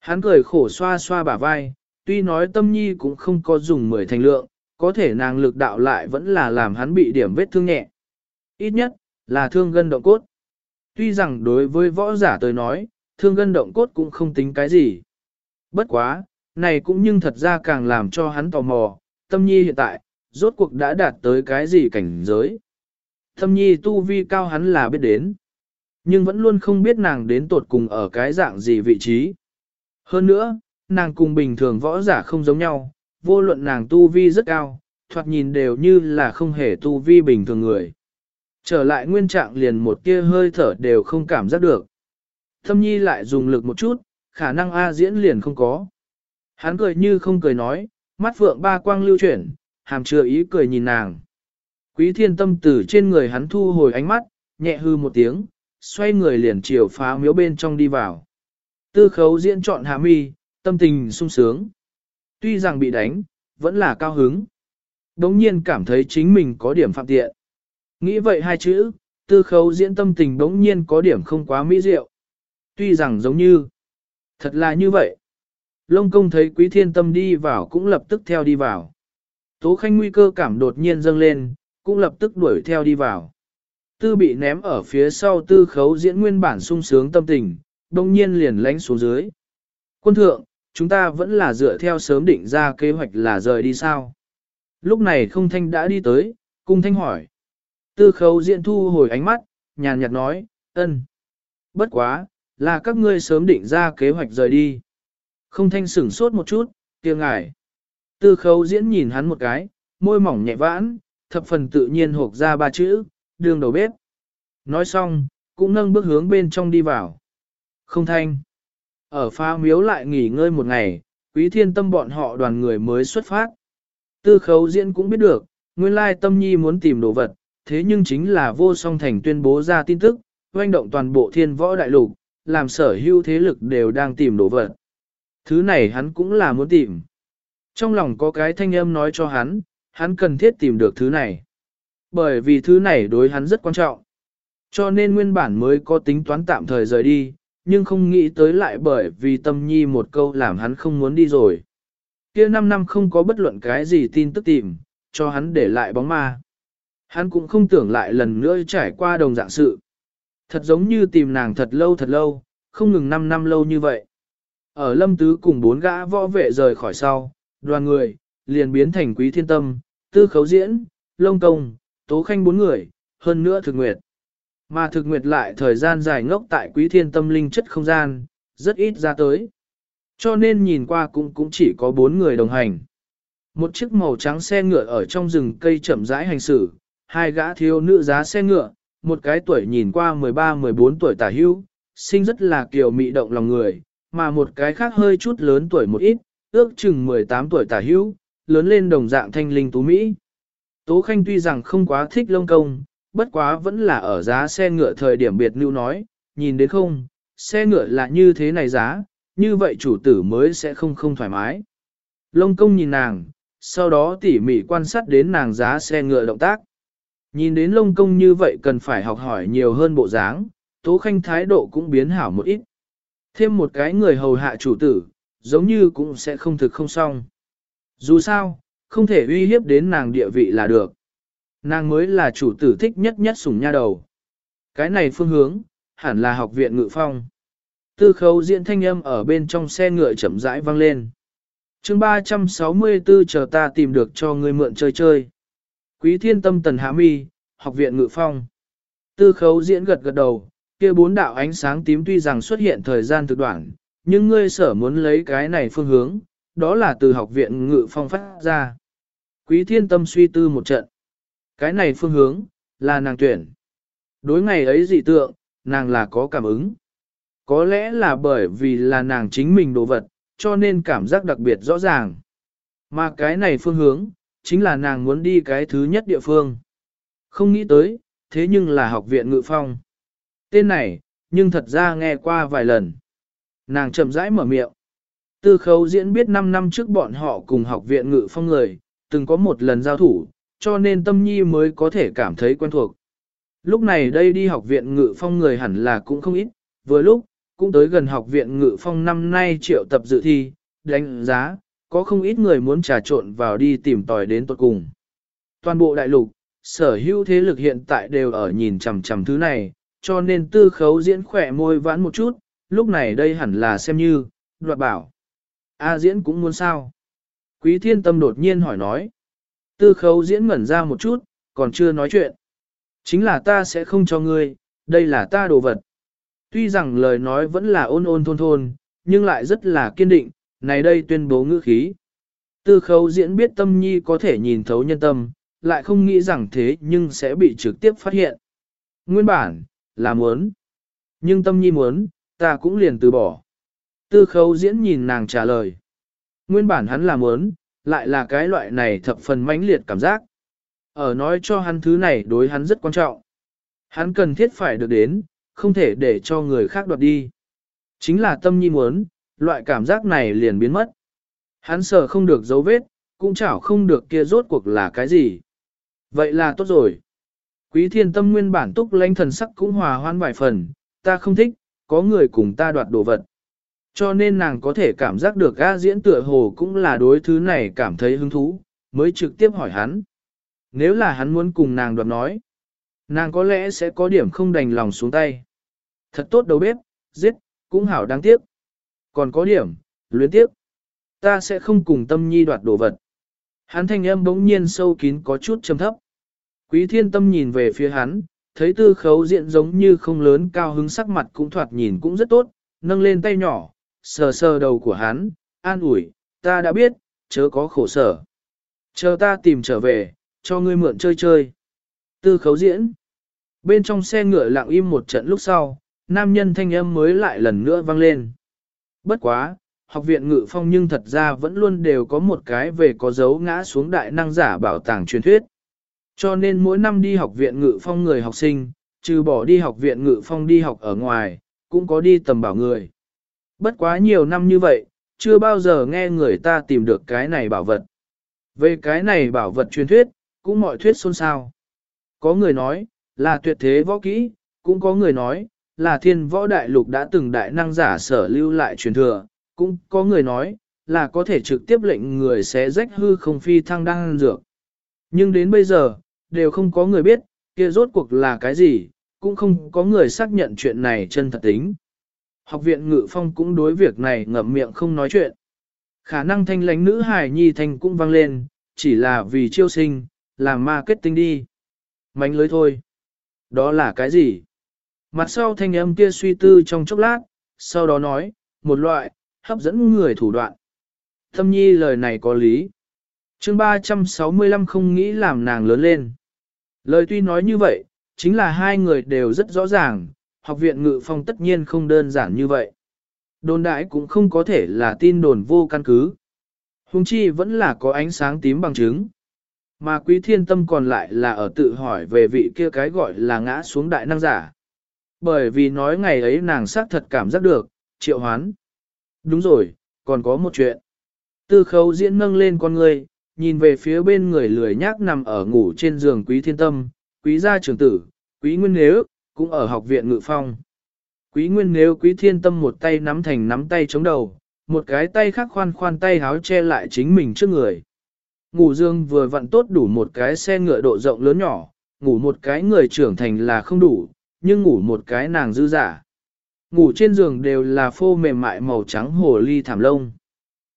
Hắn cười khổ xoa xoa bả vai, tuy nói tâm nhi cũng không có dùng mười thành lượng, có thể nàng lực đạo lại vẫn là làm hắn bị điểm vết thương nhẹ. Ít nhất, là thương gân động cốt. Tuy rằng đối với võ giả tới nói, thương gân động cốt cũng không tính cái gì. Bất quá, này cũng nhưng thật ra càng làm cho hắn tò mò, tâm nhi hiện tại, rốt cuộc đã đạt tới cái gì cảnh giới. Tâm nhi tu vi cao hắn là biết đến, nhưng vẫn luôn không biết nàng đến tột cùng ở cái dạng gì vị trí. Hơn nữa, nàng cùng bình thường võ giả không giống nhau, vô luận nàng tu vi rất cao, thoạt nhìn đều như là không hề tu vi bình thường người. Trở lại nguyên trạng liền một tia hơi thở đều không cảm giác được. Thâm nhi lại dùng lực một chút, khả năng A diễn liền không có. Hắn cười như không cười nói, mắt phượng ba quang lưu chuyển, hàm chứa ý cười nhìn nàng. Quý thiên tâm tử trên người hắn thu hồi ánh mắt, nhẹ hư một tiếng, xoay người liền chiều phá miếu bên trong đi vào. Tư khấu diễn chọn hạ mi, tâm tình sung sướng. Tuy rằng bị đánh, vẫn là cao hứng. Đống nhiên cảm thấy chính mình có điểm phạm tiện. Nghĩ vậy hai chữ, tư khấu diễn tâm tình đống nhiên có điểm không quá mỹ diệu. Tuy rằng giống như, thật là như vậy. Lông công thấy quý thiên tâm đi vào cũng lập tức theo đi vào. Tố khanh nguy cơ cảm đột nhiên dâng lên, cũng lập tức đuổi theo đi vào. Tư bị ném ở phía sau tư khấu diễn nguyên bản sung sướng tâm tình, đồng nhiên liền lánh xuống dưới. Quân thượng, chúng ta vẫn là dựa theo sớm định ra kế hoạch là rời đi sao. Lúc này không thanh đã đi tới, cung thanh hỏi. Tư khấu diễn thu hồi ánh mắt, nhàn nhạt nói, ân. Bất quá, là các ngươi sớm định ra kế hoạch rời đi. Không thanh sửng sốt một chút, kia ngài. Tư khấu diễn nhìn hắn một cái, môi mỏng nhẹ vãn, thập phần tự nhiên hộp ra ba chữ, đường đầu bếp. Nói xong, cũng nâng bước hướng bên trong đi vào. Không thanh. Ở pha miếu lại nghỉ ngơi một ngày, quý thiên tâm bọn họ đoàn người mới xuất phát. Tư khấu diễn cũng biết được, nguyên lai tâm nhi muốn tìm đồ vật, thế nhưng chính là vô song thành tuyên bố ra tin tức, doanh động toàn bộ thiên võ đại lục, làm sở hữu thế lực đều đang tìm đồ vật. Thứ này hắn cũng là muốn tìm. Trong lòng có cái thanh âm nói cho hắn, hắn cần thiết tìm được thứ này. Bởi vì thứ này đối hắn rất quan trọng. Cho nên nguyên bản mới có tính toán tạm thời rời đi, nhưng không nghĩ tới lại bởi vì tâm nhi một câu làm hắn không muốn đi rồi. Kia 5 năm không có bất luận cái gì tin tức tìm, cho hắn để lại bóng ma. Hắn cũng không tưởng lại lần nữa trải qua đồng dạng sự. Thật giống như tìm nàng thật lâu thật lâu, không ngừng 5 năm lâu như vậy. Ở lâm tứ cùng bốn gã võ vệ rời khỏi sau, đoàn người, liền biến thành quý thiên tâm, tư khấu diễn, lông công, tố khanh bốn người, hơn nữa thực nguyệt. Mà thực nguyệt lại thời gian dài ngốc tại quý thiên tâm linh chất không gian, rất ít ra tới. Cho nên nhìn qua cũng cũng chỉ có bốn người đồng hành. Một chiếc màu trắng xe ngựa ở trong rừng cây chậm rãi hành xử, hai gã thiếu nữ giá xe ngựa, một cái tuổi nhìn qua 13-14 tuổi tả hưu, sinh rất là kiều mị động lòng người, mà một cái khác hơi chút lớn tuổi một ít, ước chừng 18 tuổi tả hưu, lớn lên đồng dạng thanh linh tú Mỹ. Tố Khanh tuy rằng không quá thích lông công, bất quá vẫn là ở giá xe ngựa thời điểm biệt lưu nói, nhìn đến không, xe ngựa là như thế này giá, như vậy chủ tử mới sẽ không không thoải mái. Lông công nhìn nàng, sau đó tỉ mỉ quan sát đến nàng giá xe ngựa động tác. Nhìn đến lông công như vậy cần phải học hỏi nhiều hơn bộ dáng, tố khanh thái độ cũng biến hảo một ít. Thêm một cái người hầu hạ chủ tử, giống như cũng sẽ không thực không xong. Dù sao, không thể uy hiếp đến nàng địa vị là được. Nàng mới là chủ tử thích nhất nhất sủng nha đầu. Cái này phương hướng, hẳn là học viện ngự phong. Tư khấu diễn thanh âm ở bên trong xe ngựa chậm rãi vang lên. chương 364 chờ ta tìm được cho người mượn chơi chơi. Quý thiên tâm tần hạ mi, học viện ngự phong. Tư khấu diễn gật gật đầu, kia bốn đạo ánh sáng tím tuy rằng xuất hiện thời gian thực đoạn, nhưng ngươi sở muốn lấy cái này phương hướng, đó là từ học viện ngự phong phát ra. Quý thiên tâm suy tư một trận. Cái này phương hướng, là nàng tuyển. Đối ngày ấy dị tượng, nàng là có cảm ứng. Có lẽ là bởi vì là nàng chính mình đồ vật, cho nên cảm giác đặc biệt rõ ràng. Mà cái này phương hướng, chính là nàng muốn đi cái thứ nhất địa phương. Không nghĩ tới, thế nhưng là học viện ngự phong. Tên này, nhưng thật ra nghe qua vài lần. Nàng chậm rãi mở miệng. Tư khấu diễn biết 5 năm trước bọn họ cùng học viện ngự phong người, từng có một lần giao thủ, cho nên tâm nhi mới có thể cảm thấy quen thuộc. Lúc này đây đi học viện ngự phong người hẳn là cũng không ít, vừa lúc, cũng tới gần học viện ngự phong năm nay triệu tập dự thi, đánh giá, có không ít người muốn trà trộn vào đi tìm tòi đến tuột cùng. Toàn bộ đại lục, sở hữu thế lực hiện tại đều ở nhìn chằm chằm thứ này, cho nên tư khấu diễn khỏe môi vãn một chút, lúc này đây hẳn là xem như, đoạt bảo. A diễn cũng muốn sao? Quý thiên tâm đột nhiên hỏi nói. Tư khấu diễn ngẩn ra một chút, còn chưa nói chuyện. Chính là ta sẽ không cho ngươi, đây là ta đồ vật. Tuy rằng lời nói vẫn là ôn ôn thôn thôn, nhưng lại rất là kiên định, này đây tuyên bố ngữ khí. Tư khấu diễn biết tâm nhi có thể nhìn thấu nhân tâm, lại không nghĩ rằng thế nhưng sẽ bị trực tiếp phát hiện. Nguyên bản, là muốn. Nhưng tâm nhi muốn, ta cũng liền từ bỏ. Tư khấu diễn nhìn nàng trả lời. Nguyên bản hắn là muốn, lại là cái loại này thập phần mãnh liệt cảm giác. Ở nói cho hắn thứ này đối hắn rất quan trọng. Hắn cần thiết phải được đến, không thể để cho người khác đoạt đi. Chính là tâm nhi muốn, loại cảm giác này liền biến mất. Hắn sợ không được dấu vết, cũng chảo không được kia rốt cuộc là cái gì. Vậy là tốt rồi. Quý thiên tâm nguyên bản túc lãnh thần sắc cũng hòa hoan vài phần, ta không thích, có người cùng ta đoạt đồ vật. Cho nên nàng có thể cảm giác được A diễn tựa hồ cũng là đối thứ này cảm thấy hứng thú, mới trực tiếp hỏi hắn. Nếu là hắn muốn cùng nàng đoạt nói, nàng có lẽ sẽ có điểm không đành lòng xuống tay. Thật tốt đầu bếp, giết, cũng hảo đáng tiếc. Còn có điểm, luyến tiếc. Ta sẽ không cùng tâm nhi đoạt đồ vật. Hắn thanh âm bỗng nhiên sâu kín có chút trầm thấp. Quý thiên tâm nhìn về phía hắn, thấy tư khấu diện giống như không lớn cao hứng sắc mặt cũng thoạt nhìn cũng rất tốt, nâng lên tay nhỏ, sờ sờ đầu của hắn, an ủi, ta đã biết, chớ có khổ sở. Chờ ta tìm trở về, cho ngươi mượn chơi chơi. Tư khấu diễn. Bên trong xe ngựa lặng im một trận lúc sau, nam nhân thanh âm mới lại lần nữa vang lên. Bất quá, học viện ngự phong nhưng thật ra vẫn luôn đều có một cái về có dấu ngã xuống đại năng giả bảo tàng truyền thuyết. Cho nên mỗi năm đi học viện ngự phong người học sinh, trừ bỏ đi học viện ngự phong đi học ở ngoài, cũng có đi tầm bảo người. Bất quá nhiều năm như vậy, chưa bao giờ nghe người ta tìm được cái này bảo vật. Về cái này bảo vật truyền thuyết, cũng mọi thuyết xôn xao. Có người nói, là tuyệt thế võ kỹ, cũng có người nói, là thiên võ đại lục đã từng đại năng giả sở lưu lại truyền thừa, cũng có người nói, là có thể trực tiếp lệnh người sẽ rách hư không phi thăng đăng dược. Nhưng đến bây giờ, đều không có người biết, kia rốt cuộc là cái gì, cũng không có người xác nhận chuyện này chân thật tính. Học viện ngự phong cũng đối việc này ngậm miệng không nói chuyện. Khả năng thanh lãnh nữ hài nhi thanh cũng vang lên, chỉ là vì chiêu sinh, làm marketing đi. Mánh lưới thôi. Đó là cái gì? Mặt sau thanh âm kia suy tư trong chốc lát, sau đó nói, một loại, hấp dẫn người thủ đoạn. Thâm nhi lời này có lý. chương 365 không nghĩ làm nàng lớn lên. Lời tuy nói như vậy, chính là hai người đều rất rõ ràng, học viện ngự phong tất nhiên không đơn giản như vậy. Đồn đại cũng không có thể là tin đồn vô căn cứ. Hùng chi vẫn là có ánh sáng tím bằng chứng. Mà quý thiên tâm còn lại là ở tự hỏi về vị kia cái gọi là ngã xuống đại năng giả. Bởi vì nói ngày ấy nàng xác thật cảm giác được, triệu hoán. Đúng rồi, còn có một chuyện. Tư khấu diễn nâng lên con người, nhìn về phía bên người lười nhác nằm ở ngủ trên giường quý thiên tâm, quý gia trưởng tử, quý nguyên nếu, cũng ở học viện ngự phong. Quý nguyên nếu quý thiên tâm một tay nắm thành nắm tay chống đầu, một cái tay khác khoan khoan tay háo che lại chính mình trước người. Ngủ dương vừa vặn tốt đủ một cái xe ngựa độ rộng lớn nhỏ, ngủ một cái người trưởng thành là không đủ, nhưng ngủ một cái nàng dư giả. Ngủ trên giường đều là phô mềm mại màu trắng hồ ly thảm lông.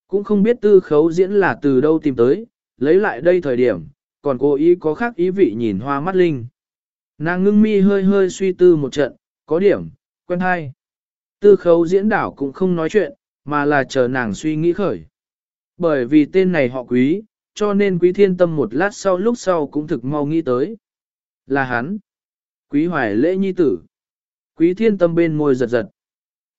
Cũng không biết tư khấu diễn là từ đâu tìm tới, lấy lại đây thời điểm, còn cô ý có khác ý vị nhìn hoa mắt linh. Nàng ngưng mi hơi hơi suy tư một trận, có điểm, quen hay. Tư khấu diễn đảo cũng không nói chuyện, mà là chờ nàng suy nghĩ khởi. Bởi vì tên này họ quý, cho nên quý thiên tâm một lát sau lúc sau cũng thực mau nghĩ tới. Là hắn. Quý hoài lễ nhi tử. Quý thiên tâm bên môi giật giật.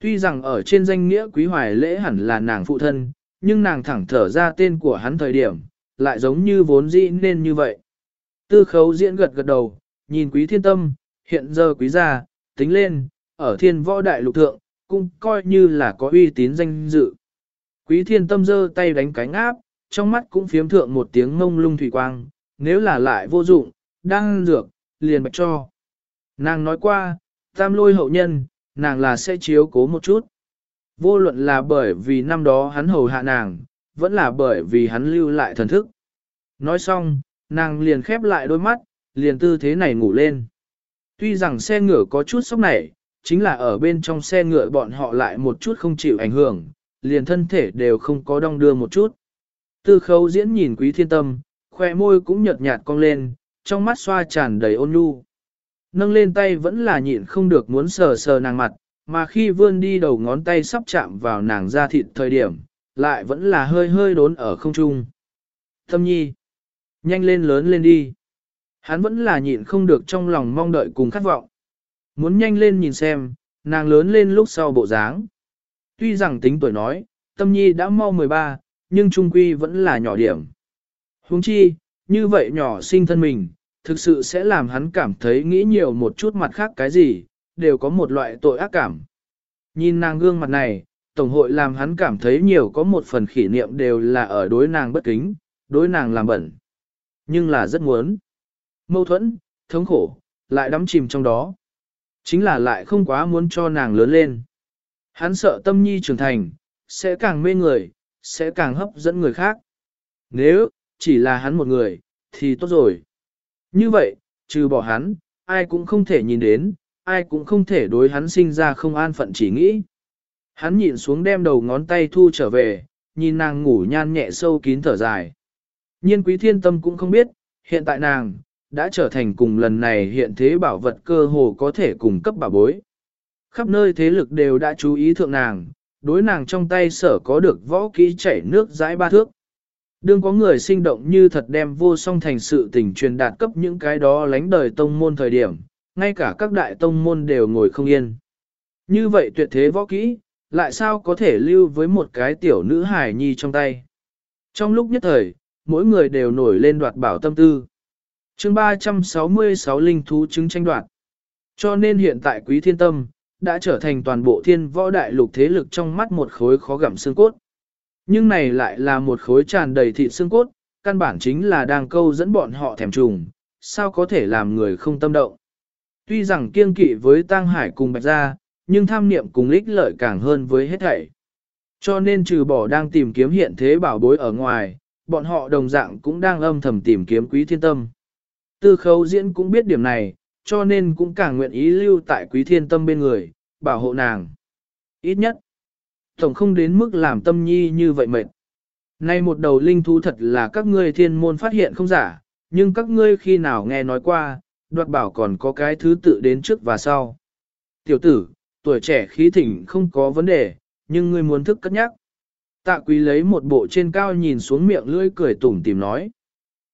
Tuy rằng ở trên danh nghĩa quý hoài lễ hẳn là nàng phụ thân, nhưng nàng thẳng thở ra tên của hắn thời điểm, lại giống như vốn dĩ nên như vậy. Tư khấu diễn gật gật đầu, nhìn quý thiên tâm, hiện giờ quý gia, tính lên, ở thiên võ đại lục thượng, cũng coi như là có uy tín danh dự. Quý thiên tâm giơ tay đánh cánh áp, trong mắt cũng phiếm thượng một tiếng ngông lung thủy quang, nếu là lại vô dụng, đang dược, liền bạch cho. Nàng nói qua, tam lôi hậu nhân, nàng là sẽ chiếu cố một chút. Vô luận là bởi vì năm đó hắn hầu hạ nàng, vẫn là bởi vì hắn lưu lại thần thức. Nói xong, nàng liền khép lại đôi mắt, liền tư thế này ngủ lên. Tuy rằng xe ngựa có chút sốc nảy, chính là ở bên trong xe ngựa bọn họ lại một chút không chịu ảnh hưởng, liền thân thể đều không có đong đưa một chút. Tư khấu diễn nhìn quý thiên tâm, khoe môi cũng nhợt nhạt cong lên, trong mắt xoa tràn đầy ôn nhu. Nâng lên tay vẫn là nhịn không được muốn sờ sờ nàng mặt, mà khi vươn đi đầu ngón tay sắp chạm vào nàng da thịt thời điểm, lại vẫn là hơi hơi đốn ở không trung. Tâm nhi, nhanh lên lớn lên đi. Hắn vẫn là nhịn không được trong lòng mong đợi cùng khát vọng. Muốn nhanh lên nhìn xem, nàng lớn lên lúc sau bộ dáng. Tuy rằng tính tuổi nói, tâm nhi đã mau 13, nhưng trung quy vẫn là nhỏ điểm. Huống chi, như vậy nhỏ sinh thân mình, thực sự sẽ làm hắn cảm thấy nghĩ nhiều một chút mặt khác cái gì, đều có một loại tội ác cảm. Nhìn nàng gương mặt này, Tổng hội làm hắn cảm thấy nhiều có một phần kỷ niệm đều là ở đối nàng bất kính, đối nàng làm bẩn. Nhưng là rất muốn. Mâu thuẫn, thống khổ, lại đắm chìm trong đó. Chính là lại không quá muốn cho nàng lớn lên. Hắn sợ tâm nhi trưởng thành, sẽ càng mê người, sẽ càng hấp dẫn người khác. Nếu, chỉ là hắn một người, thì tốt rồi. Như vậy, trừ bỏ hắn, ai cũng không thể nhìn đến, ai cũng không thể đối hắn sinh ra không an phận chỉ nghĩ. Hắn nhịn xuống đem đầu ngón tay thu trở về, nhìn nàng ngủ nhan nhẹ sâu kín thở dài. Nhiên quý thiên tâm cũng không biết, hiện tại nàng, đã trở thành cùng lần này hiện thế bảo vật cơ hồ có thể cùng cấp bảo bối. Khắp nơi thế lực đều đã chú ý thượng nàng, đối nàng trong tay sở có được võ kỹ chảy nước dãi ba thước. Đương có người sinh động như thật đem vô song thành sự tình truyền đạt cấp những cái đó lánh đời tông môn thời điểm, ngay cả các đại tông môn đều ngồi không yên. Như vậy tuyệt thế võ kỹ, lại sao có thể lưu với một cái tiểu nữ hài nhi trong tay. Trong lúc nhất thời, mỗi người đều nổi lên đoạt bảo tâm tư chương 366 linh thú chứng tranh đoạt. Cho nên hiện tại quý thiên tâm, đã trở thành toàn bộ thiên võ đại lục thế lực trong mắt một khối khó gặm xương cốt. Nhưng này lại là một khối tràn đầy thịt xương cốt, căn bản chính là đang câu dẫn bọn họ thèm trùng, sao có thể làm người không tâm động. Tuy rằng kiên kỵ với Tăng Hải cùng Bạch Gia, nhưng tham niệm cùng lích lợi càng hơn với hết thảy. Cho nên trừ bỏ đang tìm kiếm hiện thế bảo bối ở ngoài, bọn họ đồng dạng cũng đang âm thầm tìm kiếm quý thiên tâm. Tư khấu diễn cũng biết điểm này, cho nên cũng càng nguyện ý lưu tại quý thiên tâm bên người, bảo hộ nàng. Ít nhất, tổng không đến mức làm tâm nhi như vậy mệt. Nay một đầu linh thú thật là các ngươi thiên môn phát hiện không giả, nhưng các ngươi khi nào nghe nói qua, đoạt bảo còn có cái thứ tự đến trước và sau. Tiểu tử, tuổi trẻ khí thỉnh không có vấn đề, nhưng ngươi muốn thức cất nhắc. Tạ quý lấy một bộ trên cao nhìn xuống miệng lưỡi cười tủm tìm nói.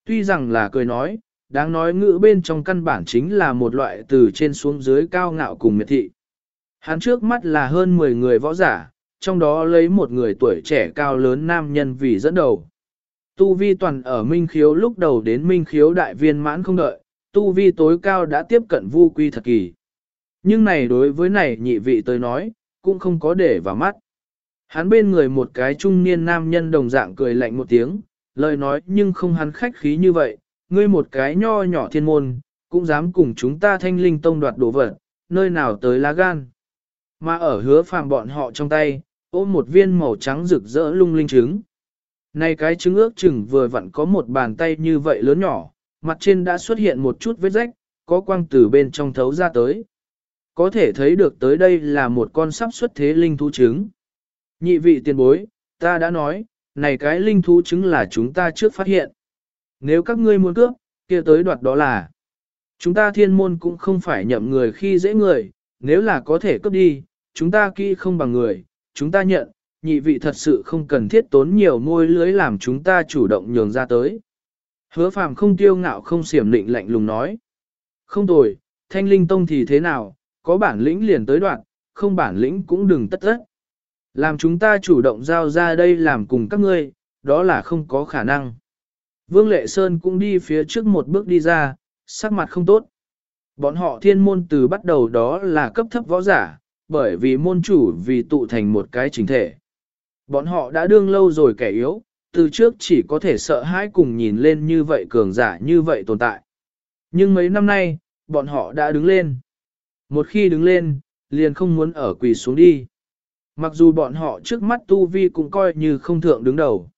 Tuy rằng là cười nói, đáng nói ngữ bên trong căn bản chính là một loại từ trên xuống dưới cao ngạo cùng miệt thị. Hắn trước mắt là hơn 10 người võ giả, trong đó lấy một người tuổi trẻ cao lớn nam nhân vì dẫn đầu. Tu vi toàn ở Minh Khiếu lúc đầu đến Minh Khiếu đại viên mãn không đợi, tu vi tối cao đã tiếp cận vu quy thật kỳ. Nhưng này đối với này nhị vị tới nói, cũng không có để vào mắt. Hắn bên người một cái trung niên nam nhân đồng dạng cười lạnh một tiếng, lời nói nhưng không hắn khách khí như vậy, ngươi một cái nho nhỏ thiên môn, cũng dám cùng chúng ta thanh linh tông đoạt đồ vật, nơi nào tới lá gan. Mà ở hứa phàm bọn họ trong tay, ôm một viên màu trắng rực rỡ lung linh trứng. Này cái trứng ước chừng vừa vặn có một bàn tay như vậy lớn nhỏ, mặt trên đã xuất hiện một chút vết rách, có quang từ bên trong thấu ra tới. Có thể thấy được tới đây là một con sắp xuất thế linh thú trứng. Nhị vị tiền bối, ta đã nói, này cái linh thú trứng là chúng ta trước phát hiện. Nếu các ngươi muốn cướp, kia tới đoạt đó là. Chúng ta thiên môn cũng không phải nhậm người khi dễ người, nếu là có thể cướp đi, chúng ta kỹ không bằng người, chúng ta nhận, nhị vị thật sự không cần thiết tốn nhiều môi lưới làm chúng ta chủ động nhường ra tới. Hứa phàm không tiêu ngạo không xiểm định lạnh lùng nói. Không tồi, thanh linh tông thì thế nào, có bản lĩnh liền tới đoạn, không bản lĩnh cũng đừng tất tất. Làm chúng ta chủ động giao ra đây làm cùng các ngươi, đó là không có khả năng. Vương Lệ Sơn cũng đi phía trước một bước đi ra, sắc mặt không tốt. Bọn họ thiên môn từ bắt đầu đó là cấp thấp võ giả, bởi vì môn chủ vì tụ thành một cái chính thể. Bọn họ đã đương lâu rồi kẻ yếu, từ trước chỉ có thể sợ hãi cùng nhìn lên như vậy cường giả như vậy tồn tại. Nhưng mấy năm nay, bọn họ đã đứng lên. Một khi đứng lên, liền không muốn ở quỳ xuống đi. Mặc dù bọn họ trước mắt tu vi cũng coi như không thượng đứng đầu.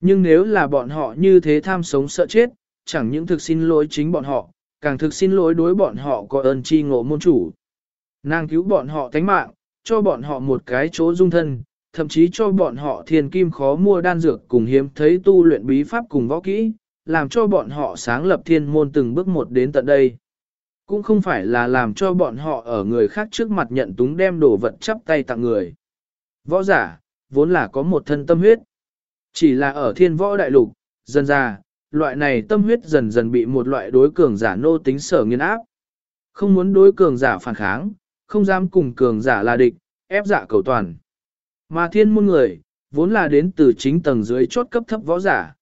Nhưng nếu là bọn họ như thế tham sống sợ chết, chẳng những thực xin lỗi chính bọn họ, càng thực xin lỗi đối bọn họ có ơn chi ngộ môn chủ. Nàng cứu bọn họ tánh mạng, cho bọn họ một cái chỗ dung thân, thậm chí cho bọn họ thiền kim khó mua đan dược cùng hiếm thấy tu luyện bí pháp cùng võ kỹ, làm cho bọn họ sáng lập thiên môn từng bước một đến tận đây. Cũng không phải là làm cho bọn họ ở người khác trước mặt nhận túng đem đồ vật chắp tay tặng người. Võ giả, vốn là có một thân tâm huyết. Chỉ là ở thiên võ đại lục, dần ra, loại này tâm huyết dần dần bị một loại đối cường giả nô tính sở nghiên áp. Không muốn đối cường giả phản kháng, không dám cùng cường giả là địch, ép giả cầu toàn. Mà thiên môn người, vốn là đến từ chính tầng dưới chốt cấp thấp võ giả.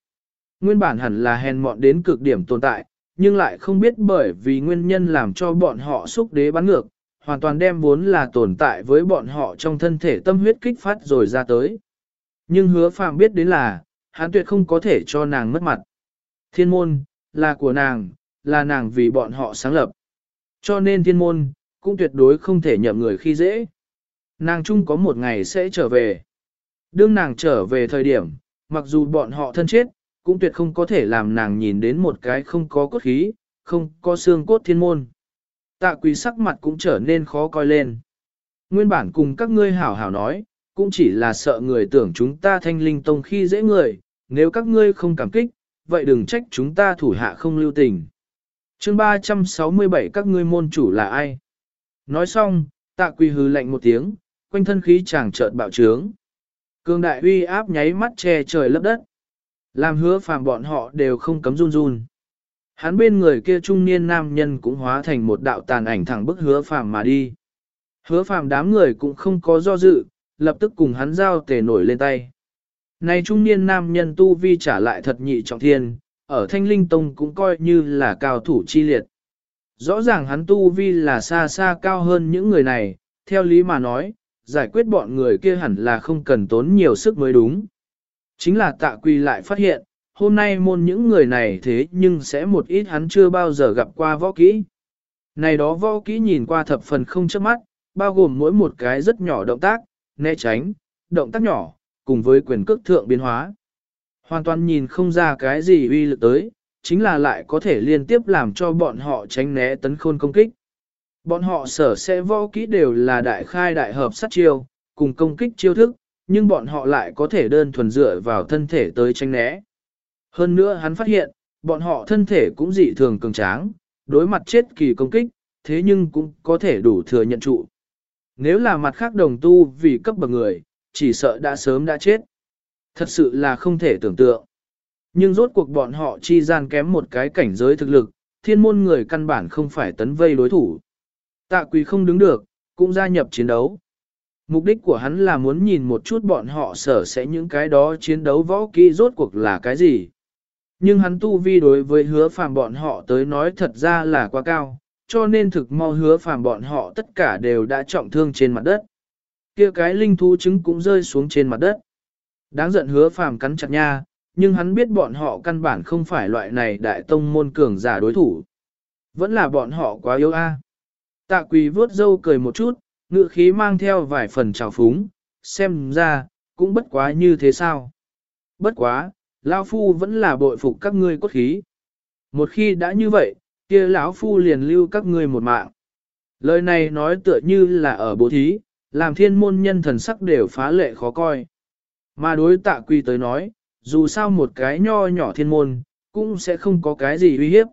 Nguyên bản hẳn là hèn mọn đến cực điểm tồn tại, nhưng lại không biết bởi vì nguyên nhân làm cho bọn họ xúc đế bắn ngược, hoàn toàn đem vốn là tồn tại với bọn họ trong thân thể tâm huyết kích phát rồi ra tới. Nhưng hứa phàm biết đến là, hắn tuyệt không có thể cho nàng mất mặt. Thiên môn, là của nàng, là nàng vì bọn họ sáng lập. Cho nên thiên môn, cũng tuyệt đối không thể nhậm người khi dễ. Nàng chung có một ngày sẽ trở về. Đương nàng trở về thời điểm, mặc dù bọn họ thân chết, cũng tuyệt không có thể làm nàng nhìn đến một cái không có cốt khí, không có xương cốt thiên môn. Tạ quỳ sắc mặt cũng trở nên khó coi lên. Nguyên bản cùng các ngươi hảo hảo nói, cũng chỉ là sợ người tưởng chúng ta thanh linh tông khi dễ người, nếu các ngươi không cảm kích, vậy đừng trách chúng ta thủ hạ không lưu tình. chương 367 các ngươi môn chủ là ai? Nói xong, tạ quỳ hư lạnh một tiếng, quanh thân khí chàng chợt bạo trướng. Cương đại uy áp nháy mắt che trời lấp đất. Làm hứa phàm bọn họ đều không cấm run run. Hắn bên người kia trung niên nam nhân cũng hóa thành một đạo tàn ảnh thẳng bức hứa phàm mà đi. Hứa phàm đám người cũng không có do dự, lập tức cùng hắn giao tề nổi lên tay. Này trung niên nam nhân tu vi trả lại thật nhị trọng thiên, ở thanh linh tông cũng coi như là cao thủ chi liệt. Rõ ràng hắn tu vi là xa xa cao hơn những người này, theo lý mà nói, giải quyết bọn người kia hẳn là không cần tốn nhiều sức mới đúng. Chính là tạ quỳ lại phát hiện, hôm nay môn những người này thế nhưng sẽ một ít hắn chưa bao giờ gặp qua võ kỹ. Này đó võ kỹ nhìn qua thập phần không chớp mắt, bao gồm mỗi một cái rất nhỏ động tác, né tránh, động tác nhỏ, cùng với quyền cước thượng biến hóa. Hoàn toàn nhìn không ra cái gì uy lực tới, chính là lại có thể liên tiếp làm cho bọn họ tránh né tấn khôn công kích. Bọn họ sở sẽ võ kỹ đều là đại khai đại hợp sát chiêu, cùng công kích chiêu thức, nhưng bọn họ lại có thể đơn thuần dựa vào thân thể tới tránh né. Hơn nữa hắn phát hiện, bọn họ thân thể cũng dị thường cường tráng, đối mặt chết kỳ công kích, thế nhưng cũng có thể đủ thừa nhận trụ. Nếu là mặt khác đồng tu vì cấp bậc người, chỉ sợ đã sớm đã chết. Thật sự là không thể tưởng tượng. Nhưng rốt cuộc bọn họ chi gian kém một cái cảnh giới thực lực, thiên môn người căn bản không phải tấn vây đối thủ. Tạ quỳ không đứng được, cũng gia nhập chiến đấu. Mục đích của hắn là muốn nhìn một chút bọn họ sở sẽ những cái đó chiến đấu võ kỹ rốt cuộc là cái gì. Nhưng hắn tu vi đối với hứa phàm bọn họ tới nói thật ra là quá cao, cho nên thực mau hứa phàm bọn họ tất cả đều đã trọng thương trên mặt đất. kia cái linh thú trứng cũng rơi xuống trên mặt đất. Đáng giận hứa phàm cắn chặt nha, nhưng hắn biết bọn họ căn bản không phải loại này đại tông môn cường giả đối thủ. Vẫn là bọn họ quá yếu a. Tạ quỳ vớt dâu cười một chút, ngự khí mang theo vài phần trào phúng, xem ra, cũng bất quá như thế sao. Bất quá, Lao Phu vẫn là bội phục các ngươi cốt khí. Một khi đã như vậy, kia lão Phu liền lưu các ngươi một mạng. Lời này nói tựa như là ở bố thí, làm thiên môn nhân thần sắc đều phá lệ khó coi. Mà đối tạ quy tới nói, dù sao một cái nho nhỏ thiên môn, cũng sẽ không có cái gì uy hiếp.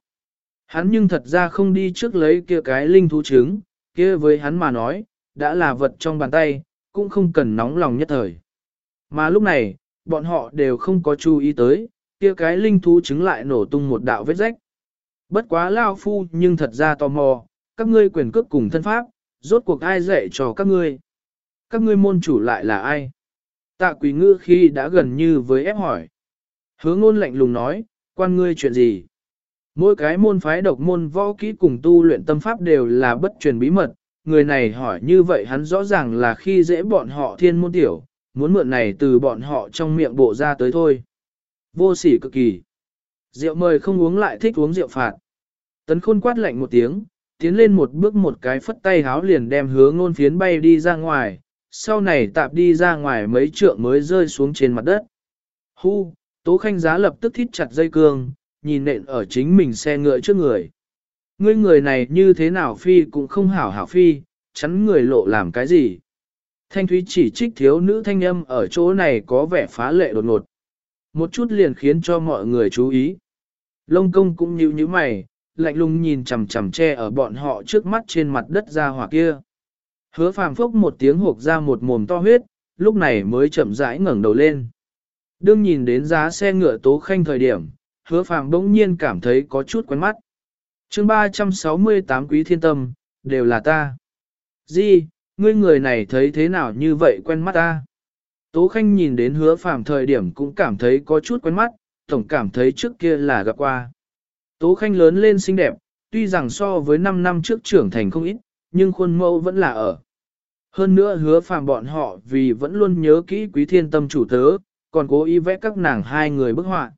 Hắn nhưng thật ra không đi trước lấy kia cái linh thú trứng, kia với hắn mà nói, đã là vật trong bàn tay, cũng không cần nóng lòng nhất thời. Mà lúc này, bọn họ đều không có chú ý tới, kia cái linh thú trứng lại nổ tung một đạo vết rách. Bất quá lao phu nhưng thật ra tò mò, các ngươi quyền cước cùng thân pháp, rốt cuộc ai dạy cho các ngươi? Các ngươi môn chủ lại là ai? Tạ quỷ ngư khi đã gần như với ép hỏi. Hứa ngôn lạnh lùng nói, quan ngươi chuyện gì? Mỗi cái môn phái độc môn võ kỹ cùng tu luyện tâm pháp đều là bất truyền bí mật, người này hỏi như vậy hắn rõ ràng là khi dễ bọn họ thiên môn tiểu, muốn mượn này từ bọn họ trong miệng bộ ra tới thôi. Vô sỉ cực kỳ. Rượu mời không uống lại thích uống rượu phạt. Tấn khôn quát lạnh một tiếng, tiến lên một bước một cái phất tay háo liền đem hứa ngôn phiến bay đi ra ngoài, sau này tạp đi ra ngoài mấy trượng mới rơi xuống trên mặt đất. Hu, Tố Khanh Giá lập tức thít chặt dây cương, nhìn nện ở chính mình xe ngựa trước người. Ngươi người này như thế nào phi cũng không hảo hảo phi, chắn người lộ làm cái gì. Thanh Thúy chỉ trích thiếu nữ thanh âm ở chỗ này có vẻ phá lệ đột ngột. Một chút liền khiến cho mọi người chú ý. Lông công cũng nhíu như mày, lạnh lùng nhìn chằm chằm che ở bọn họ trước mắt trên mặt đất ra hỏa kia. Hứa phàm phốc một tiếng hộp ra một mồm to huyết, lúc này mới chậm rãi ngẩng đầu lên. Đương nhìn đến giá xe ngựa tố khanh thời điểm, hứa phàm bỗng nhiên cảm thấy có chút quen mắt. chương 368 quý thiên tâm, đều là ta. Di, ngươi người này thấy thế nào như vậy quen mắt ta? Tố Khanh nhìn đến hứa phàm thời điểm cũng cảm thấy có chút quen mắt, tổng cảm thấy trước kia là gặp qua. Tố Khanh lớn lên xinh đẹp, tuy rằng so với 5 năm trước trưởng thành không ít, nhưng khuôn mẫu vẫn là ở. Hơn nữa hứa phàm bọn họ vì vẫn luôn nhớ kỹ quý thiên tâm chủ tớ, còn cố ý vẽ các nàng hai người bức họa.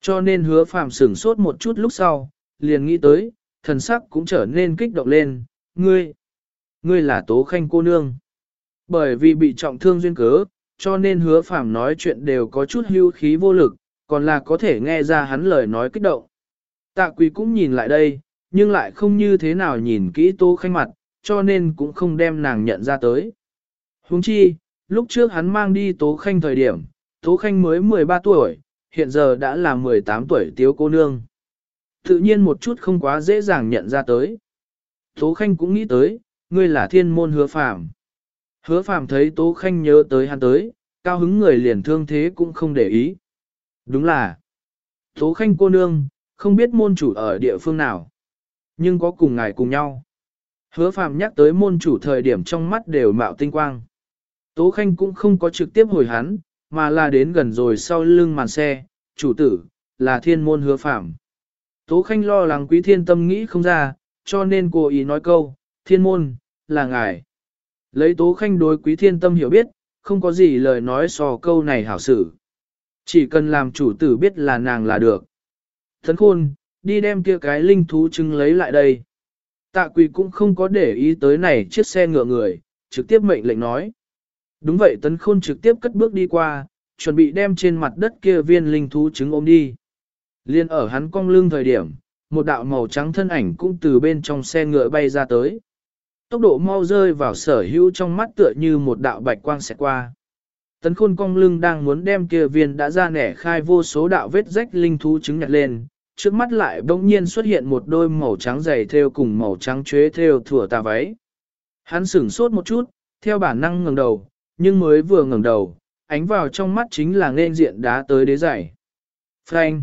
Cho nên hứa phàm sửng sốt một chút lúc sau, liền nghĩ tới, thần sắc cũng trở nên kích động lên, ngươi, ngươi là tố khanh cô nương. Bởi vì bị trọng thương duyên cớ, cho nên hứa phàm nói chuyện đều có chút hưu khí vô lực, còn là có thể nghe ra hắn lời nói kích động. Tạ quỳ cũng nhìn lại đây, nhưng lại không như thế nào nhìn kỹ tố khanh mặt, cho nên cũng không đem nàng nhận ra tới. Huống chi, lúc trước hắn mang đi tố khanh thời điểm, tố khanh mới 13 tuổi, hiện giờ đã là 18 tuổi tiếu cô nương. Tự nhiên một chút không quá dễ dàng nhận ra tới. Tố Khanh cũng nghĩ tới, ngươi là thiên môn hứa phàm. Hứa phàm thấy Tố Khanh nhớ tới hắn tới, cao hứng người liền thương thế cũng không để ý. Đúng là, Tố Khanh cô nương, không biết môn chủ ở địa phương nào, nhưng có cùng ngài cùng nhau. Hứa phạm nhắc tới môn chủ thời điểm trong mắt đều mạo tinh quang. Tố Khanh cũng không có trực tiếp hồi hắn, mà là đến gần rồi sau lưng màn xe, chủ tử, là thiên môn hứa phạm Tố Khanh lo lắng quý thiên tâm nghĩ không ra, cho nên cô ý nói câu, thiên môn, là ngài. Lấy Tố Khanh đối quý thiên tâm hiểu biết, không có gì lời nói so câu này hảo xử. Chỉ cần làm chủ tử biết là nàng là được. Thấn khôn, đi đem kia cái linh thú trưng lấy lại đây. Tạ quỳ cũng không có để ý tới này chiếc xe ngựa người, trực tiếp mệnh lệnh nói. Đúng vậy tấn khôn trực tiếp cất bước đi qua, chuẩn bị đem trên mặt đất kia viên linh thú trứng ôm đi. Liên ở hắn cong lưng thời điểm, một đạo màu trắng thân ảnh cũng từ bên trong xe ngựa bay ra tới. Tốc độ mau rơi vào sở hữu trong mắt tựa như một đạo bạch quang sẽ qua. Tấn khôn cong lưng đang muốn đem kia viên đã ra nẻ khai vô số đạo vết rách linh thú trứng nhặt lên, trước mắt lại bỗng nhiên xuất hiện một đôi màu trắng dày theo cùng màu trắng chuế theo thủa tà váy. Hắn sửng sốt một chút, theo bản năng ngẩng đầu, nhưng mới vừa ngẩng đầu, ánh vào trong mắt chính là nên diện đá tới đế giải. Frank!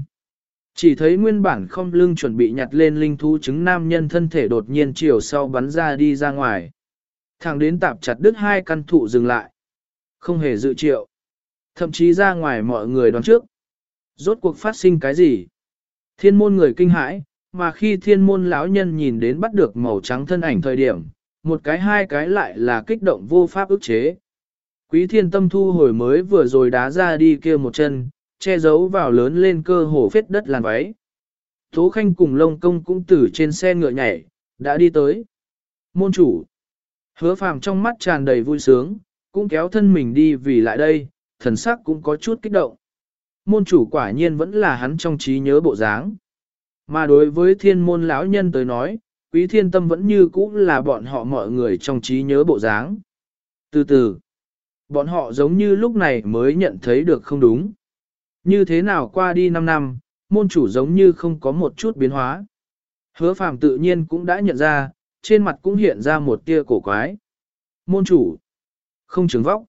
Chỉ thấy nguyên bản không lưng chuẩn bị nhặt lên linh thú trứng nam nhân thân thể đột nhiên chiều sau bắn ra đi ra ngoài. Thẳng đến tạp chặt đứt hai căn thụ dừng lại. Không hề dự triệu. Thậm chí ra ngoài mọi người đoán trước. Rốt cuộc phát sinh cái gì? Thiên môn người kinh hãi, mà khi thiên môn lão nhân nhìn đến bắt được màu trắng thân ảnh thời điểm, một cái hai cái lại là kích động vô pháp ức chế. Quý thiên tâm thu hồi mới vừa rồi đá ra đi kia một chân, che giấu vào lớn lên cơ hồ phết đất làn váy. Tố Khanh cùng Lông Công cũng từ trên xe ngựa nhảy, đã đi tới. Môn chủ. Hứa phàm trong mắt tràn đầy vui sướng, cũng kéo thân mình đi vì lại đây, thần sắc cũng có chút kích động. Môn chủ quả nhiên vẫn là hắn trong trí nhớ bộ dáng. Mà đối với thiên môn lão nhân tới nói, quý thiên tâm vẫn như cũ là bọn họ mọi người trong trí nhớ bộ dáng. Từ từ, bọn họ giống như lúc này mới nhận thấy được không đúng. Như thế nào qua đi 5 năm, môn chủ giống như không có một chút biến hóa. Hứa phàm tự nhiên cũng đã nhận ra, trên mặt cũng hiện ra một tia cổ quái. Môn chủ, không trường vóc.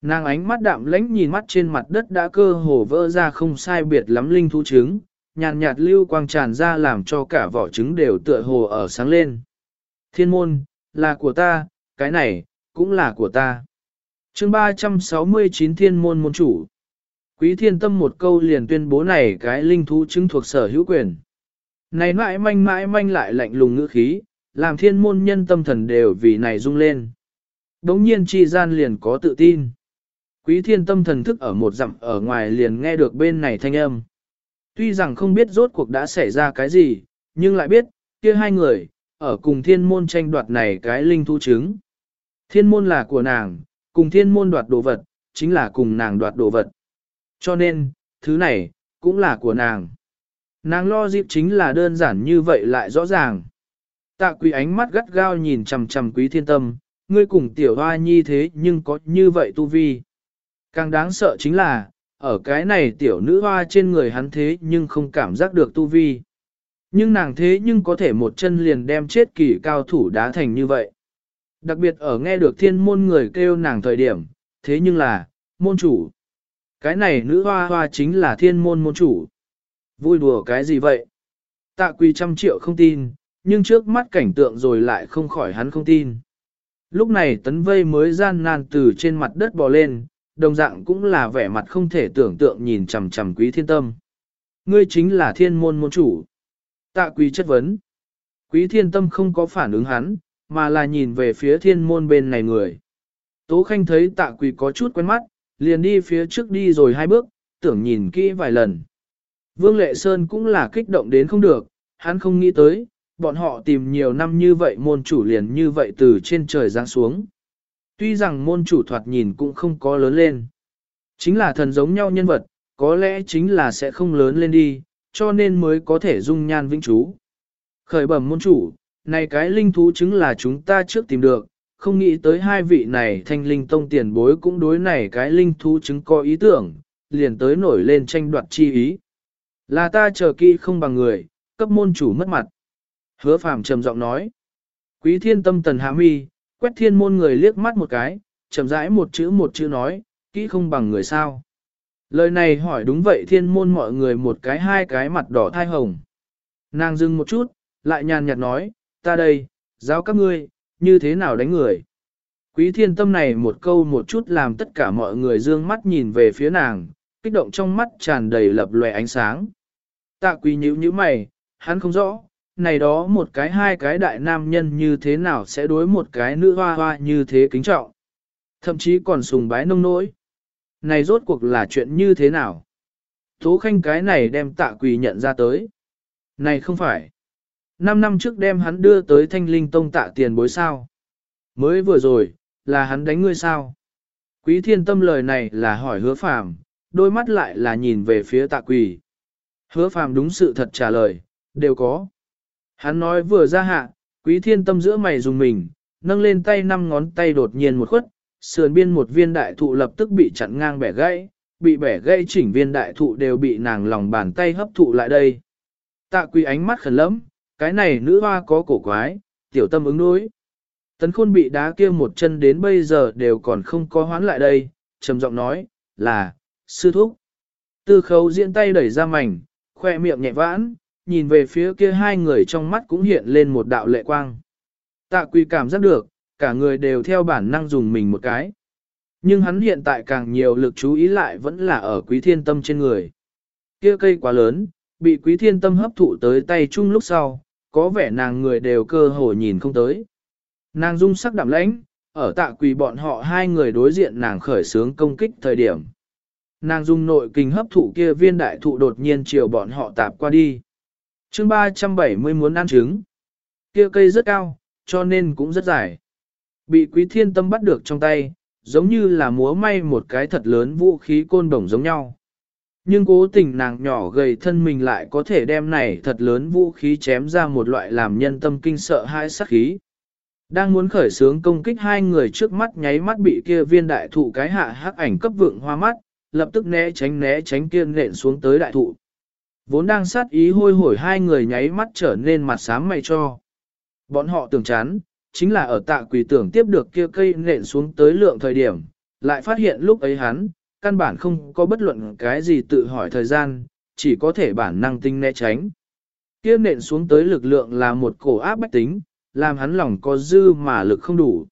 Nàng ánh mắt đạm lãnh nhìn mắt trên mặt đất đã cơ hồ vỡ ra không sai biệt lắm linh thú trứng, nhàn nhạt lưu quang tràn ra làm cho cả vỏ trứng đều tựa hồ ở sáng lên. Thiên môn, là của ta, cái này, cũng là của ta. chương 369 thiên môn môn chủ. Quý thiên tâm một câu liền tuyên bố này cái linh thú chứng thuộc sở hữu quyền. Này mãi manh mãi manh lại lạnh lùng ngữ khí, làm thiên môn nhân tâm thần đều vì này rung lên. Đống nhiên chi gian liền có tự tin. Quý thiên tâm thần thức ở một dặm ở ngoài liền nghe được bên này thanh âm. Tuy rằng không biết rốt cuộc đã xảy ra cái gì, nhưng lại biết, kia hai người, ở cùng thiên môn tranh đoạt này cái linh thu chứng. Thiên môn là của nàng, cùng thiên môn đoạt đồ vật, chính là cùng nàng đoạt đồ vật. Cho nên, thứ này, cũng là của nàng. Nàng lo dịp chính là đơn giản như vậy lại rõ ràng. Tạ quý ánh mắt gắt gao nhìn chằm chằm quý thiên tâm, ngươi cùng tiểu hoa nhi thế nhưng có như vậy tu vi. Càng đáng sợ chính là, ở cái này tiểu nữ hoa trên người hắn thế nhưng không cảm giác được tu vi. Nhưng nàng thế nhưng có thể một chân liền đem chết kỳ cao thủ đá thành như vậy. Đặc biệt ở nghe được thiên môn người kêu nàng thời điểm, thế nhưng là, môn chủ. Cái này nữ hoa hoa chính là thiên môn môn chủ. Vui đùa cái gì vậy? Tạ quỳ trăm triệu không tin, nhưng trước mắt cảnh tượng rồi lại không khỏi hắn không tin. Lúc này tấn vây mới gian nan từ trên mặt đất bò lên, đồng dạng cũng là vẻ mặt không thể tưởng tượng nhìn chằm chằm quý thiên tâm. Ngươi chính là thiên môn môn chủ. Tạ quý chất vấn. Quý thiên tâm không có phản ứng hắn, mà là nhìn về phía thiên môn bên này người. Tố Khanh thấy tạ quỳ có chút quen mắt, liền đi phía trước đi rồi hai bước, tưởng nhìn kỹ vài lần. Vương Lệ Sơn cũng là kích động đến không được, hắn không nghĩ tới, bọn họ tìm nhiều năm như vậy môn chủ liền như vậy từ trên trời giáng xuống. Tuy rằng môn chủ thoạt nhìn cũng không có lớn lên. Chính là thần giống nhau nhân vật, có lẽ chính là sẽ không lớn lên đi, cho nên mới có thể dung nhan vĩnh trú. Khởi bẩm môn chủ, này cái linh thú chứng là chúng ta trước tìm được, không nghĩ tới hai vị này thanh linh tông tiền bối cũng đối này cái linh thú chứng có ý tưởng, liền tới nổi lên tranh đoạt chi ý. Là ta chờ kỹ không bằng người, cấp môn chủ mất mặt. Hứa phàm trầm giọng nói. Quý thiên tâm tần hạ mi, quét thiên môn người liếc mắt một cái, chậm rãi một chữ một chữ nói, kỹ không bằng người sao. Lời này hỏi đúng vậy thiên môn mọi người một cái hai cái mặt đỏ thai hồng. Nàng dừng một chút, lại nhàn nhạt nói, ta đây, giáo các ngươi, như thế nào đánh người. Quý thiên tâm này một câu một chút làm tất cả mọi người dương mắt nhìn về phía nàng, kích động trong mắt tràn đầy lập lòe ánh sáng. Tạ quý nhíu nhíu mày, hắn không rõ, này đó một cái hai cái đại nam nhân như thế nào sẽ đối một cái nữ hoa hoa như thế kính trọng. Thậm chí còn sùng bái nông nỗi. Này rốt cuộc là chuyện như thế nào? Tố khanh cái này đem tạ quỳ nhận ra tới. Này không phải. Năm năm trước đem hắn đưa tới thanh linh tông tạ tiền bối sao. Mới vừa rồi, là hắn đánh ngươi sao. Quý thiên tâm lời này là hỏi hứa phàm, đôi mắt lại là nhìn về phía tạ quỳ. Hứa phàm đúng sự thật trả lời, đều có. Hắn nói vừa ra hạ, quý thiên tâm giữa mày dùng mình, nâng lên tay năm ngón tay đột nhiên một khuất, sườn biên một viên đại thụ lập tức bị chặn ngang bẻ gãy, bị bẻ gãy chỉnh viên đại thụ đều bị nàng lòng bàn tay hấp thụ lại đây. Tạ quý ánh mắt khẩn lắm, cái này nữ hoa có cổ quái, tiểu tâm ứng đối. Tấn khôn bị đá kia một chân đến bây giờ đều còn không có hoán lại đây, trầm giọng nói, là, sư thúc. Tư khấu diễn tay đẩy ra mảnh, khoe miệng nhẹ vãn, nhìn về phía kia hai người trong mắt cũng hiện lên một đạo lệ quang. Tạ quỳ cảm giác được, cả người đều theo bản năng dùng mình một cái. Nhưng hắn hiện tại càng nhiều lực chú ý lại vẫn là ở quý thiên tâm trên người. Kia cây quá lớn, bị quý thiên tâm hấp thụ tới tay chung lúc sau, có vẻ nàng người đều cơ hồ nhìn không tới. Nàng dung sắc đạm lãnh, ở tạ quỳ bọn họ hai người đối diện nàng khởi sướng công kích thời điểm. Nàng dung nội kinh hấp thụ kia viên đại thụ đột nhiên chiều bọn họ tạp qua đi chương 370 muốn ăn trứng. Kia cây rất cao, cho nên cũng rất dài. Bị quý thiên tâm bắt được trong tay, giống như là múa may một cái thật lớn vũ khí côn đồng giống nhau. Nhưng cố tình nàng nhỏ gầy thân mình lại có thể đem này thật lớn vũ khí chém ra một loại làm nhân tâm kinh sợ hai sắc khí. Đang muốn khởi sướng công kích hai người trước mắt nháy mắt bị kia viên đại thụ cái hạ hắc ảnh cấp vượng hoa mắt, lập tức né tránh né tránh kia nện xuống tới đại thụ. Vốn đang sát ý hôi hổi hai người nháy mắt trở nên mặt xám mày cho. Bọn họ tưởng chán, chính là ở tạ quỷ tưởng tiếp được kia cây nện xuống tới lượng thời điểm, lại phát hiện lúc ấy hắn, căn bản không có bất luận cái gì tự hỏi thời gian, chỉ có thể bản năng tinh né tránh. Kia nện xuống tới lực lượng là một cổ áp bách tính, làm hắn lòng có dư mà lực không đủ.